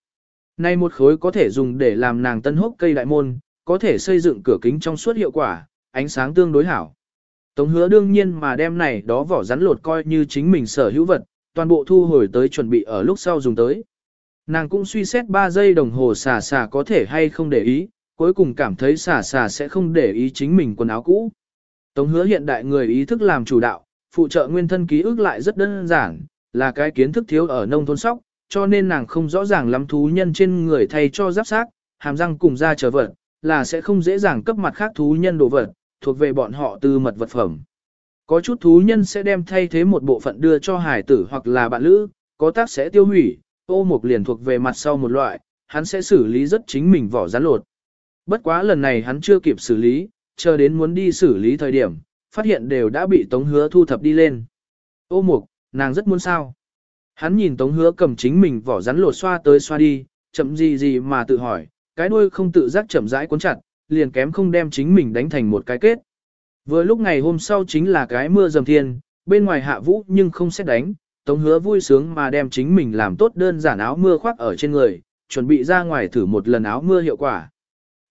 Nay một khối có thể dùng để làm nàng tân hốc cây đại môn, có thể xây dựng cửa kính trong suốt hiệu quả, ánh sáng tương đối hảo. Tống hứa đương nhiên mà đem này đó vỏ rắn lột coi như chính mình sở hữu vật, toàn bộ thu hồi tới chuẩn bị ở lúc sau dùng tới. Nàng cũng suy xét 3 giây đồng hồ xà xà có thể hay không để ý, cuối cùng cảm thấy xà xà sẽ không để ý chính mình quần áo cũ. Tống hứa hiện đại người ý thức làm chủ đạo, phụ trợ nguyên thân ký ức lại rất đơn giản, là cái kiến thức thiếu ở nông thôn sóc, cho nên nàng không rõ ràng lắm thú nhân trên người thay cho giáp xác, hàm răng cùng da trở vật, là sẽ không dễ dàng cấp mặt khác thú nhân đồ vật, thuộc về bọn họ tư mật vật phẩm. Có chút thú nhân sẽ đem thay thế một bộ phận đưa cho hải tử hoặc là bạn lữ, có tác sẽ tiêu hủy, ô mục liền thuộc về mặt sau một loại, hắn sẽ xử lý rất chính mình vỏ rán lột. Bất quá lần này hắn chưa kịp xử lý, chờ đến muốn đi xử lý thời điểm, phát hiện đều đã bị Tống Hứa thu thập đi lên. Ô mục, nàng rất muốn sao. Hắn nhìn Tống Hứa cầm chính mình vỏ rắn lột xoa tới xoa đi, chậm gì gì mà tự hỏi, cái đuôi không tự giác chậm rãi cuốn chặt, liền kém không đem chính mình đánh thành một cái kết. Vừa lúc ngày hôm sau chính là cái mưa dầm thiên, bên ngoài hạ vũ nhưng không xét đánh, Tống Hứa vui sướng mà đem chính mình làm tốt đơn giản áo mưa khoác ở trên người, chuẩn bị ra ngoài thử một lần áo mưa hiệu quả.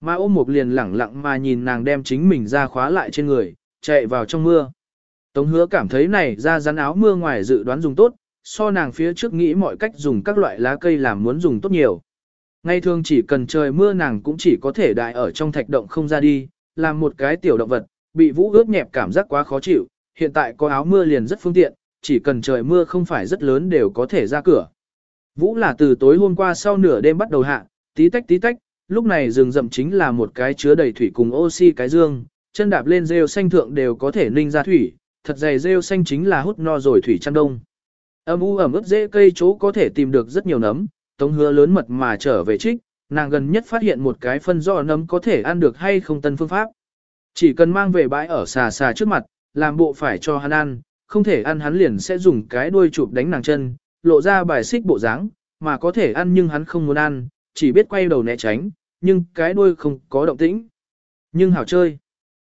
Mà ôm một liền lẳng lặng mà nhìn nàng đem chính mình ra khóa lại trên người, chạy vào trong mưa. Tống hứa cảm thấy này ra rắn áo mưa ngoài dự đoán dùng tốt, so nàng phía trước nghĩ mọi cách dùng các loại lá cây làm muốn dùng tốt nhiều. Ngày thường chỉ cần trời mưa nàng cũng chỉ có thể đại ở trong thạch động không ra đi, làm một cái tiểu động vật, bị vũ ướt nhẹp cảm giác quá khó chịu, hiện tại có áo mưa liền rất phương tiện, chỉ cần trời mưa không phải rất lớn đều có thể ra cửa. Vũ là từ tối hôm qua sau nửa đêm bắt đầu hạ, tí tách tí tách, lúc này rừng rậm chính là một cái chứa đầy thủy cùng oxy cái dương, chân đạp lên rêu xanh thượng đều có thể ninh ra thủy, thật dày rêu xanh chính là hút no rồi thủy chăn đông. Âm u ẩm ướt dễ cây chỗ có thể tìm được rất nhiều nấm, tống hứa lớn mật mà trở về trích, nàng gần nhất phát hiện một cái phân do nấm có thể ăn được hay không tân phương pháp. Chỉ cần mang về bãi ở xà xà trước mặt, làm bộ phải cho hắn ăn, không thể ăn hắn liền sẽ dùng cái đuôi chụp đánh nàng chân, lộ ra bài xích bộ dáng, mà có thể ăn nhưng hắn không muốn ăn, chỉ biết quay đầu né tránh, nhưng cái đuôi không có động tĩnh. Nhưng hảo chơi.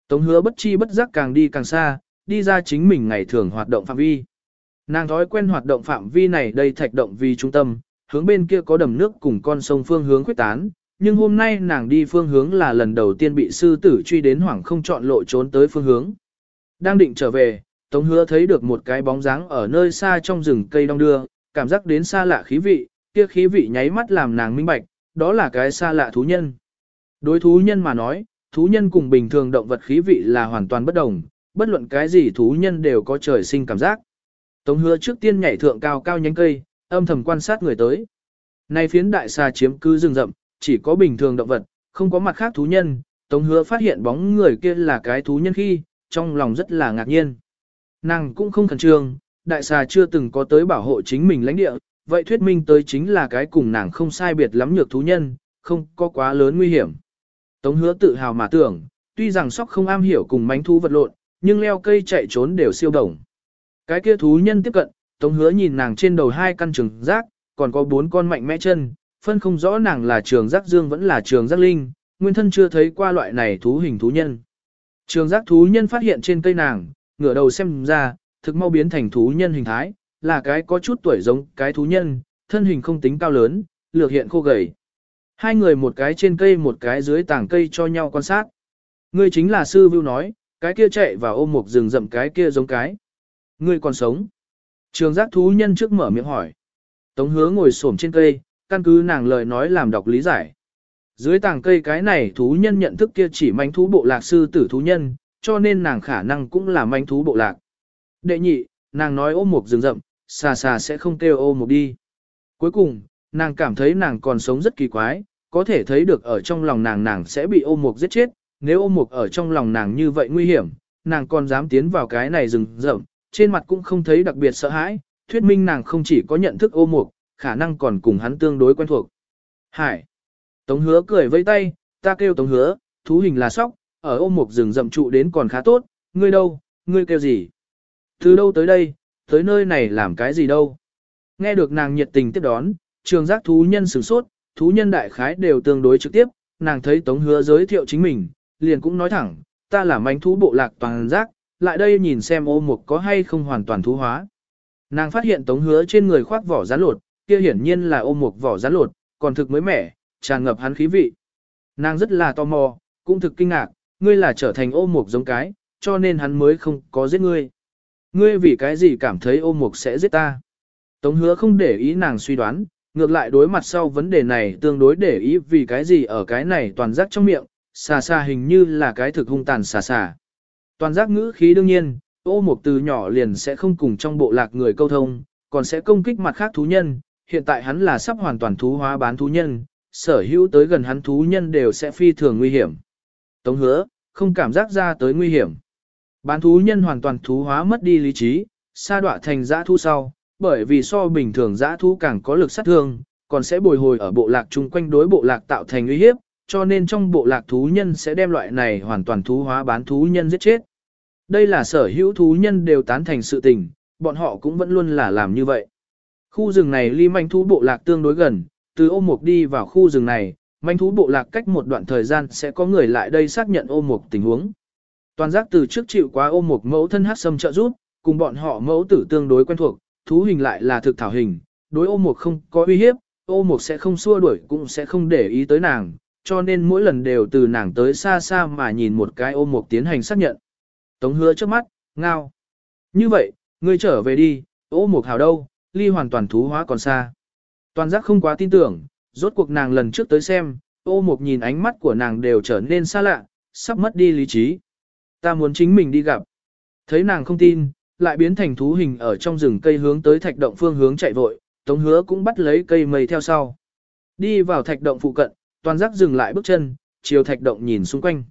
Tống hứa bất chi bất giác càng đi càng xa, đi ra chính mình ngày thường hoạt động phạm vi. Nàng thói quen hoạt động phạm vi này đây thạch động vì trung tâm, hướng bên kia có đầm nước cùng con sông phương hướng quyết tán, nhưng hôm nay nàng đi phương hướng là lần đầu tiên bị sư tử truy đến hoảng không chọn lộ trốn tới phương hướng. Đang định trở về, Tống hứa thấy được một cái bóng dáng ở nơi xa trong rừng cây đông đưa, cảm giác đến xa lạ khí vị, kia khí vị nháy mắt làm nàng minh bạch, đó là cái xa lạ thú nhân. Đối thú nhân mà nói, thú nhân cùng bình thường động vật khí vị là hoàn toàn bất đồng, bất luận cái gì thú nhân đều có trời sinh cảm giác. Tống hứa trước tiên nhảy thượng cao cao nhánh cây, âm thầm quan sát người tới. Nay phiến đại xà chiếm cứ rừng rậm, chỉ có bình thường động vật, không có mặt khác thú nhân. Tống hứa phát hiện bóng người kia là cái thú nhân khi, trong lòng rất là ngạc nhiên. Nàng cũng không khẩn trương, đại xà chưa từng có tới bảo hộ chính mình lãnh địa, vậy thuyết minh tới chính là cái cùng nàng không sai biệt lắm nhược thú nhân, không có quá lớn nguy hiểm. Tống hứa tự hào mà tưởng, tuy rằng sóc không am hiểu cùng mánh thú vật lộn, nhưng leo cây chạy trốn đều siêu đồng. Cái kia thú nhân tiếp cận, tống hứa nhìn nàng trên đầu hai căn trường giác, còn có bốn con mạnh mẽ chân, phân không rõ nàng là trường giác dương vẫn là trường giác linh, nguyên thân chưa thấy qua loại này thú hình thú nhân. Trường giác thú nhân phát hiện trên cây nàng, ngửa đầu xem ra, thực mau biến thành thú nhân hình thái, là cái có chút tuổi giống cái thú nhân, thân hình không tính cao lớn, lược hiện khô gầy. Hai người một cái trên cây một cái dưới tảng cây cho nhau quan sát. Ngươi chính là sư vưu nói, cái kia chạy vào ôm một rừng rậm cái kia giống cái. Ngươi còn sống. Trường giác thú nhân trước mở miệng hỏi. Tống hứa ngồi xổm trên cây, căn cứ nàng lời nói làm đọc lý giải. Dưới tàng cây cái này thú nhân nhận thức kia chỉ manh thú bộ lạc sư tử thú nhân, cho nên nàng khả năng cũng là manh thú bộ lạc. Đệ nhị, nàng nói ôm một rừng rậm, xà xà sẽ không kêu ôm một đi. Cuối cùng, nàng cảm thấy nàng còn sống rất kỳ quái, có thể thấy được ở trong lòng nàng nàng sẽ bị ôm một giết chết, nếu ôm một ở trong lòng nàng như vậy nguy hiểm, nàng còn dám tiến vào cái này rừng rậm, trên mặt cũng không thấy đặc biệt sợ hãi, thuyết minh nàng không chỉ có nhận thức ôm một, khả năng còn cùng hắn tương đối quen thuộc. Hải. Tống hứa cười vây tay, ta kêu tống hứa, thú hình là sóc, ở ôm một rừng rậm trụ đến còn khá tốt, ngươi đâu, ngươi kêu gì? Từ đâu tới đây, tới nơi này làm cái gì đâu? Nghe được nàng nhiệt tình tiếp đón, trường giác thú nhân sửng sốt, thú nhân đại khái đều tương đối trực tiếp, nàng thấy tống hứa giới thiệu chính mình, liền cũng nói thẳng, ta là manh thú bộ lạc toàn giác, lại đây nhìn xem ô mục có hay không hoàn toàn thú hóa. Nàng phát hiện tống hứa trên người khoác vỏ rán lột, kia hiển nhiên là ô mục vỏ rán lột, còn thực mới mẻ, tràn ngập hắn khí vị. Nàng rất là tò mò, cũng thực kinh ngạc, ngươi là trở thành ô mục giống cái, cho nên hắn mới không có giết ngươi. Ngươi vì cái gì cảm thấy ô mục sẽ giết ta? Tống hứa không để ý nàng suy đoán, ngược lại đối mặt sau vấn đề này tương đối để ý vì cái gì ở cái này toàn rắc trong miệng, xà xà hình như là cái thực hung tàn xà xà. Toàn giác ngữ khí đương nhiên, ô mục từ nhỏ liền sẽ không cùng trong bộ lạc người câu thông, còn sẽ công kích mặt khác thú nhân, hiện tại hắn là sắp hoàn toàn thú hóa bán thú nhân, sở hữu tới gần hắn thú nhân đều sẽ phi thường nguy hiểm. Tống hứa, không cảm giác ra tới nguy hiểm. Bán thú nhân hoàn toàn thú hóa mất đi lý trí, sa đọa thành dã thú sau, bởi vì so bình thường dã thú càng có lực sát thương, còn sẽ bồi hồi ở bộ lạc chung quanh đối bộ lạc tạo thành uy hiếp, cho nên trong bộ lạc thú nhân sẽ đem loại này hoàn toàn thú hóa bán thú nhân giết chết. Đây là sở hữu thú nhân đều tán thành sự tình, bọn họ cũng vẫn luôn là làm như vậy. Khu rừng này ly manh thú bộ lạc tương đối gần, từ ôm mục đi vào khu rừng này, manh thú bộ lạc cách một đoạn thời gian sẽ có người lại đây xác nhận ôm mục tình huống. Toàn giác từ trước chịu quá ôm mục mẫu thân hát sâm trợ giúp, cùng bọn họ mẫu tử tương đối quen thuộc, thú hình lại là thực thảo hình, đối ôm mục không có uy hiếp, ôm mục sẽ không xua đuổi cũng sẽ không để ý tới nàng, cho nên mỗi lần đều từ nàng tới xa xa mà nhìn một cái ôm mục tiến hành xác nhận. Tống hứa trước mắt, ngao. Như vậy, ngươi trở về đi, ô mục hào đâu, ly hoàn toàn thú hóa còn xa. Toàn giác không quá tin tưởng, rốt cuộc nàng lần trước tới xem, ô mục nhìn ánh mắt của nàng đều trở nên xa lạ, sắp mất đi lý trí. Ta muốn chính mình đi gặp. Thấy nàng không tin, lại biến thành thú hình ở trong rừng cây hướng tới thạch động phương hướng chạy vội, tống hứa cũng bắt lấy cây mây theo sau. Đi vào thạch động phụ cận, toàn giác dừng lại bước chân, chiều thạch động nhìn xung quanh.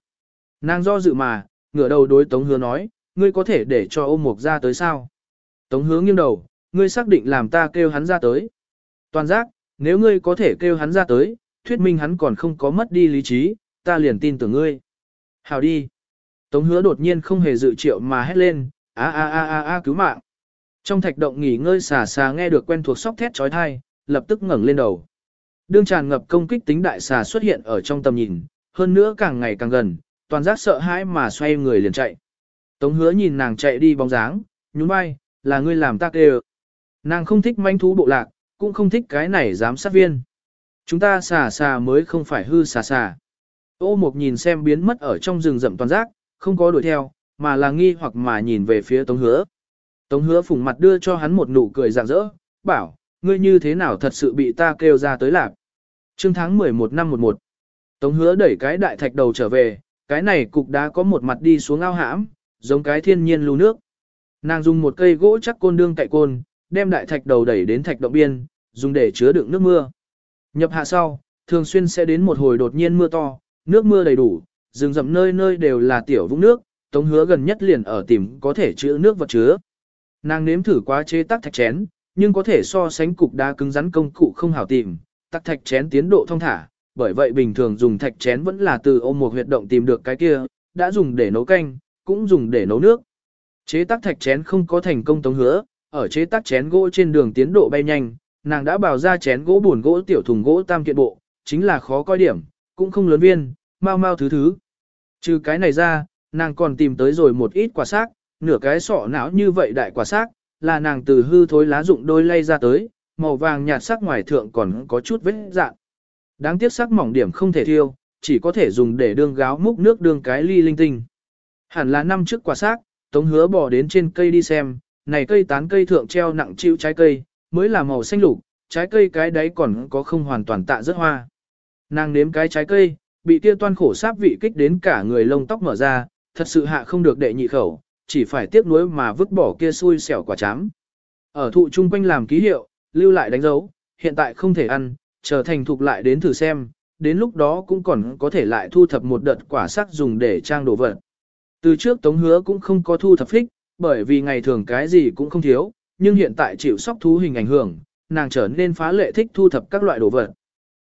Nàng do dự mà, ngửa đầu đối tống hứa nói, ngươi có thể để cho ôm mục ra tới sao? Tống hứa nghiêng đầu, ngươi xác định làm ta kêu hắn ra tới. Toàn giác, nếu ngươi có thể kêu hắn ra tới, thuyết minh hắn còn không có mất đi lý trí, ta liền tin tưởng ngươi. Hào đi. Tống hứa đột nhiên không hề dự triệu mà hét lên, a a a a a cứu mạng. Trong thạch động nghỉ ngơi xà xà nghe được quen thuộc sóc thét trói thai, lập tức ngẩng lên đầu. Đương tràn ngập công kích tính đại xà xuất hiện ở trong tầm nhìn, hơn nữa càng ngày càng gần, toàn giác sợ hãi mà xoay người liền chạy. Tống hứa nhìn nàng chạy đi bóng dáng, nhún vai, là ngươi làm ta kêu. Nàng không thích manh thú bộ lạc, cũng không thích cái này giám sát viên. Chúng ta xà xà mới không phải hư xà xà. Ô mục nhìn xem biến mất ở trong rừng rậm toàn giác, không có đuổi theo, mà là nghi hoặc mà nhìn về phía Tống Hứa. Tống Hứa phùng mặt đưa cho hắn một nụ cười rạng rỡ, bảo, ngươi như thế nào thật sự bị ta kêu ra tới lạc. Trương tháng 11 năm 11. Tống Hứa đẩy cái đại thạch đầu trở về, cái này cục đá có một mặt đi xuống ao hãm, giống cái thiên nhiên lưu nước. Nàng dùng một cây gỗ chắc côn đương cậy côn, đem đại thạch đầu đẩy đến thạch động biên, dùng để chứa đựng nước mưa. Nhập hạ sau, thường xuyên sẽ đến một hồi đột nhiên mưa to, nước mưa đầy đủ, rừng rậm nơi nơi đều là tiểu vũng nước, tống hứa gần nhất liền ở tìm có thể chứa nước vật chứa. Nàng nếm thử quá chế tác thạch chén, nhưng có thể so sánh cục đá cứng rắn công cụ không hảo tìm, tắc thạch chén tiến độ thông thả, bởi vậy bình thường dùng thạch chén vẫn là từ ôm một huyệt động tìm được cái kia, đã dùng để nấu canh, cũng dùng để nấu nước. Chế tác thạch chén không có thành công tống hứa, ở chế tác chén gỗ trên đường tiến độ bay nhanh, nàng đã bào ra chén gỗ buồn gỗ tiểu thùng gỗ tam kiện bộ, chính là khó coi điểm, cũng không lớn viên, mau mau thứ thứ. Trừ cái này ra, nàng còn tìm tới rồi một ít quả xác, nửa cái sọ não như vậy đại quả xác, là nàng từ hư thối lá dụng đôi lay ra tới, màu vàng nhạt sắc ngoài thượng còn có chút vết dạng. Đáng tiếc sắc mỏng điểm không thể thiêu, chỉ có thể dùng để đương gáo múc nước đương cái ly linh tinh. Hẳn là năm trước quả xác, Tống Hứa bỏ đến trên cây đi xem, này cây tán cây thượng treo nặng chịu trái cây, mới là màu xanh lục, trái cây cái đấy còn có không hoàn toàn tạ rất hoa. Nàng nếm cái trái cây, bị kia toan khổ sáp vị kích đến cả người lông tóc mở ra, thật sự hạ không được đệ nhị khẩu, chỉ phải tiếc nuối mà vứt bỏ kia xui xẻo quả chám. Ở thụ trung quanh làm ký hiệu, lưu lại đánh dấu, hiện tại không thể ăn, trở thành thục lại đến thử xem, đến lúc đó cũng còn có thể lại thu thập một đợt quả sắc dùng để trang đồ vật. Từ trước Tống Hứa cũng không có thu thập phích, bởi vì ngày thường cái gì cũng không thiếu, nhưng hiện tại chịu sóc thú hình ảnh hưởng, nàng trở nên phá lệ thích thu thập các loại đồ vật.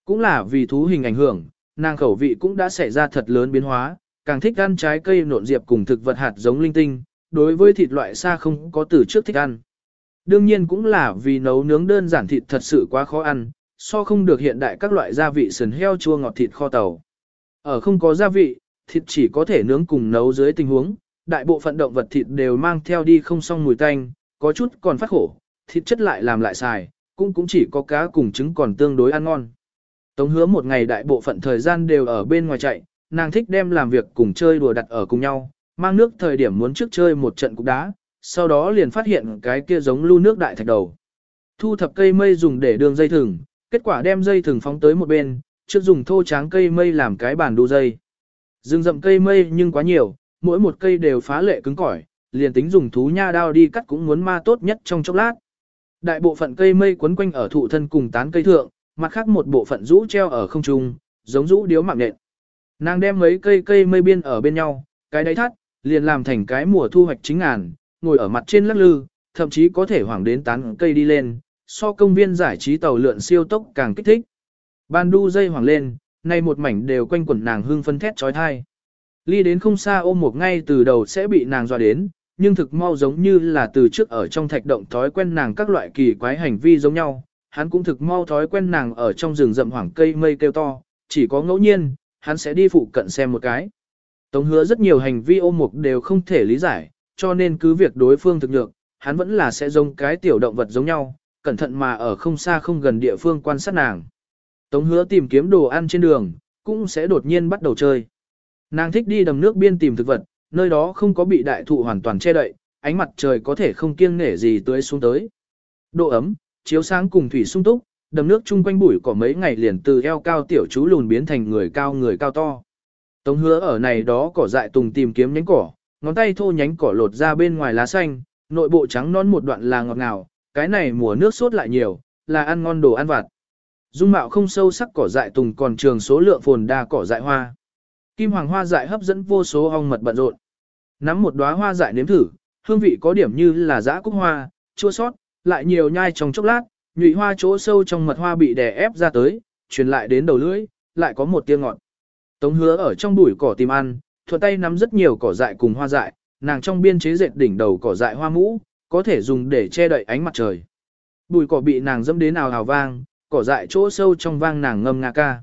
Cũng là vì thú hình ảnh hưởng, nàng khẩu vị cũng đã xảy ra thật lớn biến hóa, càng thích ăn trái cây nộn diệp cùng thực vật hạt giống linh tinh, đối với thịt loại xa không có từ trước thích ăn. Đương nhiên cũng là vì nấu nướng đơn giản thịt thật sự quá khó ăn, so không được hiện đại các loại gia vị sườn heo chua ngọt thịt kho tàu. Ở không có gia vị, thịt chỉ có thể nướng cùng nấu dưới tình huống, đại bộ phận động vật thịt đều mang theo đi không xong mùi tanh, có chút còn phát khổ, thịt chất lại làm lại xài, cũng cũng chỉ có cá cùng trứng còn tương đối ăn ngon. Tống hứa một ngày đại bộ phận thời gian đều ở bên ngoài chạy, nàng thích đem làm việc cùng chơi đùa đặt ở cùng nhau, mang nước thời điểm muốn trước chơi một trận cục đá, sau đó liền phát hiện cái kia giống lưu nước đại thạch đầu. Thu thập cây mây dùng để đường dây thừng, kết quả đem dây thừng phóng tới một bên, trước dùng thô tráng cây mây làm cái bàn đu dây. Dừng rậm cây mây nhưng quá nhiều, mỗi một cây đều phá lệ cứng cỏi, liền tính dùng thú nha đao đi cắt cũng muốn ma tốt nhất trong chốc lát. Đại bộ phận cây mây quấn quanh ở thụ thân cùng tán cây thượng, mặt khác một bộ phận rũ treo ở không trung, giống rũ điếu mạng nện. Nàng đem mấy cây cây mây biên ở bên nhau, cái đáy thắt, liền làm thành cái mùa thu hoạch chính ngàn, ngồi ở mặt trên lắc lư, thậm chí có thể hoảng đến tán cây đi lên, so công viên giải trí tàu lượn siêu tốc càng kích thích. Ban đu dây hoảng lên, nay một mảnh đều quanh quẩn nàng hương phân thét trói thai. Ly đến không xa ôm một ngay từ đầu sẽ bị nàng dọa đến, nhưng thực mau giống như là từ trước ở trong thạch động thói quen nàng các loại kỳ quái hành vi giống nhau, hắn cũng thực mau thói quen nàng ở trong rừng rậm hoảng cây mây kêu to, chỉ có ngẫu nhiên, hắn sẽ đi phụ cận xem một cái. Tống hứa rất nhiều hành vi ôm mục đều không thể lý giải, cho nên cứ việc đối phương thực được, hắn vẫn là sẽ giống cái tiểu động vật giống nhau, cẩn thận mà ở không xa không gần địa phương quan sát nàng. Tống hứa tìm kiếm đồ ăn trên đường, cũng sẽ đột nhiên bắt đầu chơi. Nàng thích đi đầm nước biên tìm thực vật, nơi đó không có bị đại thụ hoàn toàn che đậy, ánh mặt trời có thể không kiêng nể gì tưới xuống tới. Độ ấm, chiếu sáng cùng thủy sung túc, đầm nước chung quanh bụi cỏ mấy ngày liền từ eo cao tiểu chú lùn biến thành người cao người cao to. Tống hứa ở này đó cỏ dại tùng tìm kiếm nhánh cỏ, ngón tay thô nhánh cỏ lột ra bên ngoài lá xanh, nội bộ trắng non một đoạn là ngọt ngào, cái này mùa nước sốt lại nhiều, là ăn ngon đồ ăn vặt. Dung mạo không sâu sắc cỏ dại tùng còn trường số lượng phồn đa cỏ dại hoa. Kim hoàng hoa dại hấp dẫn vô số ong mật bận rộn. Nắm một đóa hoa dại nếm thử, hương vị có điểm như là dã cúc hoa, chua sót, lại nhiều nhai trong chốc lát, nhụy hoa chỗ sâu trong mật hoa bị đè ép ra tới, truyền lại đến đầu lưỡi, lại có một tia ngọt. Tống hứa ở trong bụi cỏ tìm ăn, thuận tay nắm rất nhiều cỏ dại cùng hoa dại, nàng trong biên chế dệt đỉnh đầu cỏ dại hoa mũ, có thể dùng để che đậy ánh mặt trời. Bụi cỏ bị nàng dẫm đến ào ào vang, cỏ dại chỗ sâu trong vang nàng ngâm nga ca.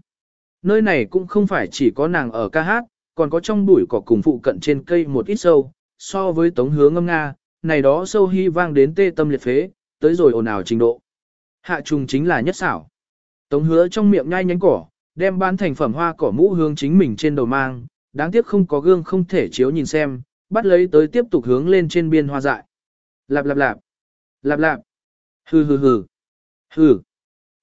Nơi này cũng không phải chỉ có nàng ở ca hát, còn có trong bụi cỏ cùng phụ cận trên cây một ít sâu, so với tống hứa ngâm nga, này đó sâu hy vang đến tê tâm liệt phế, tới rồi ồn ào trình độ. Hạ trùng chính là nhất xảo. Tống hứa trong miệng nhai nhánh cỏ, đem bán thành phẩm hoa cỏ mũ hướng chính mình trên đầu mang, đáng tiếc không có gương không thể chiếu nhìn xem, bắt lấy tới tiếp tục hướng lên trên biên hoa dại. Lạp lạp lạp, lạp lạp, hừ hừ hừ, hừ.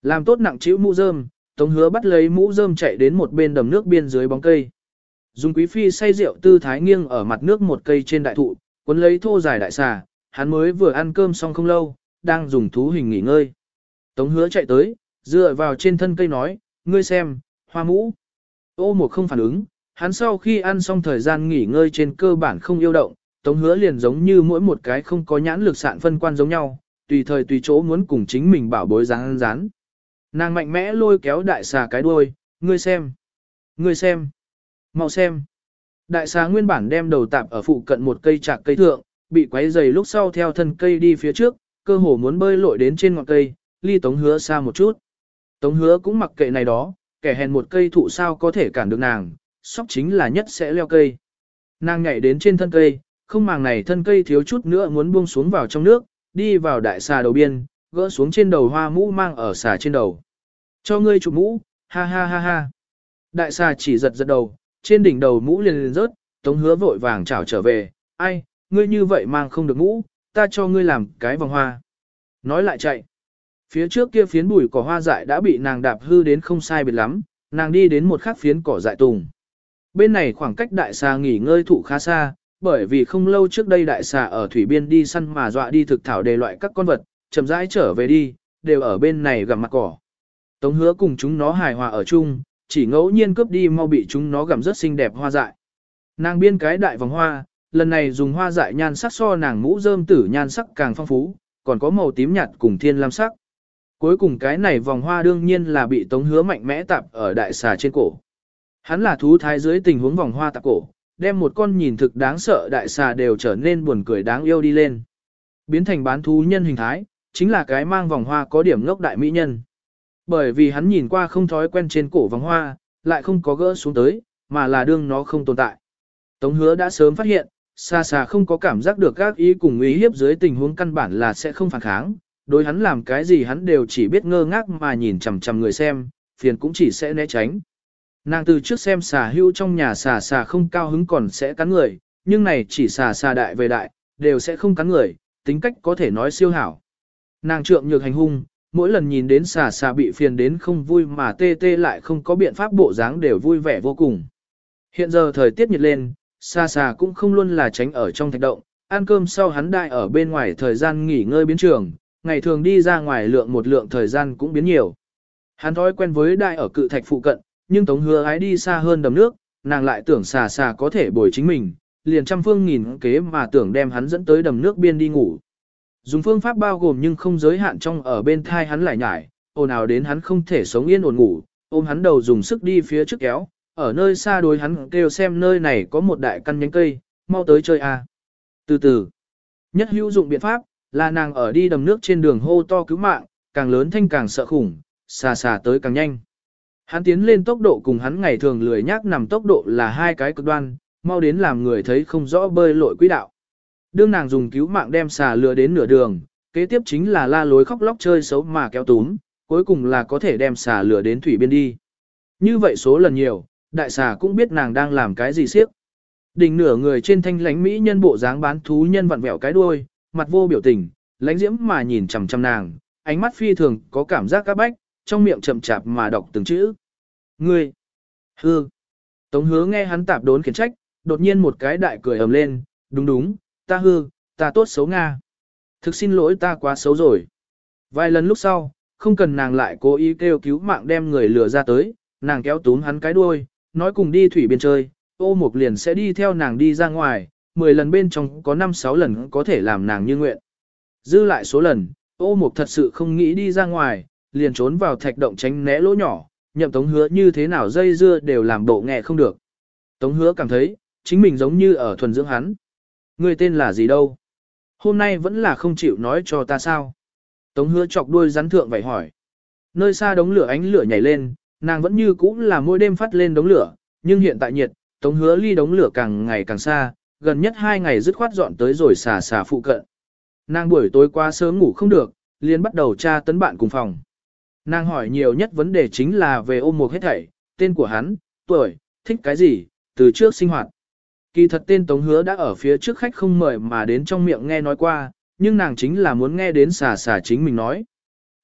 Làm tốt nặng chịu mũ rơm, Tống hứa bắt lấy mũ rơm chạy đến một bên đầm nước biên dưới bóng cây. Dùng quý phi say rượu tư thái nghiêng ở mặt nước một cây trên đại thụ, cuốn lấy thô dài đại xà, hắn mới vừa ăn cơm xong không lâu, đang dùng thú hình nghỉ ngơi. Tống hứa chạy tới, dựa vào trên thân cây nói, ngươi xem, hoa mũ. Ô một không phản ứng, hắn sau khi ăn xong thời gian nghỉ ngơi trên cơ bản không yêu động, tống hứa liền giống như mỗi một cái không có nhãn lực sạn phân quan giống nhau, tùy thời tùy chỗ muốn cùng chính mình bảo bối rán rán. Nàng mạnh mẽ lôi kéo đại xà cái đuôi, ngươi xem, ngươi xem, mau xem. Đại xà nguyên bản đem đầu tạp ở phụ cận một cây trạc cây thượng, bị quấy dày lúc sau theo thân cây đi phía trước, cơ hồ muốn bơi lội đến trên ngọn cây, ly tống hứa xa một chút. Tống hứa cũng mặc kệ này đó, kẻ hèn một cây thụ sao có thể cản được nàng, sóc chính là nhất sẽ leo cây. Nàng nhảy đến trên thân cây, không màng này thân cây thiếu chút nữa muốn buông xuống vào trong nước, đi vào đại xà đầu biên, gỡ xuống trên đầu hoa mũ mang ở xà trên đầu. Cho ngươi chụp mũ, ha ha ha ha. Đại xà chỉ giật giật đầu, trên đỉnh đầu mũ liền liền rớt, tống hứa vội vàng chảo trở về, ai, ngươi như vậy mang không được mũ, ta cho ngươi làm cái vòng hoa. Nói lại chạy. Phía trước kia phiến bùi cỏ hoa dại đã bị nàng đạp hư đến không sai biệt lắm, nàng đi đến một khắc phiến cỏ dại tùng. Bên này khoảng cách đại xà nghỉ ngơi thụ khá xa, bởi vì không lâu trước đây đại xà ở thủy biên đi săn mà dọa đi thực thảo đề loại các con vật, chậm rãi trở về đi, đều ở bên này gặm mặt cỏ. Tống hứa cùng chúng nó hài hòa ở chung, chỉ ngẫu nhiên cướp đi mau bị chúng nó gặm rất xinh đẹp hoa dại. Nàng biên cái đại vòng hoa, lần này dùng hoa dại nhan sắc so nàng mũ rơm tử nhan sắc càng phong phú, còn có màu tím nhạt cùng thiên lam sắc. Cuối cùng cái này vòng hoa đương nhiên là bị tống hứa mạnh mẽ tạp ở đại xà trên cổ. Hắn là thú thái dưới tình huống vòng hoa tạp cổ, đem một con nhìn thực đáng sợ đại xà đều trở nên buồn cười đáng yêu đi lên. Biến thành bán thú nhân hình thái, chính là cái mang vòng hoa có điểm ngốc đại mỹ nhân. Bởi vì hắn nhìn qua không thói quen trên cổ vòng hoa, lại không có gỡ xuống tới, mà là đương nó không tồn tại. Tống hứa đã sớm phát hiện, xa xa không có cảm giác được các ý cùng ý hiếp dưới tình huống căn bản là sẽ không phản kháng, đối hắn làm cái gì hắn đều chỉ biết ngơ ngác mà nhìn chằm chằm người xem, phiền cũng chỉ sẽ né tránh. Nàng từ trước xem xà hưu trong nhà xà xà không cao hứng còn sẽ cắn người, nhưng này chỉ xà xà đại về đại, đều sẽ không cắn người, tính cách có thể nói siêu hảo. Nàng trượng nhược hành hung, mỗi lần nhìn đến xà xà bị phiền đến không vui mà tê tê lại không có biện pháp bộ dáng đều vui vẻ vô cùng. Hiện giờ thời tiết nhiệt lên, xà xà cũng không luôn là tránh ở trong thạch động, ăn cơm sau hắn đại ở bên ngoài thời gian nghỉ ngơi biến trường, ngày thường đi ra ngoài lượng một lượng thời gian cũng biến nhiều. Hắn thói quen với đại ở cự thạch phụ cận, nhưng Tống Hứa ái đi xa hơn đầm nước, nàng lại tưởng xà xà có thể bồi chính mình, liền trăm phương nghìn kế mà tưởng đem hắn dẫn tới đầm nước biên đi ngủ. Dùng phương pháp bao gồm nhưng không giới hạn trong ở bên thai hắn lại nhải, ồn ào đến hắn không thể sống yên ổn ngủ, ôm hắn đầu dùng sức đi phía trước kéo, ở nơi xa đối hắn kêu xem nơi này có một đại căn nhánh cây, mau tới chơi a. Từ từ, nhất hữu dụng biện pháp, là nàng ở đi đầm nước trên đường hô to cứu mạng, càng lớn thanh càng sợ khủng, xà xà tới càng nhanh. Hắn tiến lên tốc độ cùng hắn ngày thường lười nhác nằm tốc độ là hai cái cực đoan, mau đến làm người thấy không rõ bơi lội quỹ đạo. Đương nàng dùng cứu mạng đem xà lừa đến nửa đường, kế tiếp chính là la lối khóc lóc chơi xấu mà kéo túm, cuối cùng là có thể đem xà lừa đến thủy biên đi. Như vậy số lần nhiều, đại xà cũng biết nàng đang làm cái gì siếc. Đỉnh nửa người trên thanh lánh mỹ nhân bộ dáng bán thú nhân vặn vẹo cái đuôi, mặt vô biểu tình, lánh diễm mà nhìn chằm chằm nàng, ánh mắt phi thường có cảm giác các bách, trong miệng chậm chạp mà đọc từng chữ. Ngươi! Hư! Tống hứa nghe hắn tạp đốn khiển trách, đột nhiên một cái đại cười ầm lên, đúng đúng, ta hư, ta tốt xấu Nga. Thực xin lỗi ta quá xấu rồi. Vài lần lúc sau, không cần nàng lại cố ý kêu cứu mạng đem người lừa ra tới, nàng kéo túm hắn cái đuôi, nói cùng đi thủy biên chơi, ô mục liền sẽ đi theo nàng đi ra ngoài, 10 lần bên trong có 5-6 lần có thể làm nàng như nguyện. Dư lại số lần, ô mục thật sự không nghĩ đi ra ngoài, liền trốn vào thạch động tránh né lỗ nhỏ, nhậm tống hứa như thế nào dây dưa đều làm bộ nghe không được. Tống hứa cảm thấy, chính mình giống như ở thuần dưỡng hắn. Người tên là gì đâu? Hôm nay vẫn là không chịu nói cho ta sao? Tống hứa chọc đuôi rắn thượng vậy hỏi. Nơi xa đống lửa ánh lửa nhảy lên, nàng vẫn như cũ là mỗi đêm phát lên đống lửa, nhưng hiện tại nhiệt, tống hứa ly đống lửa càng ngày càng xa, gần nhất hai ngày dứt khoát dọn tới rồi xà xà phụ cận. Nàng buổi tối qua sớm ngủ không được, liền bắt đầu tra tấn bạn cùng phòng. Nàng hỏi nhiều nhất vấn đề chính là về ôm mục hết thảy, tên của hắn, tuổi, thích cái gì, từ trước sinh hoạt. Kỳ thật tên Tống Hứa đã ở phía trước khách không mời mà đến trong miệng nghe nói qua, nhưng nàng chính là muốn nghe đến xà xà chính mình nói.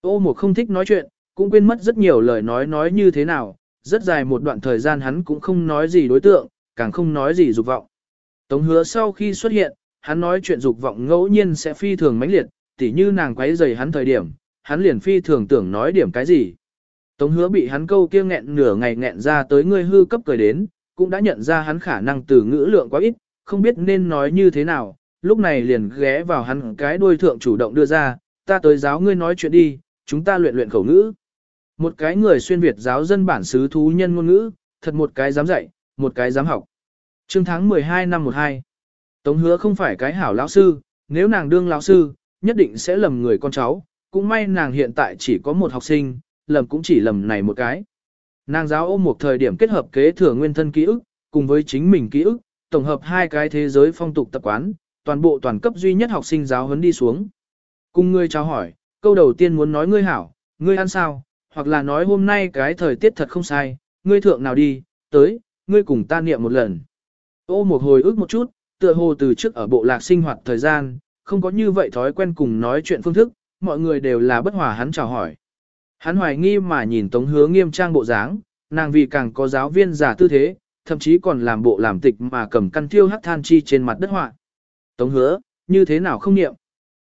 Ô một không thích nói chuyện, cũng quên mất rất nhiều lời nói nói như thế nào, rất dài một đoạn thời gian hắn cũng không nói gì đối tượng, càng không nói gì dục vọng. Tống hứa sau khi xuất hiện, hắn nói chuyện dục vọng ngẫu nhiên sẽ phi thường mãnh liệt, tỉ như nàng quấy rầy hắn thời điểm, hắn liền phi thường tưởng nói điểm cái gì. Tống hứa bị hắn câu kia nghẹn nửa ngày nghẹn ra tới ngươi hư cấp cười đến, cũng đã nhận ra hắn khả năng từ ngữ lượng quá ít, không biết nên nói như thế nào, lúc này liền ghé vào hắn cái đuôi thượng chủ động đưa ra, ta tới giáo ngươi nói chuyện đi, chúng ta luyện luyện khẩu ngữ. Một cái người xuyên Việt giáo dân bản xứ thú nhân ngôn ngữ, thật một cái dám dạy, một cái dám học. Trương tháng 12 năm 12 Tống hứa không phải cái hảo lão sư, nếu nàng đương lão sư, nhất định sẽ lầm người con cháu, cũng may nàng hiện tại chỉ có một học sinh, lầm cũng chỉ lầm này một cái. Nàng giáo ôm một thời điểm kết hợp kế thừa nguyên thân ký ức, cùng với chính mình ký ức, tổng hợp hai cái thế giới phong tục tập quán, toàn bộ toàn cấp duy nhất học sinh giáo huấn đi xuống. Cùng ngươi chào hỏi, câu đầu tiên muốn nói ngươi hảo, ngươi ăn sao, hoặc là nói hôm nay cái thời tiết thật không sai, ngươi thượng nào đi, tới, ngươi cùng ta niệm một lần. Ô một hồi ức một chút, tựa hồ từ trước ở bộ lạc sinh hoạt thời gian, không có như vậy thói quen cùng nói chuyện phương thức, mọi người đều là bất hòa hắn chào hỏi. Hắn hoài nghi mà nhìn Tống Hứa nghiêm trang bộ dáng, nàng vì càng có giáo viên giả tư thế, thậm chí còn làm bộ làm tịch mà cầm căn tiêu hắc than chi trên mặt đất họa. Tống Hứa, như thế nào không niệm?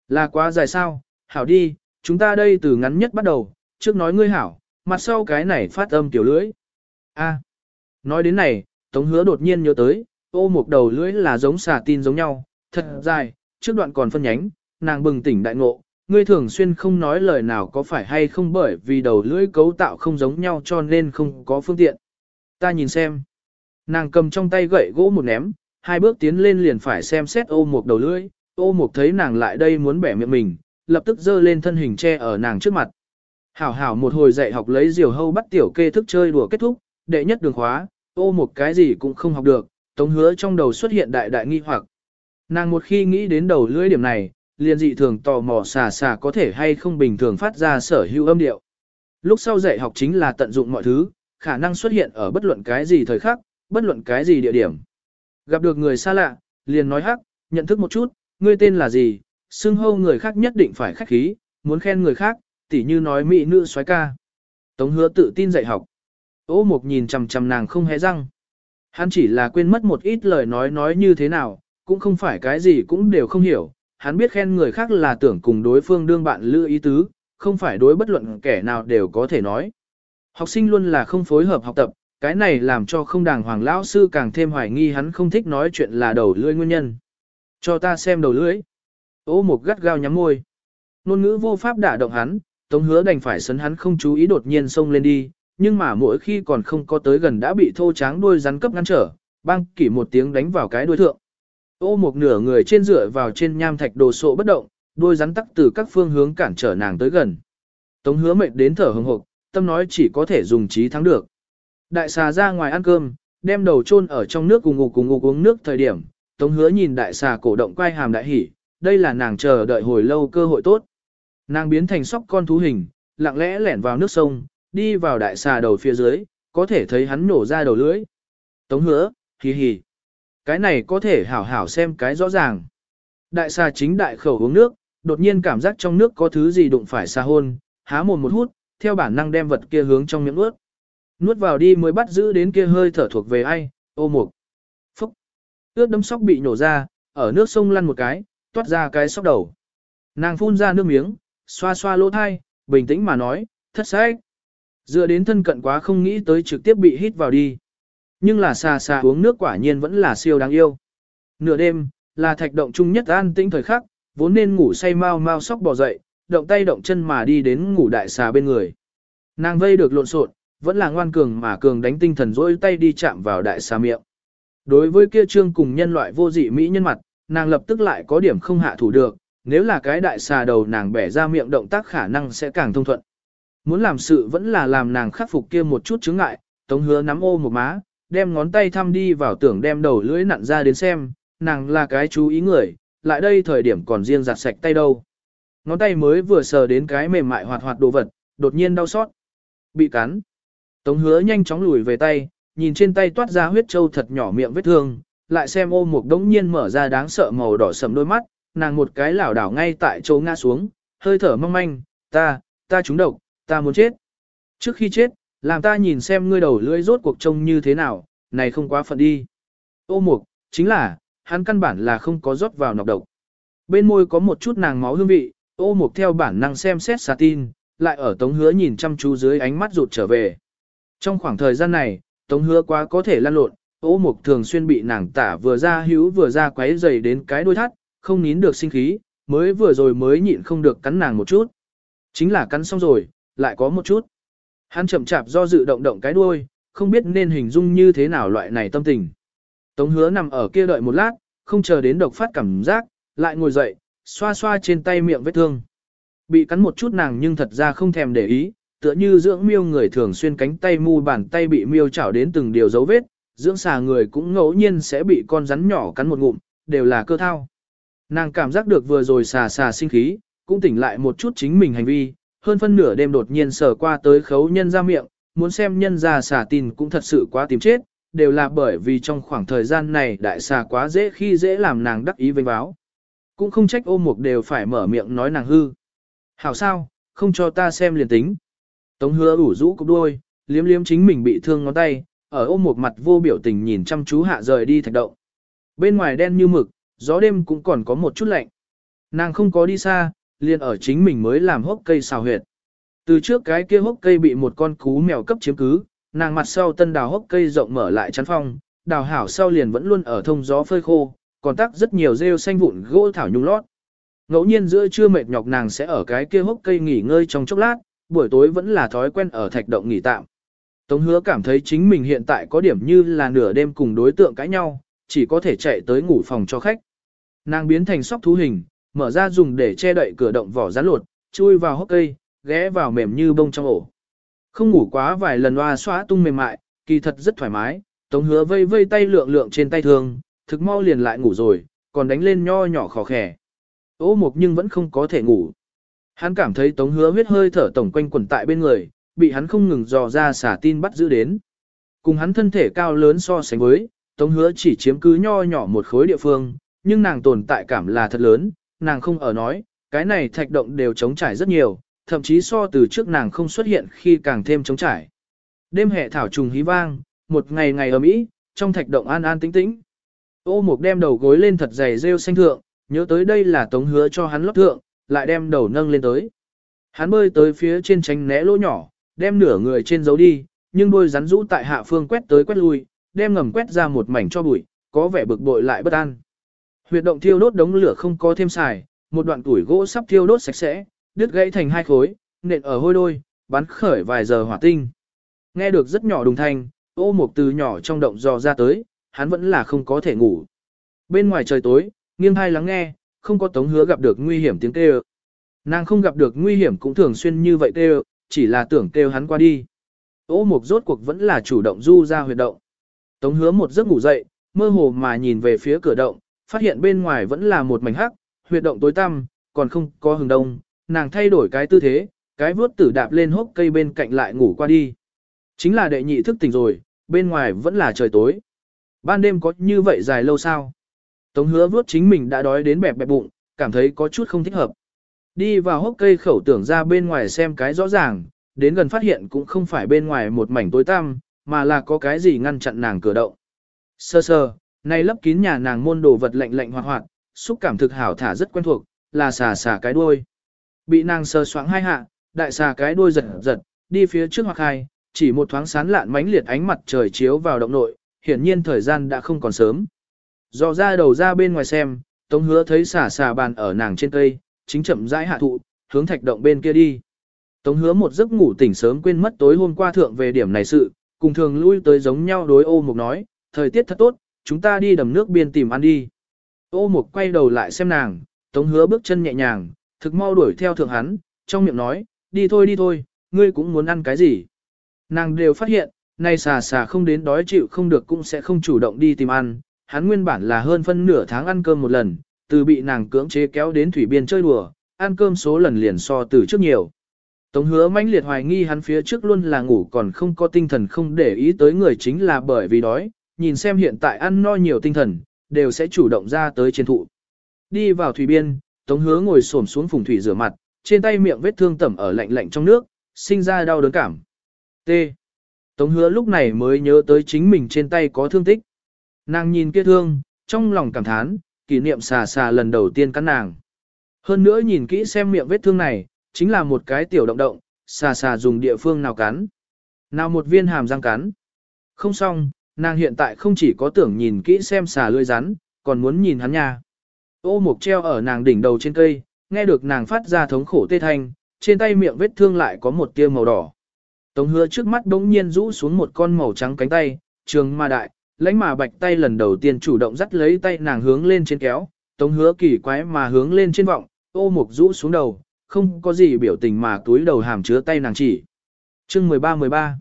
Là quá dài sao? Hảo đi, chúng ta đây từ ngắn nhất bắt đầu, trước nói ngươi hảo, mặt sau cái này phát âm tiểu lưỡi. A. Nói đến này, Tống Hứa đột nhiên nhớ tới, ô một đầu lưỡi là giống xà tin giống nhau, thật dài, trước đoạn còn phân nhánh, nàng bừng tỉnh đại ngộ, ngươi thường xuyên không nói lời nào có phải hay không bởi vì đầu lưỡi cấu tạo không giống nhau cho nên không có phương tiện. Ta nhìn xem. Nàng cầm trong tay gậy gỗ một ném, hai bước tiến lên liền phải xem xét ô một đầu lưỡi, ô một thấy nàng lại đây muốn bẻ miệng mình, lập tức giơ lên thân hình che ở nàng trước mặt. Hảo hảo một hồi dạy học lấy diều hâu bắt tiểu kê thức chơi đùa kết thúc, đệ nhất đường khóa, ô một cái gì cũng không học được, tống hứa trong đầu xuất hiện đại đại nghi hoặc. Nàng một khi nghĩ đến đầu lưỡi điểm này, liền dị thường tò mò xà xà có thể hay không bình thường phát ra sở hữu âm điệu. Lúc sau dạy học chính là tận dụng mọi thứ, khả năng xuất hiện ở bất luận cái gì thời khắc, bất luận cái gì địa điểm. Gặp được người xa lạ, liền nói hắc, nhận thức một chút, ngươi tên là gì, xưng hô người khác nhất định phải khách khí, muốn khen người khác, tỉ như nói mỹ nữ soái ca. Tống hứa tự tin dạy học. Ô mục nhìn chằm chằm nàng không hé răng. Hắn chỉ là quên mất một ít lời nói nói như thế nào, cũng không phải cái gì cũng đều không hiểu. Hắn biết khen người khác là tưởng cùng đối phương đương bạn lưu ý tứ, không phải đối bất luận kẻ nào đều có thể nói. Học sinh luôn là không phối hợp học tập, cái này làm cho không đàng hoàng lão sư càng thêm hoài nghi hắn không thích nói chuyện là đầu lưỡi nguyên nhân. Cho ta xem đầu lưỡi. Ô một gắt gao nhắm môi. Nôn ngữ vô pháp đả động hắn, tống hứa đành phải sấn hắn không chú ý đột nhiên xông lên đi, nhưng mà mỗi khi còn không có tới gần đã bị thô tráng đuôi rắn cấp ngăn trở, băng kỷ một tiếng đánh vào cái đuôi thượng. Ô một nửa người trên dựa vào trên nham thạch đồ sộ bất động, đôi rắn tắc từ các phương hướng cản trở nàng tới gần. Tống hứa mệt đến thở hừng hực, tâm nói chỉ có thể dùng trí thắng được. Đại xà ra ngoài ăn cơm, đem đầu chôn ở trong nước cùng ngục cùng ngục uống nước thời điểm, Tống hứa nhìn đại xà cổ động quay hàm đại hỉ, đây là nàng chờ đợi hồi lâu cơ hội tốt. Nàng biến thành sóc con thú hình, lặng lẽ lẻn vào nước sông, đi vào đại xà đầu phía dưới, có thể thấy hắn nổ ra đầu lưỡi. Tống hứa, hì hì. Cái này có thể hảo hảo xem cái rõ ràng. Đại xà chính đại khẩu uống nước, đột nhiên cảm giác trong nước có thứ gì đụng phải xa hôn, há mồm một hút, theo bản năng đem vật kia hướng trong miệng nuốt. Nuốt vào đi mới bắt giữ đến kia hơi thở thuộc về ai, ô mục. Phúc. Ướt đấm sóc bị nổ ra, ở nước sông lăn một cái, toát ra cái sóc đầu. Nàng phun ra nước miếng, xoa xoa lỗ thai, bình tĩnh mà nói, thất sách. Dựa đến thân cận quá không nghĩ tới trực tiếp bị hít vào đi. Nhưng là xà xà uống nước quả nhiên vẫn là siêu đáng yêu. Nửa đêm, là thạch động chung nhất an tĩnh thời khắc, vốn nên ngủ say mau mau sóc bò dậy, động tay động chân mà đi đến ngủ đại xà bên người. Nàng vây được lộn xộn, vẫn là ngoan cường mà cường đánh tinh thần dỗi tay đi chạm vào đại xà miệng. Đối với kia trương cùng nhân loại vô dị mỹ nhân mặt, nàng lập tức lại có điểm không hạ thủ được, nếu là cái đại xà đầu nàng bẻ ra miệng động tác khả năng sẽ càng thông thuận. Muốn làm sự vẫn là làm nàng khắc phục kia một chút chứng ngại, tống hứa nắm ô một má, đem ngón tay thăm đi vào tưởng đem đầu lưỡi nặn ra đến xem, nàng là cái chú ý người, lại đây thời điểm còn riêng giặt sạch tay đâu. Ngón tay mới vừa sờ đến cái mềm mại hoạt hoạt đồ vật, đột nhiên đau xót. Bị cắn. Tống hứa nhanh chóng lùi về tay, nhìn trên tay toát ra huyết trâu thật nhỏ miệng vết thương, lại xem ô mục đống nhiên mở ra đáng sợ màu đỏ sầm đôi mắt, nàng một cái lảo đảo ngay tại chỗ ngã xuống, hơi thở mong manh, ta, ta trúng độc, ta muốn chết. Trước khi chết, làm ta nhìn xem ngươi đầu lưỡi rốt cuộc trông như thế nào, này không quá phận đi. Ô mục, chính là, hắn căn bản là không có rót vào nọc độc. Bên môi có một chút nàng máu hương vị, ô mục theo bản năng xem xét xà tin, lại ở tống hứa nhìn chăm chú dưới ánh mắt rụt trở về. Trong khoảng thời gian này, tống hứa quá có thể lăn lộn, ô mục thường xuyên bị nàng tả vừa ra hữu vừa ra quấy dày đến cái đôi thắt, không nín được sinh khí, mới vừa rồi mới nhịn không được cắn nàng một chút. Chính là cắn xong rồi, lại có một chút. Hắn chậm chạp do dự động động cái đuôi, không biết nên hình dung như thế nào loại này tâm tình. Tống hứa nằm ở kia đợi một lát, không chờ đến độc phát cảm giác, lại ngồi dậy, xoa xoa trên tay miệng vết thương. Bị cắn một chút nàng nhưng thật ra không thèm để ý, tựa như dưỡng miêu người thường xuyên cánh tay mu bàn tay bị miêu chảo đến từng điều dấu vết, dưỡng xà người cũng ngẫu nhiên sẽ bị con rắn nhỏ cắn một ngụm, đều là cơ thao. Nàng cảm giác được vừa rồi xà xà sinh khí, cũng tỉnh lại một chút chính mình hành vi, hơn phân nửa đêm đột nhiên sờ qua tới khấu nhân ra miệng, muốn xem nhân ra xà tin cũng thật sự quá tìm chết, đều là bởi vì trong khoảng thời gian này đại xà quá dễ khi dễ làm nàng đắc ý vênh báo. Cũng không trách ôm mục đều phải mở miệng nói nàng hư. Hảo sao, không cho ta xem liền tính. Tống hứa ủ rũ cục đuôi, liếm liếm chính mình bị thương ngón tay, ở ôm một mặt vô biểu tình nhìn chăm chú hạ rời đi thạch động. Bên ngoài đen như mực, gió đêm cũng còn có một chút lạnh. Nàng không có đi xa, liền ở chính mình mới làm hốc cây xào huyệt. Từ trước cái kia hốc cây bị một con cú mèo cấp chiếm cứ, nàng mặt sau tân đào hốc cây rộng mở lại chắn phong, đào hảo sau liền vẫn luôn ở thông gió phơi khô, còn tắc rất nhiều rêu xanh vụn gỗ thảo nhung lót. Ngẫu nhiên giữa trưa mệt nhọc nàng sẽ ở cái kia hốc cây nghỉ ngơi trong chốc lát, buổi tối vẫn là thói quen ở thạch động nghỉ tạm. Tống hứa cảm thấy chính mình hiện tại có điểm như là nửa đêm cùng đối tượng cãi nhau, chỉ có thể chạy tới ngủ phòng cho khách. Nàng biến thành sóc thú hình, mở ra dùng để che đậy cửa động vỏ rán lột, chui vào hốc cây, ghé vào mềm như bông trong ổ. Không ngủ quá vài lần oa xóa tung mềm mại, kỳ thật rất thoải mái, tống hứa vây vây tay lượng lượng trên tay thương, thực mau liền lại ngủ rồi, còn đánh lên nho nhỏ khó khẻ. Ô mục nhưng vẫn không có thể ngủ. Hắn cảm thấy tống hứa huyết hơi thở tổng quanh quẩn tại bên người, bị hắn không ngừng dò ra xả tin bắt giữ đến. Cùng hắn thân thể cao lớn so sánh với, tống hứa chỉ chiếm cứ nho nhỏ một khối địa phương, nhưng nàng tồn tại cảm là thật lớn, nàng không ở nói, cái này thạch động đều chống trải rất nhiều, thậm chí so từ trước nàng không xuất hiện khi càng thêm chống trải. Đêm hè thảo trùng hí vang, một ngày ngày ở Mỹ, trong thạch động an an tĩnh tĩnh. Ô mục đem đầu gối lên thật dày rêu xanh thượng, nhớ tới đây là tống hứa cho hắn lót thượng, lại đem đầu nâng lên tới. Hắn bơi tới phía trên tránh né lỗ nhỏ, đem nửa người trên giấu đi, nhưng đôi rắn rũ tại hạ phương quét tới quét lui, đem ngầm quét ra một mảnh cho bụi, có vẻ bực bội lại bất an. Huyệt động thiêu đốt đống lửa không có thêm xài, một đoạn tuổi gỗ sắp thiêu đốt sạch sẽ, đứt gãy thành hai khối, nện ở hôi đôi, bắn khởi vài giờ hỏa tinh. Nghe được rất nhỏ đùng thanh, ô Mục từ nhỏ trong động dò ra tới, hắn vẫn là không có thể ngủ. Bên ngoài trời tối, nghiêng hai lắng nghe, không có tống hứa gặp được nguy hiểm tiếng kêu. Nàng không gặp được nguy hiểm cũng thường xuyên như vậy kêu, chỉ là tưởng kêu hắn qua đi. Ô mục rốt cuộc vẫn là chủ động du ra huyệt động. Tống hứa một giấc ngủ dậy, mơ hồ mà nhìn về phía cửa động, phát hiện bên ngoài vẫn là một mảnh hắc, huyệt động tối tăm, còn không có hừng đông, nàng thay đổi cái tư thế, cái vuốt tử đạp lên hốc cây bên cạnh lại ngủ qua đi. Chính là đệ nhị thức tỉnh rồi, bên ngoài vẫn là trời tối. Ban đêm có như vậy dài lâu sao? Tống hứa vuốt chính mình đã đói đến bẹp bẹp bụng, cảm thấy có chút không thích hợp. Đi vào hốc cây khẩu tưởng ra bên ngoài xem cái rõ ràng, đến gần phát hiện cũng không phải bên ngoài một mảnh tối tăm, mà là có cái gì ngăn chặn nàng cửa động. Sơ sơ, này lấp kín nhà nàng môn đồ vật lạnh lạnh hoạt hoạt, xúc cảm thực hảo thả rất quen thuộc, là xà xà cái đuôi. Bị nàng sơ soáng hai hạ, đại xà cái đuôi giật giật, đi phía trước hoặc hai, chỉ một thoáng sán lạn mánh liệt ánh mặt trời chiếu vào động nội, hiển nhiên thời gian đã không còn sớm. Dò ra đầu ra bên ngoài xem, Tống hứa thấy xà xà bàn ở nàng trên cây, chính chậm rãi hạ thụ, hướng thạch động bên kia đi. Tống hứa một giấc ngủ tỉnh sớm quên mất tối hôm qua thượng về điểm này sự, cùng thường lui tới giống nhau đối ô mục nói, thời tiết thật tốt, chúng ta đi đầm nước biên tìm ăn đi. Ô mục quay đầu lại xem nàng, tống hứa bước chân nhẹ nhàng, thực mau đuổi theo thượng hắn, trong miệng nói, đi thôi đi thôi, ngươi cũng muốn ăn cái gì. Nàng đều phát hiện, nay xà xà không đến đói chịu không được cũng sẽ không chủ động đi tìm ăn, hắn nguyên bản là hơn phân nửa tháng ăn cơm một lần, từ bị nàng cưỡng chế kéo đến thủy biên chơi đùa, ăn cơm số lần liền so từ trước nhiều. Tống hứa mãnh liệt hoài nghi hắn phía trước luôn là ngủ còn không có tinh thần không để ý tới người chính là bởi vì đói, nhìn xem hiện tại ăn no nhiều tinh thần, đều sẽ chủ động ra tới trên thụ. Đi vào thủy biên, Tống hứa ngồi xổm xuống phùng thủy rửa mặt, trên tay miệng vết thương tẩm ở lạnh lạnh trong nước, sinh ra đau đớn cảm. T. Tống hứa lúc này mới nhớ tới chính mình trên tay có thương tích. Nàng nhìn kia thương, trong lòng cảm thán, kỷ niệm xà xà lần đầu tiên cắn nàng. Hơn nữa nhìn kỹ xem miệng vết thương này, chính là một cái tiểu động động, xà xà dùng địa phương nào cắn. Nào một viên hàm răng cắn. Không xong, nàng hiện tại không chỉ có tưởng nhìn kỹ xem xà lưỡi rắn, còn muốn nhìn hắn nha. Ô mục treo ở nàng đỉnh đầu trên cây, nghe được nàng phát ra thống khổ tê thanh, trên tay miệng vết thương lại có một tia màu đỏ. Tống hứa trước mắt đống nhiên rũ xuống một con màu trắng cánh tay, trường ma đại, lãnh mà bạch tay lần đầu tiên chủ động dắt lấy tay nàng hướng lên trên kéo, tống hứa kỳ quái mà hướng lên trên vọng, ô mục rũ xuống đầu, không có gì biểu tình mà túi đầu hàm chứa tay nàng chỉ. chương 13-13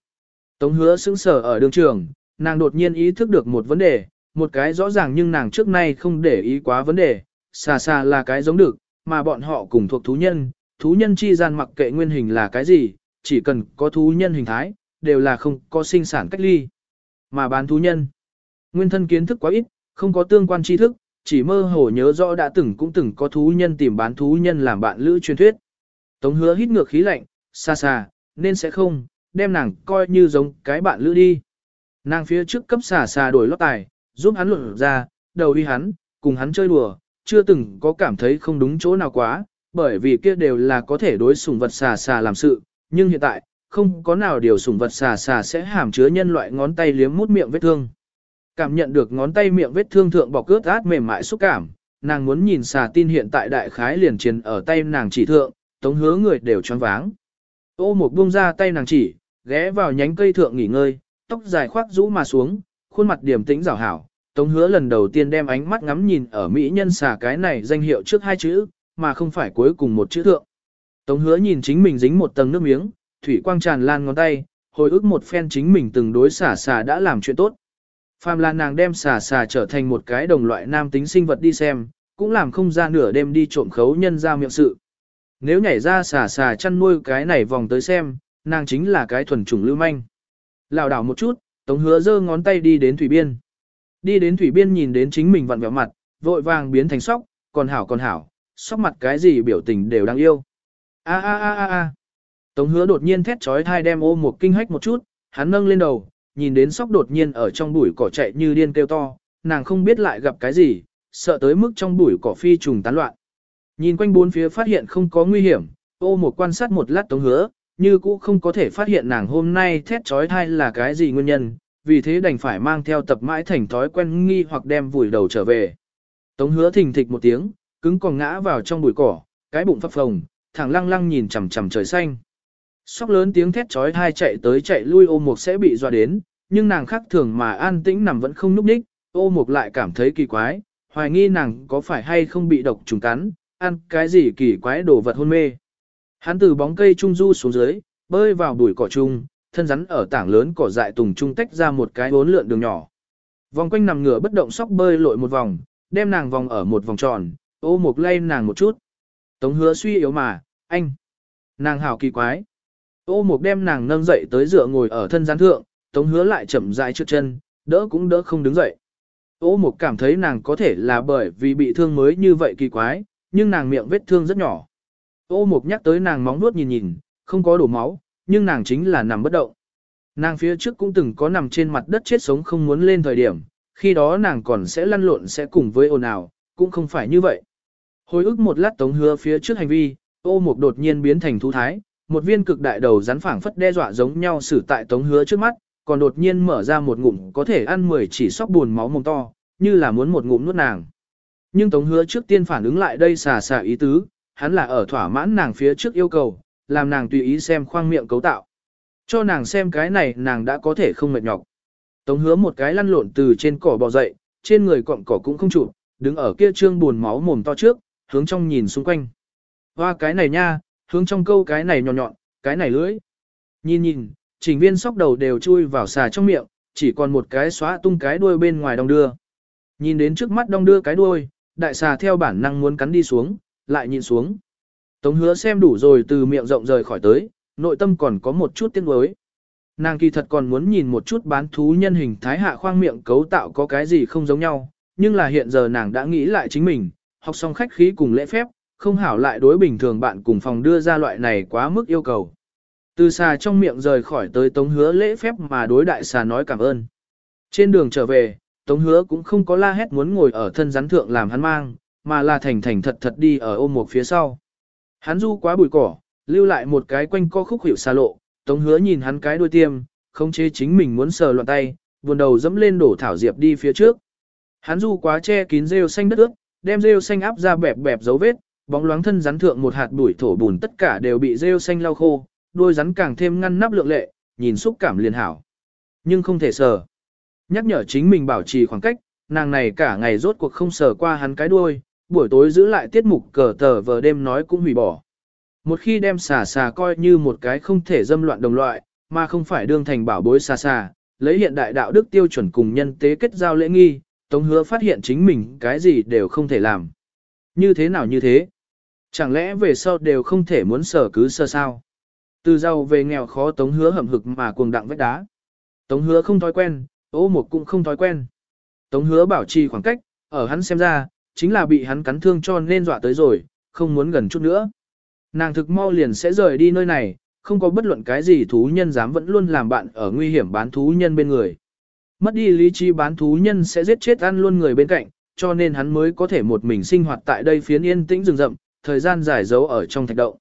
Tống hứa sững sở ở đường trường, nàng đột nhiên ý thức được một vấn đề, một cái rõ ràng nhưng nàng trước nay không để ý quá vấn đề, xà xà là cái giống được, mà bọn họ cùng thuộc thú nhân, thú nhân chi gian mặc kệ nguyên hình là cái gì, chỉ cần có thú nhân hình thái, đều là không có sinh sản cách ly. Mà bán thú nhân, nguyên thân kiến thức quá ít, không có tương quan tri thức, chỉ mơ hồ nhớ rõ đã từng cũng từng có thú nhân tìm bán thú nhân làm bạn lữ truyền thuyết. Tống hứa hít ngược khí lạnh, xa xa, nên sẽ không, đem nàng coi như giống cái bạn lữ đi. Nàng phía trước cấp xà xà đổi lót tài, giúp hắn luận ra, đầu đi hắn, cùng hắn chơi đùa, chưa từng có cảm thấy không đúng chỗ nào quá, bởi vì kia đều là có thể đối sủng vật xà xà làm sự, nhưng hiện tại, không có nào điều sủng vật xà xà sẽ hàm chứa nhân loại ngón tay liếm mút miệng vết thương. Cảm nhận được ngón tay miệng vết thương thượng bọc cướp át mềm mại xúc cảm, nàng muốn nhìn xà tin hiện tại đại khái liền chiến ở tay nàng chỉ thượng, tống hứa người đều choáng váng. Ô một buông ra tay nàng chỉ, ghé vào nhánh cây thượng nghỉ ngơi, tóc dài khoác rũ mà xuống, khuôn mặt điềm tĩnh rảo hảo. Tống hứa lần đầu tiên đem ánh mắt ngắm nhìn ở Mỹ nhân xà cái này danh hiệu trước hai chữ, mà không phải cuối cùng một chữ thượng. Tống hứa nhìn chính mình dính một tầng nước miếng, thủy quang tràn lan ngón tay, hồi ức một phen chính mình từng đối xà xà đã làm chuyện tốt. Phàm là nàng đem xà xà trở thành một cái đồng loại nam tính sinh vật đi xem, cũng làm không ra nửa đêm đi trộm khấu nhân ra miệng sự. Nếu nhảy ra xà xà chăn nuôi cái này vòng tới xem, nàng chính là cái thuần chủng lưu manh lảo đảo một chút, Tống hứa giơ ngón tay đi đến thủy biên. Đi đến thủy biên nhìn đến chính mình vặn vẹo mặt, vội vàng biến thành sóc, còn hảo còn hảo, sóc mặt cái gì biểu tình đều đang yêu. A a a a a. Tống hứa đột nhiên thét chói tai đem ô một kinh hách một chút, hắn nâng lên đầu, nhìn đến sóc đột nhiên ở trong bụi cỏ chạy như điên kêu to, nàng không biết lại gặp cái gì, sợ tới mức trong bụi cỏ phi trùng tán loạn. Nhìn quanh bốn phía phát hiện không có nguy hiểm, ô một quan sát một lát tống hứa, như cũ không có thể phát hiện nàng hôm nay thét trói thai là cái gì nguyên nhân, vì thế đành phải mang theo tập mãi thành thói quen nghi hoặc đem vùi đầu trở về. Tống hứa thình thịch một tiếng, cứng còn ngã vào trong bụi cỏ, cái bụng phập phồng, thẳng lăng lăng nhìn chằm chằm trời xanh. Sóc lớn tiếng thét trói thai chạy tới chạy lui ô mục sẽ bị dọa đến, nhưng nàng khác thường mà an tĩnh nằm vẫn không núp đích, ô mục lại cảm thấy kỳ quái, hoài nghi nàng có phải hay không bị độc trùng cắn, ăn cái gì kỳ quái đồ vật hôn mê. Hắn từ bóng cây trung du xuống dưới, bơi vào bụi cỏ trung, thân rắn ở tảng lớn cỏ dại tùng trung tách ra một cái bốn lượn đường nhỏ. Vòng quanh nằm ngửa bất động sóc bơi lội một vòng, đem nàng vòng ở một vòng tròn, ô mục lay nàng một chút. Tống hứa suy yếu mà, anh. Nàng hào kỳ quái. Ô mục đem nàng nâng dậy tới dựa ngồi ở thân rắn thượng, tống hứa lại chậm rãi trước chân, đỡ cũng đỡ không đứng dậy. Ô mục cảm thấy nàng có thể là bởi vì bị thương mới như vậy kỳ quái, nhưng nàng miệng vết thương rất nhỏ. Ô mục nhắc tới nàng móng nuốt nhìn nhìn, không có đổ máu, nhưng nàng chính là nằm bất động. Nàng phía trước cũng từng có nằm trên mặt đất chết sống không muốn lên thời điểm, khi đó nàng còn sẽ lăn lộn sẽ cùng với ồn ào, cũng không phải như vậy. Hồi ức một lát tống hứa phía trước hành vi, ô mục đột nhiên biến thành thú thái, một viên cực đại đầu rắn phảng phất đe dọa giống nhau xử tại tống hứa trước mắt, còn đột nhiên mở ra một ngụm có thể ăn 10 chỉ sóc buồn máu mồm to, như là muốn một ngụm nuốt nàng. Nhưng tống hứa trước tiên phản ứng lại đây xà xà ý tứ, hắn là ở thỏa mãn nàng phía trước yêu cầu, làm nàng tùy ý xem khoang miệng cấu tạo. Cho nàng xem cái này nàng đã có thể không mệt nhọc. Tống hứa một cái lăn lộn từ trên cỏ bò dậy, trên người cọng cỏ cũng không chụp, đứng ở kia trương buồn máu mồm to trước, hướng trong nhìn xung quanh. Hoa cái này nha, hướng trong câu cái này nhọn nhọn, cái này lưỡi. Nhìn nhìn, trình viên sóc đầu đều chui vào xà trong miệng, chỉ còn một cái xóa tung cái đuôi bên ngoài đong đưa. Nhìn đến trước mắt đong đưa cái đuôi, đại xà theo bản năng muốn cắn đi xuống, lại nhìn xuống. Tống hứa xem đủ rồi từ miệng rộng rời khỏi tới, nội tâm còn có một chút tiếc nuối. Nàng kỳ thật còn muốn nhìn một chút bán thú nhân hình thái hạ khoang miệng cấu tạo có cái gì không giống nhau, nhưng là hiện giờ nàng đã nghĩ lại chính mình, học xong khách khí cùng lễ phép, không hảo lại đối bình thường bạn cùng phòng đưa ra loại này quá mức yêu cầu. Từ xà trong miệng rời khỏi tới tống hứa lễ phép mà đối đại xà nói cảm ơn. Trên đường trở về, tống hứa cũng không có la hét muốn ngồi ở thân rắn thượng làm hắn mang, mà là thành thành thật thật đi ở ôm một phía sau. Hắn du quá bụi cỏ, lưu lại một cái quanh co khúc hiệu xa lộ, tống hứa nhìn hắn cái đuôi tiêm, không chế chính mình muốn sờ loạn tay, buồn đầu dẫm lên đổ thảo diệp đi phía trước. Hắn du quá che kín rêu xanh đất ướt, đem rêu xanh áp ra bẹp bẹp dấu vết, bóng loáng thân rắn thượng một hạt bụi thổ bùn tất cả đều bị rêu xanh lau khô, đôi rắn càng thêm ngăn nắp lượng lệ, nhìn xúc cảm liền hảo. Nhưng không thể sờ. Nhắc nhở chính mình bảo trì khoảng cách, nàng này cả ngày rốt cuộc không sờ qua hắn cái đuôi, buổi tối giữ lại tiết mục cờ tờ vờ đêm nói cũng hủy bỏ. Một khi đem xà xà coi như một cái không thể dâm loạn đồng loại, mà không phải đương thành bảo bối xà xà, lấy hiện đại đạo đức tiêu chuẩn cùng nhân tế kết giao lễ nghi, Tống hứa phát hiện chính mình cái gì đều không thể làm. Như thế nào như thế? Chẳng lẽ về sau đều không thể muốn sở cứ sơ sao? Từ giàu về nghèo khó tống hứa hầm hực mà cuồng đặng vách đá. Tống hứa không thói quen, ô một cũng không thói quen. Tống hứa bảo trì khoảng cách, ở hắn xem ra, chính là bị hắn cắn thương cho nên dọa tới rồi, không muốn gần chút nữa. Nàng thực mau liền sẽ rời đi nơi này, không có bất luận cái gì thú nhân dám vẫn luôn làm bạn ở nguy hiểm bán thú nhân bên người. Mất đi lý trí bán thú nhân sẽ giết chết ăn luôn người bên cạnh, cho nên hắn mới có thể một mình sinh hoạt tại đây phiến yên tĩnh rừng rậm, thời gian dài giấu ở trong thạch động.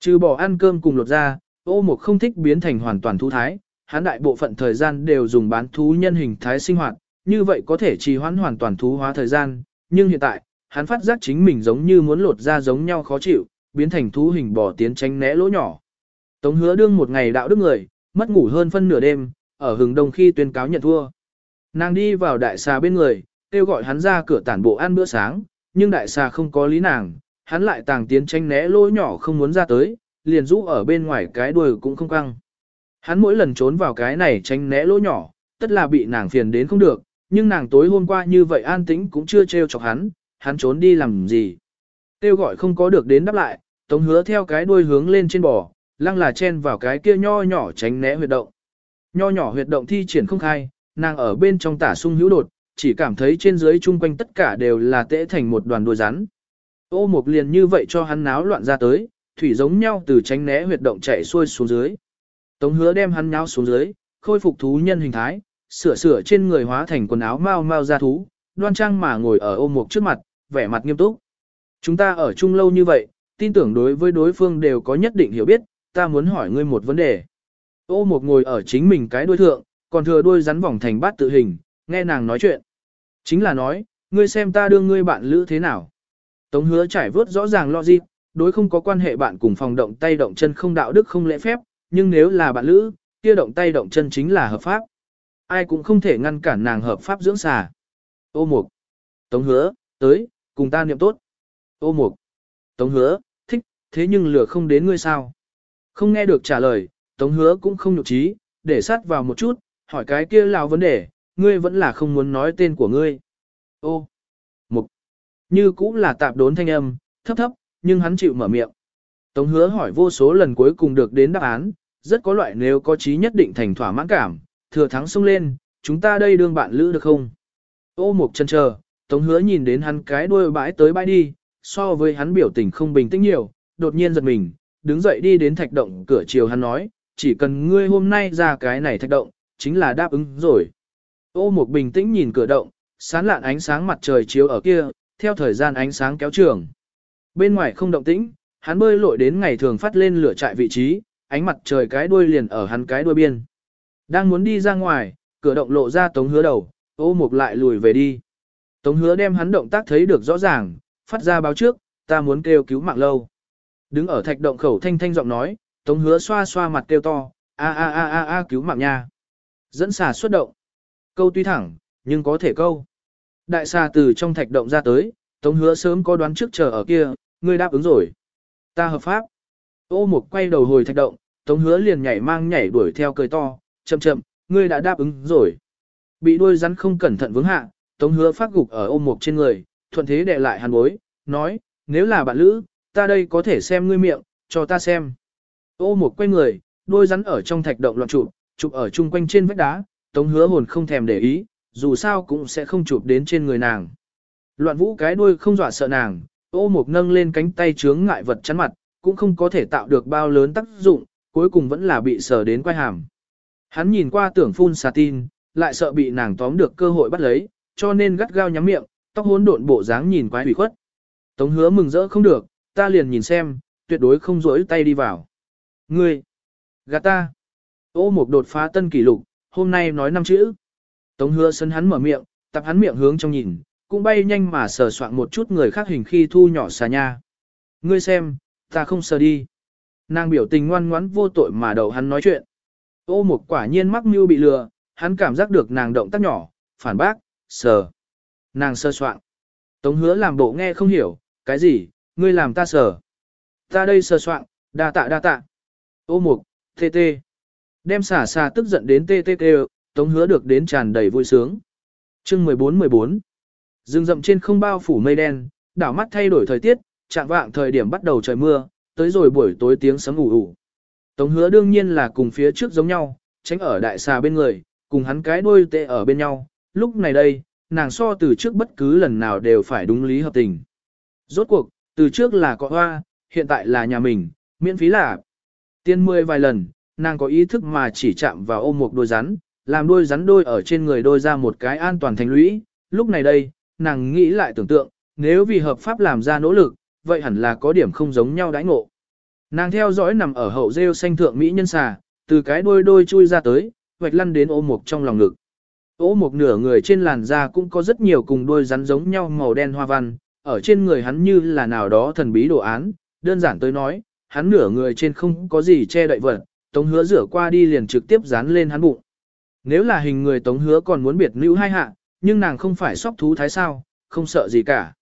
Trừ bỏ ăn cơm cùng lột ra, ô mục không thích biến thành hoàn toàn thú thái, hắn đại bộ phận thời gian đều dùng bán thú nhân hình thái sinh hoạt, như vậy có thể trì hoãn hoàn toàn thú hóa thời gian, nhưng hiện tại, hắn phát giác chính mình giống như muốn lột ra giống nhau khó chịu, biến thành thú hình bò tiến tránh né lỗ nhỏ. Tống hứa đương một ngày đạo đức người, mất ngủ hơn phân nửa đêm, ở hừng đông khi tuyên cáo nhận thua. Nàng đi vào đại xà bên người, kêu gọi hắn ra cửa tản bộ ăn bữa sáng, nhưng đại xà không có lý nàng, hắn lại tàng tiến tránh né lỗ nhỏ không muốn ra tới, liền rũ ở bên ngoài cái đuôi cũng không căng. Hắn mỗi lần trốn vào cái này tránh né lỗ nhỏ, tất là bị nàng phiền đến không được, nhưng nàng tối hôm qua như vậy an tĩnh cũng chưa trêu chọc hắn, hắn trốn đi làm gì. Kêu gọi không có được đến đáp lại, tống hứa theo cái đuôi hướng lên trên bò, lăng là chen vào cái kia nho nhỏ tránh né huyệt động. Nho nhỏ huyệt động thi triển không khai, nàng ở bên trong tả sung hữu đột, chỉ cảm thấy trên dưới chung quanh tất cả đều là tễ thành một đoàn đuôi rắn. Ô mục liền như vậy cho hắn náo loạn ra tới, thủy giống nhau từ tránh né huyệt động chạy xuôi xuống dưới. Tống hứa đem hắn nháo xuống dưới, khôi phục thú nhân hình thái, sửa sửa trên người hóa thành quần áo mau mau ra thú, đoan trang mà ngồi ở ô mục trước mặt, vẻ mặt nghiêm túc. Chúng ta ở chung lâu như vậy, tin tưởng đối với đối phương đều có nhất định hiểu biết, ta muốn hỏi ngươi một vấn đề. Ô mục ngồi ở chính mình cái đuôi thượng, còn thừa đuôi rắn vòng thành bát tự hình, nghe nàng nói chuyện. Chính là nói, ngươi xem ta đưa ngươi bạn lữ thế nào. Tống hứa trải vớt rõ ràng lo gì, đối không có quan hệ bạn cùng phòng động tay động chân không đạo đức không lễ phép, nhưng nếu là bạn lữ, kia động tay động chân chính là hợp pháp. Ai cũng không thể ngăn cản nàng hợp pháp dưỡng xà. Ô mục. Tống hứa, tới, cùng ta niệm tốt. Ô mục. Tống hứa, thích, thế nhưng lửa không đến ngươi sao. Không nghe được trả lời, tống hứa cũng không nhục trí, để sát vào một chút, hỏi cái kia lào vấn đề, ngươi vẫn là không muốn nói tên của ngươi. Ô. Mục. Như cũng là tạp đốn thanh âm, thấp thấp, nhưng hắn chịu mở miệng. Tống hứa hỏi vô số lần cuối cùng được đến đáp án, rất có loại nếu có trí nhất định thành thỏa mãn cảm, thừa thắng xông lên, chúng ta đây đương bạn lữ được không? Ô mục chân chờ, tống hứa nhìn đến hắn cái đuôi bãi tới bãi đi, so với hắn biểu tình không bình tĩnh nhiều, đột nhiên giật mình, đứng dậy đi đến thạch động cửa chiều hắn nói, chỉ cần ngươi hôm nay ra cái này thạch động, chính là đáp ứng rồi. Ô mục bình tĩnh nhìn cửa động, sán lạn ánh sáng mặt trời chiếu ở kia, theo thời gian ánh sáng kéo trường. Bên ngoài không động tĩnh, hắn bơi lội đến ngày thường phát lên lửa trại vị trí, ánh mặt trời cái đuôi liền ở hắn cái đuôi biên. Đang muốn đi ra ngoài, cửa động lộ ra tống hứa đầu, ô mục lại lùi về đi. Tống hứa đem hắn động tác thấy được rõ ràng, phát ra báo trước, ta muốn kêu cứu mạng lâu. Đứng ở thạch động khẩu thanh thanh giọng nói, tống hứa xoa xoa mặt kêu to, a a a a a cứu mạng nha. Dẫn xà xuất động. Câu tuy thẳng, nhưng có thể câu. Đại xà từ trong thạch động ra tới, tống hứa sớm có đoán trước chờ ở kia, ngươi đáp ứng rồi. Ta hợp pháp. Ô mục quay đầu hồi thạch động, tống hứa liền nhảy mang nhảy đuổi theo cười to, chậm chậm, ngươi đã đáp ứng rồi. Bị đuôi rắn không cẩn thận vướng hạ, tống hứa phát gục ở ôm mục trên người, thuận thế để lại hàn bối, nói, nếu là bạn lữ, ta đây có thể xem ngươi miệng, cho ta xem. Ô mục quay người, đuôi rắn ở trong thạch động loạn chụp, chụp ở chung quanh trên vách đá, tống hứa hồn không thèm để ý, dù sao cũng sẽ không chụp đến trên người nàng. Loạn vũ cái đuôi không dọa sợ nàng, ô mục nâng lên cánh tay chướng ngại vật chắn mặt, cũng không có thể tạo được bao lớn tác dụng, cuối cùng vẫn là bị sờ đến quay hàm. Hắn nhìn qua tưởng phun xà tin, lại sợ bị nàng tóm được cơ hội bắt lấy, cho nên gắt gao nhắm miệng, tóc hỗn độn bộ dáng nhìn quái ủy khuất. Tống hứa mừng rỡ không được, ta liền nhìn xem, tuyệt đối không rỗi tay đi vào. Ngươi, gạt ta. Ô một đột phá tân kỷ lục, hôm nay nói năm chữ. Tống hứa sân hắn mở miệng, tập hắn miệng hướng trong nhìn, cũng bay nhanh mà sờ soạn một chút người khác hình khi thu nhỏ xà nha. Ngươi xem, ta không sờ đi. Nàng biểu tình ngoan ngoãn vô tội mà đầu hắn nói chuyện. Ô mục quả nhiên mắc mưu bị lừa, hắn cảm giác được nàng động tác nhỏ, phản bác, sờ. Nàng sơ soạn. Tống hứa làm bộ nghe không hiểu, cái gì, ngươi làm ta sờ. Ta đây sơ soạn, đa tạ đa tạ. Ô mục, tê tê. Đem xả xả tức giận đến tê tê tê, tống hứa được đến tràn đầy vui sướng. chương 14-14. Rừng rậm trên không bao phủ mây đen, đảo mắt thay đổi thời tiết, chạm vạng thời điểm bắt đầu trời mưa, tới rồi buổi tối tiếng sấm ủ ủ. Tống hứa đương nhiên là cùng phía trước giống nhau, tránh ở đại xà bên người, cùng hắn cái đuôi tệ ở bên nhau, lúc này đây, nàng so từ trước bất cứ lần nào đều phải đúng lý hợp tình. Rốt cuộc, từ trước là có hoa, hiện tại là nhà mình, miễn phí là tiên mười vài lần, nàng có ý thức mà chỉ chạm vào ôm một đôi rắn, làm đôi rắn đôi ở trên người đôi ra một cái an toàn thành lũy. Lúc này đây, nàng nghĩ lại tưởng tượng, nếu vì hợp pháp làm ra nỗ lực, vậy hẳn là có điểm không giống nhau đãi ngộ. Nàng theo dõi nằm ở hậu rêu xanh thượng Mỹ nhân xà, từ cái đôi đôi chui ra tới, vạch lăn đến ôm một trong lòng ngực. Ô một nửa người trên làn da cũng có rất nhiều cùng đôi rắn giống nhau màu đen hoa văn, ở trên người hắn như là nào đó thần bí đồ án, đơn giản tới nói, hắn nửa người trên không có gì che đậy vật, tống hứa rửa qua đi liền trực tiếp dán lên hắn bụng. Nếu là hình người tống hứa còn muốn biệt nữ hai hạ, nhưng nàng không phải sóc thú thái sao, không sợ gì cả.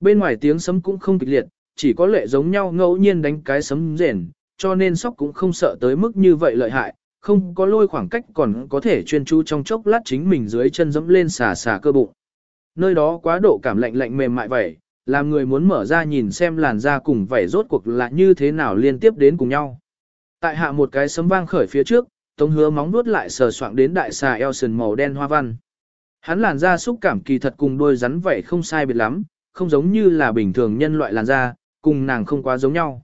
Bên ngoài tiếng sấm cũng không kịch liệt, chỉ có lệ giống nhau ngẫu nhiên đánh cái sấm rền, cho nên sóc cũng không sợ tới mức như vậy lợi hại, không có lôi khoảng cách còn có thể chuyên chú trong chốc lát chính mình dưới chân dẫm lên xà xà cơ bụng. Nơi đó quá độ cảm lạnh lạnh mềm mại vậy, làm người muốn mở ra nhìn xem làn da cùng vảy rốt cuộc là như thế nào liên tiếp đến cùng nhau. Tại hạ một cái sấm vang khởi phía trước, Tống hứa móng nuốt lại sờ soạng đến đại xà eo sườn màu đen hoa văn. Hắn làn da xúc cảm kỳ thật cùng đôi rắn vậy không sai biệt lắm, không giống như là bình thường nhân loại làn da, cùng nàng không quá giống nhau.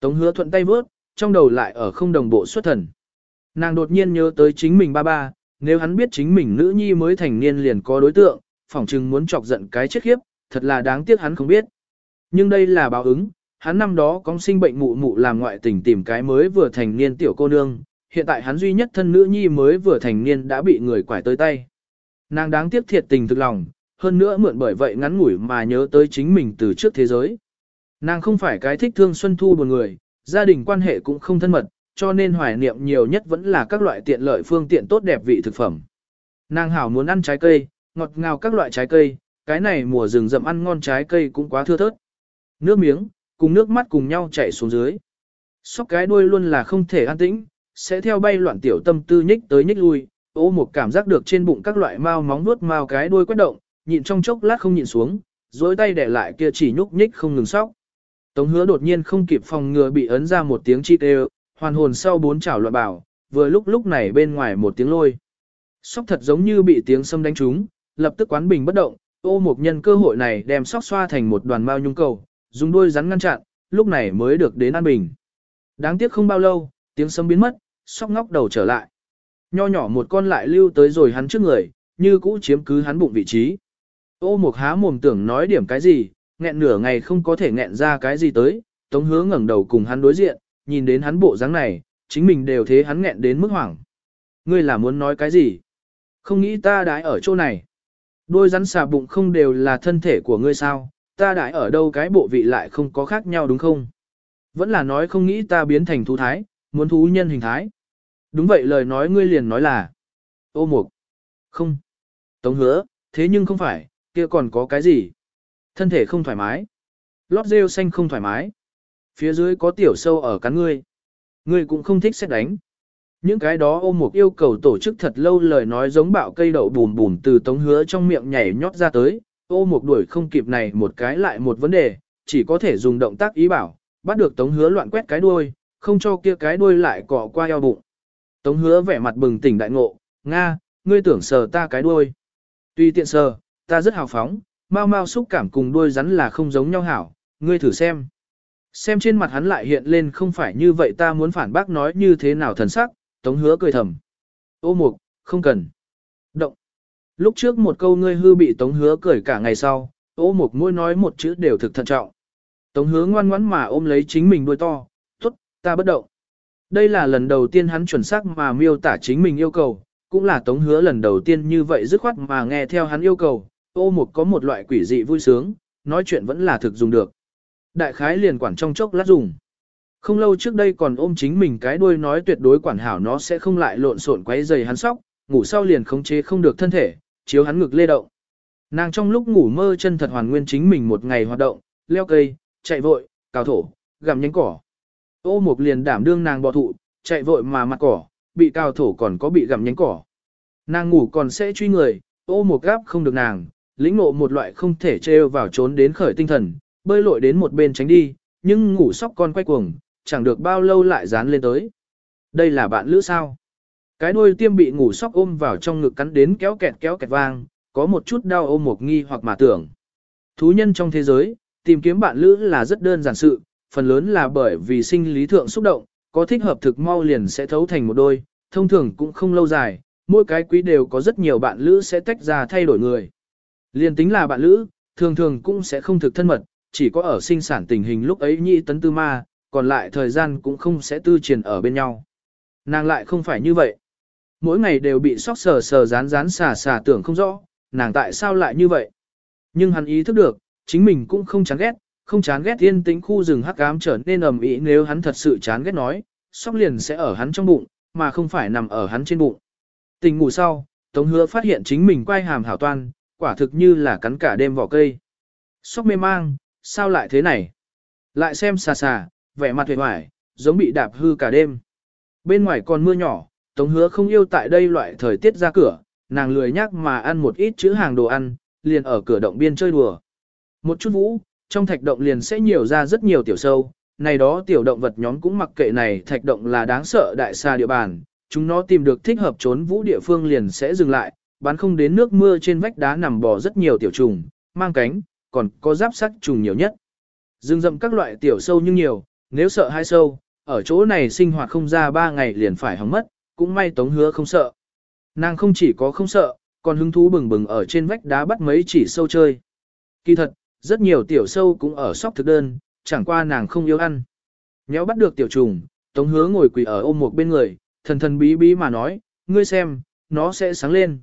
Tống hứa thuận tay vớt, trong đầu lại ở không đồng bộ xuất thần. Nàng đột nhiên nhớ tới chính mình ba ba, nếu hắn biết chính mình nữ nhi mới thành niên liền có đối tượng, phỏng chừng muốn chọc giận cái chết khiếp, thật là đáng tiếc hắn không biết. Nhưng đây là báo ứng, hắn năm đó có sinh bệnh mụ mụ làm ngoại tình tìm cái mới vừa thành niên tiểu cô nương, hiện tại hắn duy nhất thân nữ nhi mới vừa thành niên đã bị người quải tới tay. Nàng đáng tiếc thiệt tình thực lòng, hơn nữa mượn bởi vậy ngắn ngủi mà nhớ tới chính mình từ trước thế giới. Nàng không phải cái thích thương Xuân Thu buồn người, gia đình quan hệ cũng không thân mật, cho nên hoài niệm nhiều nhất vẫn là các loại tiện lợi phương tiện tốt đẹp vị thực phẩm. Nàng hảo muốn ăn trái cây, ngọt ngào các loại trái cây, cái này mùa rừng rậm ăn ngon trái cây cũng quá thưa thớt. Nước miếng, cùng nước mắt cùng nhau chảy xuống dưới. Sóc cái đuôi luôn là không thể an tĩnh, sẽ theo bay loạn tiểu tâm tư nhích tới nhích lui, ô một cảm giác được trên bụng các loại mao móng nuốt mao cái đuôi quét động, nhịn trong chốc lát không nhịn xuống, dối tay để lại kia chỉ nhúc nhích không ngừng sóc. Tống hứa đột nhiên không kịp phòng ngừa bị ấn ra một tiếng chi kêu, hoàn hồn sau bốn chảo loạn bảo, vừa lúc lúc này bên ngoài một tiếng lôi. Sóc thật giống như bị tiếng sâm đánh trúng, lập tức quán bình bất động, ô một nhân cơ hội này đem sóc xoa thành một đoàn mao nhung cầu, dùng đuôi rắn ngăn chặn, lúc này mới được đến an bình. Đáng tiếc không bao lâu, tiếng sâm biến mất, sóc ngóc đầu trở lại. Nho nhỏ một con lại lưu tới rồi hắn trước người, như cũ chiếm cứ hắn bụng vị trí. Ô một há mồm tưởng nói điểm cái gì, nghẹn nửa ngày không có thể nghẹn ra cái gì tới, tống hứa ngẩng đầu cùng hắn đối diện, nhìn đến hắn bộ dáng này, chính mình đều thế hắn nghẹn đến mức hoảng. Ngươi là muốn nói cái gì? Không nghĩ ta đãi ở chỗ này. Đôi rắn xà bụng không đều là thân thể của ngươi sao, ta đãi ở đâu cái bộ vị lại không có khác nhau đúng không? Vẫn là nói không nghĩ ta biến thành thú thái, muốn thú nhân hình thái. Đúng vậy lời nói ngươi liền nói là. Ô mục. Không. Tống hứa, thế nhưng không phải, kia còn có cái gì? Thân thể không thoải mái. Lót rêu xanh không thoải mái. Phía dưới có tiểu sâu ở cắn ngươi. Ngươi cũng không thích xét đánh. Những cái đó ôm một yêu cầu tổ chức thật lâu lời nói giống bạo cây đậu bùn bùn từ tống hứa trong miệng nhảy nhót ra tới. Ô một đuổi không kịp này một cái lại một vấn đề, chỉ có thể dùng động tác ý bảo, bắt được tống hứa loạn quét cái đuôi, không cho kia cái đuôi lại cọ qua eo bụng. Tống hứa vẻ mặt bừng tỉnh đại ngộ, Nga, ngươi tưởng sờ ta cái đuôi. Tuy tiện sờ, ta rất hào phóng, mau mau xúc cảm cùng đuôi rắn là không giống nhau hảo, ngươi thử xem. Xem trên mặt hắn lại hiện lên không phải như vậy ta muốn phản bác nói như thế nào thần sắc, tống hứa cười thầm. Ô mục, không cần. Động. Lúc trước một câu ngươi hư bị tống hứa cười cả ngày sau, ô mục mỗi nói một chữ đều thực thận trọng. Tống hứa ngoan ngoãn mà ôm lấy chính mình đuôi to, tốt, ta bất động. Đây là lần đầu tiên hắn chuẩn xác mà miêu tả chính mình yêu cầu, cũng là tống hứa lần đầu tiên như vậy dứt khoát mà nghe theo hắn yêu cầu, ô mục có một loại quỷ dị vui sướng, nói chuyện vẫn là thực dùng được. Đại khái liền quản trong chốc lát dùng. Không lâu trước đây còn ôm chính mình cái đuôi nói tuyệt đối quản hảo nó sẽ không lại lộn xộn quấy giày hắn sóc, ngủ sau liền khống chế không được thân thể, chiếu hắn ngực lê động. Nàng trong lúc ngủ mơ chân thật hoàn nguyên chính mình một ngày hoạt động, leo cây, chạy vội, cào thổ, gặm nhánh cỏ. Ô mục liền đảm đương nàng bò thụ, chạy vội mà mặt cỏ, bị cào thổ còn có bị gặm nhánh cỏ. Nàng ngủ còn sẽ truy người, ô mục gáp không được nàng, lĩnh ngộ một loại không thể trêu vào trốn đến khởi tinh thần, bơi lội đến một bên tránh đi, nhưng ngủ sóc con quay cuồng, chẳng được bao lâu lại dán lên tới. Đây là bạn lữ sao? Cái đuôi tiêm bị ngủ sóc ôm vào trong ngực cắn đến kéo kẹt kéo kẹt vang, có một chút đau ôm một nghi hoặc mà tưởng. Thú nhân trong thế giới, tìm kiếm bạn lữ là rất đơn giản sự, phần lớn là bởi vì sinh lý thượng xúc động, có thích hợp thực mau liền sẽ thấu thành một đôi, thông thường cũng không lâu dài, mỗi cái quý đều có rất nhiều bạn lữ sẽ tách ra thay đổi người. Liên tính là bạn lữ, thường thường cũng sẽ không thực thân mật, chỉ có ở sinh sản tình hình lúc ấy nhị tấn tư ma, còn lại thời gian cũng không sẽ tư truyền ở bên nhau. Nàng lại không phải như vậy. Mỗi ngày đều bị sóc sờ sờ rán rán xà xà tưởng không rõ, nàng tại sao lại như vậy. Nhưng hắn ý thức được, chính mình cũng không chán ghét, không chán ghét yên tĩnh khu rừng hắc ám trở nên ầm ĩ nếu hắn thật sự chán ghét nói, sóc liền sẽ ở hắn trong bụng, mà không phải nằm ở hắn trên bụng. Tình ngủ sau, Tống hứa phát hiện chính mình quay hàm hảo toan, quả thực như là cắn cả đêm vỏ cây. Sóc mê mang, sao lại thế này? Lại xem xà xà, vẻ mặt hề hoài, giống bị đạp hư cả đêm. Bên ngoài còn mưa nhỏ, Tống hứa không yêu tại đây loại thời tiết ra cửa, nàng lười nhắc mà ăn một ít chữ hàng đồ ăn, liền ở cửa động biên chơi đùa. Một chút vũ, trong thạch động liền sẽ nhiều ra rất nhiều tiểu sâu, này đó tiểu động vật nhóm cũng mặc kệ này thạch động là đáng sợ đại xa địa bàn, chúng nó tìm được thích hợp trốn vũ địa phương liền sẽ dừng lại, bắn không đến nước mưa trên vách đá nằm bò rất nhiều tiểu trùng, mang cánh, còn có giáp sắc trùng nhiều nhất. dương rậm các loại tiểu sâu nhưng nhiều, nếu sợ hai sâu, ở chỗ này sinh hoạt không ra ba ngày liền phải hóng mất, cũng may tống hứa không sợ. Nàng không chỉ có không sợ, còn hứng thú bừng bừng ở trên vách đá bắt mấy chỉ sâu chơi. Kỳ thật, rất nhiều tiểu sâu cũng ở sóc thực đơn, chẳng qua nàng không yêu ăn. Nhéo bắt được tiểu trùng, tống hứa ngồi quỳ ở ôm một bên người, thần thần bí bí mà nói, ngươi xem, nó sẽ sáng lên.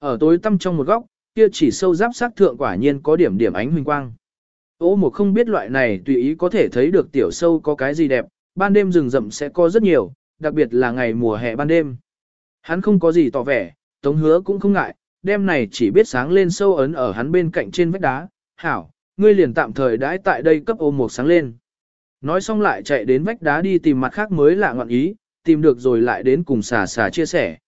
Ở tối tăm trong một góc, kia chỉ sâu giáp sát thượng quả nhiên có điểm điểm ánh huỳnh quang. Ô một không biết loại này tùy ý có thể thấy được tiểu sâu có cái gì đẹp, ban đêm rừng rậm sẽ có rất nhiều, đặc biệt là ngày mùa hè ban đêm. Hắn không có gì tỏ vẻ, tống hứa cũng không ngại, đêm này chỉ biết sáng lên sâu ấn ở hắn bên cạnh trên vách đá, hảo, ngươi liền tạm thời đãi tại đây cấp ôm một sáng lên. Nói xong lại chạy đến vách đá đi tìm mặt khác mới lạ ngọn ý, tìm được rồi lại đến cùng xà xà chia sẻ.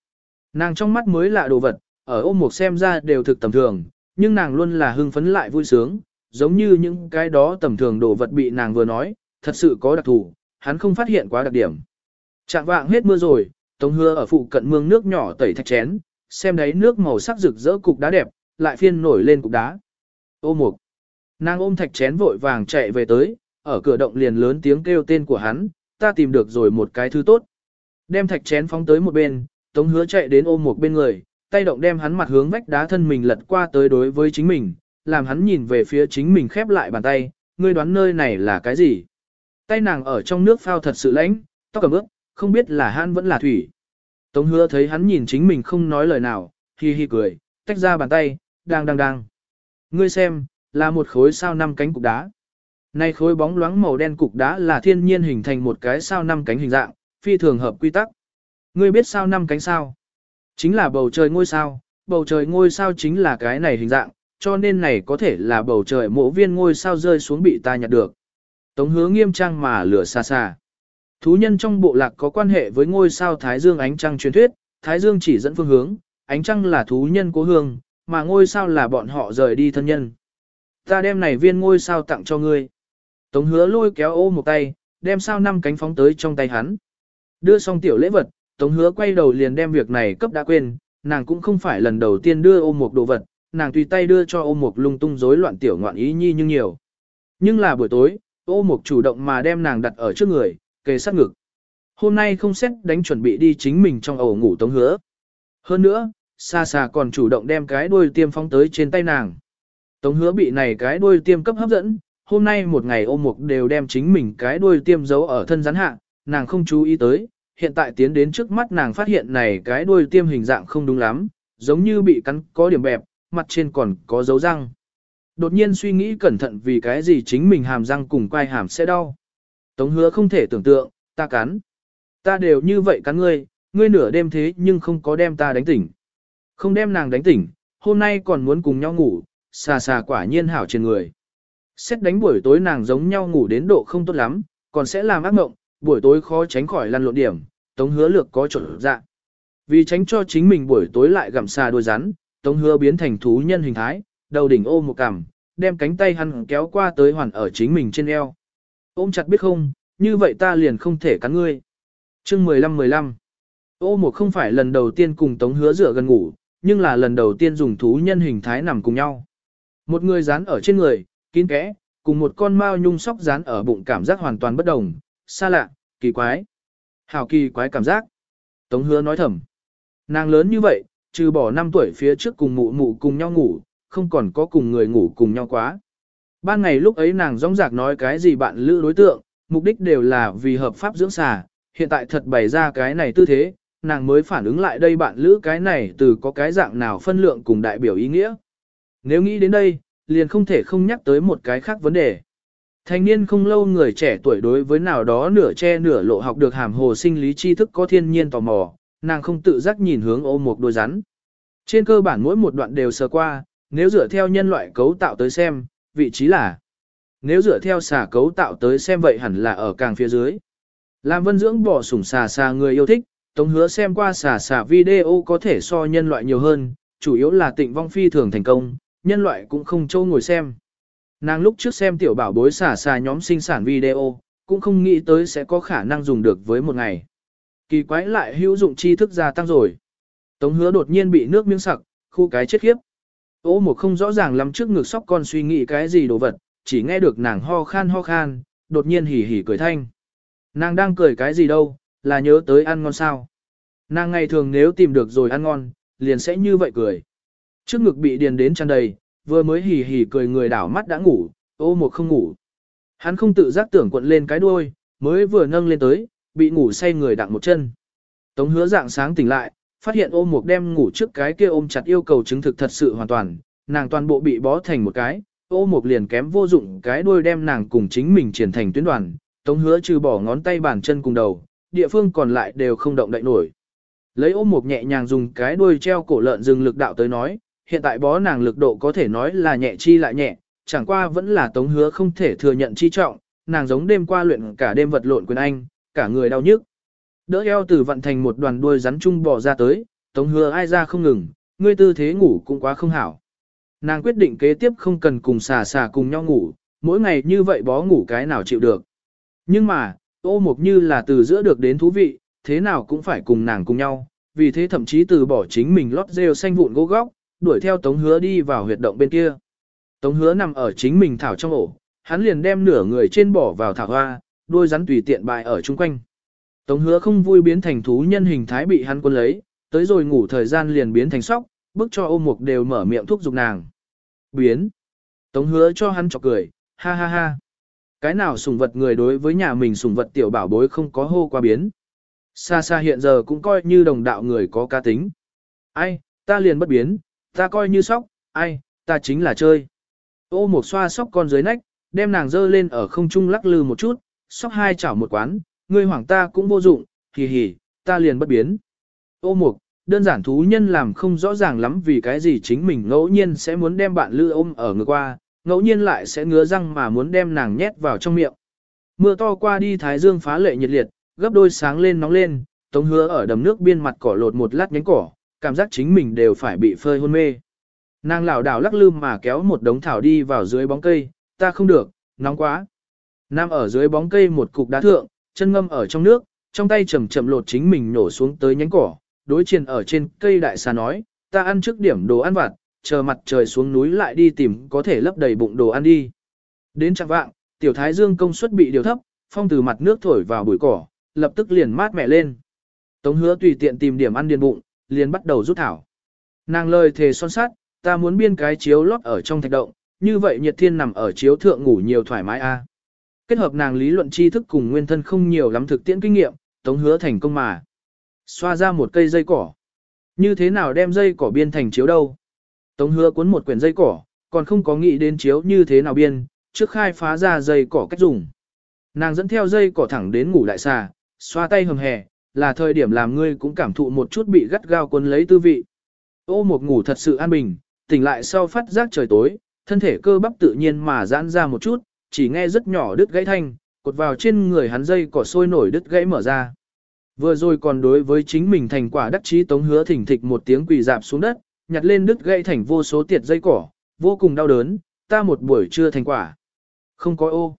Nàng trong mắt mới lạ đồ vật, ở ôm một xem ra đều thực tầm thường, nhưng nàng luôn là hưng phấn lại vui sướng, giống như những cái đó tầm thường đồ vật bị nàng vừa nói, thật sự có đặc thù, hắn không phát hiện quá đặc điểm. Trạng vạng hết mưa rồi, Tống Hứa ở phụ cận mương nước nhỏ tẩy thạch chén, xem đấy nước màu sắc rực rỡ cục đá đẹp, lại phiên nổi lên cục đá. Ô mục. Nàng ôm thạch chén vội vàng chạy về tới, ở cửa động liền lớn tiếng kêu tên của hắn, ta tìm được rồi một cái thứ tốt. Đem thạch chén phóng tới một bên, Tống Hứa chạy đến ôm một bên người, tay động đem hắn mặt hướng vách đá thân mình lật qua tới đối với chính mình, làm hắn nhìn về phía chính mình khép lại bàn tay, ngươi đoán nơi này là cái gì? Tay nàng ở trong nước phao thật sự lãnh, tóc cầm ướt, không biết là hắn vẫn là thủy. Tống hứa thấy hắn nhìn chính mình không nói lời nào, hi hi cười, tách ra bàn tay, đang đang đang. Ngươi xem, là một khối sao năm cánh cục đá. Này khối bóng loáng màu đen cục đá là thiên nhiên hình thành một cái sao năm cánh hình dạng, phi thường hợp quy tắc. Ngươi biết sao năm cánh sao? Chính là bầu trời ngôi sao, bầu trời ngôi sao chính là cái này hình dạng, cho nên này có thể là bầu trời mộ viên ngôi sao rơi xuống bị ta nhặt được. Tống hứa nghiêm trang mà lửa xa xa. Thú nhân trong bộ lạc có quan hệ với ngôi sao Thái Dương ánh trăng truyền thuyết, Thái Dương chỉ dẫn phương hướng, ánh trăng là thú nhân cố hương, mà ngôi sao là bọn họ rời đi thân nhân. Ta đem này viên ngôi sao tặng cho ngươi. Tống hứa lôi kéo ô một tay, đem sao năm cánh phóng tới trong tay hắn. Đưa xong tiểu lễ vật, Tống hứa quay đầu liền đem việc này cấp đã quên, nàng cũng không phải lần đầu tiên đưa ôm một đồ vật, nàng tùy tay đưa cho ôm một lung tung rối loạn tiểu ngoạn ý nhi nhưng nhiều. Nhưng là buổi tối, ô một chủ động mà đem nàng đặt ở trước người, kề sát ngực. Hôm nay không xét đánh chuẩn bị đi chính mình trong ổ ngủ tống hứa. Hơn nữa, xa xa còn chủ động đem cái đuôi tiêm phóng tới trên tay nàng. Tống hứa bị này cái đuôi tiêm cấp hấp dẫn, hôm nay một ngày ôm mục đều đem chính mình cái đuôi tiêm giấu ở thân rắn hạ, nàng không chú ý tới, hiện tại tiến đến trước mắt nàng phát hiện này cái đuôi tiêm hình dạng không đúng lắm, giống như bị cắn có điểm bẹp, mặt trên còn có dấu răng. Đột nhiên suy nghĩ cẩn thận vì cái gì chính mình hàm răng cùng quai hàm sẽ đau. Tống hứa không thể tưởng tượng, ta cắn. Ta đều như vậy cắn ngươi, ngươi nửa đêm thế nhưng không có đem ta đánh tỉnh. Không đem nàng đánh tỉnh, hôm nay còn muốn cùng nhau ngủ, xà xà quả nhiên hảo trên người. Xét đánh buổi tối nàng giống nhau ngủ đến độ không tốt lắm, còn sẽ làm ác mộng, buổi tối khó tránh khỏi lăn lộn điểm, tống hứa lược có chuẩn dạ. Vì tránh cho chính mình buổi tối lại gặm xà đuôi rắn, tống hứa biến thành thú nhân hình thái, đầu đỉnh ôm một cằm, đem cánh tay hắn kéo qua tới hoàn ở chính mình trên eo. Ôm chặt biết không, như vậy ta liền không thể cắn ngươi. Chương 15-15 Ô một không phải lần đầu tiên cùng Tống Hứa dựa gần ngủ, nhưng là lần đầu tiên dùng thú nhân hình thái nằm cùng nhau. Một người dán ở trên người, kín kẽ, cùng một con mao nhung sóc dán ở bụng cảm giác hoàn toàn bất đồng, xa lạ, kỳ quái. Hảo kỳ quái cảm giác. Tống Hứa nói thầm. Nàng lớn như vậy, trừ bỏ 5 tuổi phía trước cùng mụ mụ cùng nhau ngủ, không còn có cùng người ngủ cùng nhau quá. Ban ngày lúc ấy nàng rong rạc nói cái gì bạn lữ đối tượng, mục đích đều là vì hợp pháp dưỡng xà, hiện tại thật bày ra cái này tư thế, nàng mới phản ứng lại đây bạn lữ cái này từ có cái dạng nào phân lượng cùng đại biểu ý nghĩa. Nếu nghĩ đến đây, liền không thể không nhắc tới một cái khác vấn đề. Thanh niên không lâu người trẻ tuổi đối với nào đó nửa che nửa lộ học được hàm hồ sinh lý tri thức có thiên nhiên tò mò, nàng không tự giác nhìn hướng ô một đôi rắn. Trên cơ bản mỗi một đoạn đều sờ qua, nếu dựa theo nhân loại cấu tạo tới xem, vị trí là. Nếu dựa theo xà cấu tạo tới xem vậy hẳn là ở càng phía dưới. Làm vân dưỡng bỏ sủng xà xà người yêu thích, Tống hứa xem qua xà xà video có thể so nhân loại nhiều hơn, chủ yếu là tịnh vong phi thường thành công, nhân loại cũng không châu ngồi xem. Nàng lúc trước xem tiểu bảo bối xả xà nhóm sinh sản video, cũng không nghĩ tới sẽ có khả năng dùng được với một ngày. Kỳ quái lại hữu dụng tri thức gia tăng rồi. Tống hứa đột nhiên bị nước miếng sặc, khu cái chết khiếp. Ô một không rõ ràng lắm trước ngực sóc con suy nghĩ cái gì đồ vật, chỉ nghe được nàng ho khan ho khan, đột nhiên hỉ hỉ cười thanh. Nàng đang cười cái gì đâu, là nhớ tới ăn ngon sao. Nàng ngày thường nếu tìm được rồi ăn ngon, liền sẽ như vậy cười. Trước ngực bị điền đến tràn đầy, vừa mới hì hì cười người đảo mắt đã ngủ, ô một không ngủ. Hắn không tự giác tưởng quận lên cái đuôi, mới vừa nâng lên tới, bị ngủ say người đặng một chân. Tống hứa dạng sáng tỉnh lại, phát hiện ôm một đem ngủ trước cái kia ôm chặt yêu cầu chứng thực thật sự hoàn toàn, nàng toàn bộ bị bó thành một cái, ôm một liền kém vô dụng cái đuôi đem nàng cùng chính mình triển thành tuyến đoàn, tống hứa trừ bỏ ngón tay bàn chân cùng đầu, địa phương còn lại đều không động đậy nổi. Lấy ôm một nhẹ nhàng dùng cái đuôi treo cổ lợn dừng lực đạo tới nói, hiện tại bó nàng lực độ có thể nói là nhẹ chi lại nhẹ, chẳng qua vẫn là tống hứa không thể thừa nhận chi trọng, nàng giống đêm qua luyện cả đêm vật lộn quyền anh, cả người đau nhức. Đỡ eo từ vận thành một đoàn đuôi rắn chung bỏ ra tới, tống hứa ai ra không ngừng, ngươi tư thế ngủ cũng quá không hảo. Nàng quyết định kế tiếp không cần cùng xà xà cùng nhau ngủ, mỗi ngày như vậy bó ngủ cái nào chịu được. Nhưng mà, ô mục như là từ giữa được đến thú vị, thế nào cũng phải cùng nàng cùng nhau, vì thế thậm chí từ bỏ chính mình lót rêu xanh vụn gỗ góc, đuổi theo tống hứa đi vào huyệt động bên kia. Tống hứa nằm ở chính mình thảo trong ổ, hắn liền đem nửa người trên bỏ vào thảo hoa, đuôi rắn tùy tiện bại ở chung quanh. Tống hứa không vui biến thành thú nhân hình thái bị hắn quân lấy, tới rồi ngủ thời gian liền biến thành sóc, bức cho ôm mục đều mở miệng thúc giục nàng. Biến. Tống hứa cho hắn chọc cười, ha ha ha. Cái nào sủng vật người đối với nhà mình sủng vật tiểu bảo bối không có hô qua biến. Xa xa hiện giờ cũng coi như đồng đạo người có ca tính. Ai, ta liền bất biến, ta coi như sóc, ai, ta chính là chơi. Ô một xoa sóc con dưới nách, đem nàng dơ lên ở không trung lắc lư một chút, sóc hai chảo một quán, ngươi hoảng ta cũng vô dụng, hì hì, ta liền bất biến. Ô mục, đơn giản thú nhân làm không rõ ràng lắm vì cái gì chính mình ngẫu nhiên sẽ muốn đem bạn lư ôm ở ngược qua, ngẫu nhiên lại sẽ ngứa răng mà muốn đem nàng nhét vào trong miệng. Mưa to qua đi thái dương phá lệ nhiệt liệt, gấp đôi sáng lên nóng lên, tống hứa ở đầm nước biên mặt cỏ lột một lát nhánh cỏ, cảm giác chính mình đều phải bị phơi hôn mê. Nàng lảo đảo lắc lư mà kéo một đống thảo đi vào dưới bóng cây, ta không được, nóng quá. Nam ở dưới bóng cây một cục đá thượng, chân ngâm ở trong nước, trong tay chậm chậm lột chính mình nổ xuống tới nhánh cỏ, đối chiền ở trên cây đại xà nói, ta ăn trước điểm đồ ăn vặt, chờ mặt trời xuống núi lại đi tìm có thể lấp đầy bụng đồ ăn đi. Đến trạng vạng, tiểu thái dương công suất bị điều thấp, phong từ mặt nước thổi vào bụi cỏ, lập tức liền mát mẻ lên. Tống hứa tùy tiện tìm điểm ăn điền bụng, liền bắt đầu rút thảo. Nàng lời thề son sát, ta muốn biên cái chiếu lót ở trong thạch động, như vậy nhiệt thiên nằm ở chiếu thượng ngủ nhiều thoải mái a. Kết hợp nàng lý luận tri thức cùng nguyên thân không nhiều lắm thực tiễn kinh nghiệm, tống hứa thành công mà. Xoa ra một cây dây cỏ. Như thế nào đem dây cỏ biên thành chiếu đâu? Tống hứa cuốn một quyển dây cỏ, còn không có nghĩ đến chiếu như thế nào biên, trước khai phá ra dây cỏ cách dùng. Nàng dẫn theo dây cỏ thẳng đến ngủ đại xà, xoa tay hầm hè, là thời điểm làm ngươi cũng cảm thụ một chút bị gắt gao cuốn lấy tư vị. Ô một ngủ thật sự an bình, tỉnh lại sau phát giác trời tối, thân thể cơ bắp tự nhiên mà giãn ra một chút, chỉ nghe rất nhỏ đứt gãy thanh, cột vào trên người hắn dây cỏ sôi nổi đứt gãy mở ra. Vừa rồi còn đối với chính mình thành quả đắc chí tống hứa thỉnh thịch một tiếng quỳ dạp xuống đất, nhặt lên đứt gãy thành vô số tiệt dây cỏ, vô cùng đau đớn, ta một buổi trưa thành quả. Không có ô.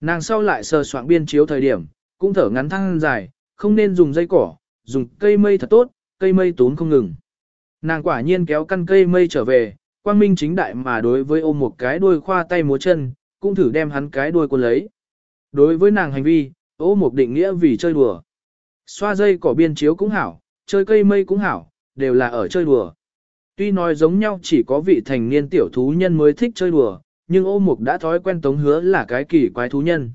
Nàng sau lại sờ soạn biên chiếu thời điểm, cũng thở ngắn thăng dài, không nên dùng dây cỏ, dùng cây mây thật tốt, cây mây tốn không ngừng. Nàng quả nhiên kéo căn cây mây trở về, quang minh chính đại mà đối với ôm một cái đuôi khoa tay múa chân, cũng thử đem hắn cái đuôi cuốn lấy. Đối với nàng hành vi, ô một định nghĩa vì chơi đùa. Xoa dây cỏ biên chiếu cũng hảo, chơi cây mây cũng hảo, đều là ở chơi đùa. Tuy nói giống nhau chỉ có vị thành niên tiểu thú nhân mới thích chơi đùa, nhưng ô mục đã thói quen tống hứa là cái kỳ quái thú nhân.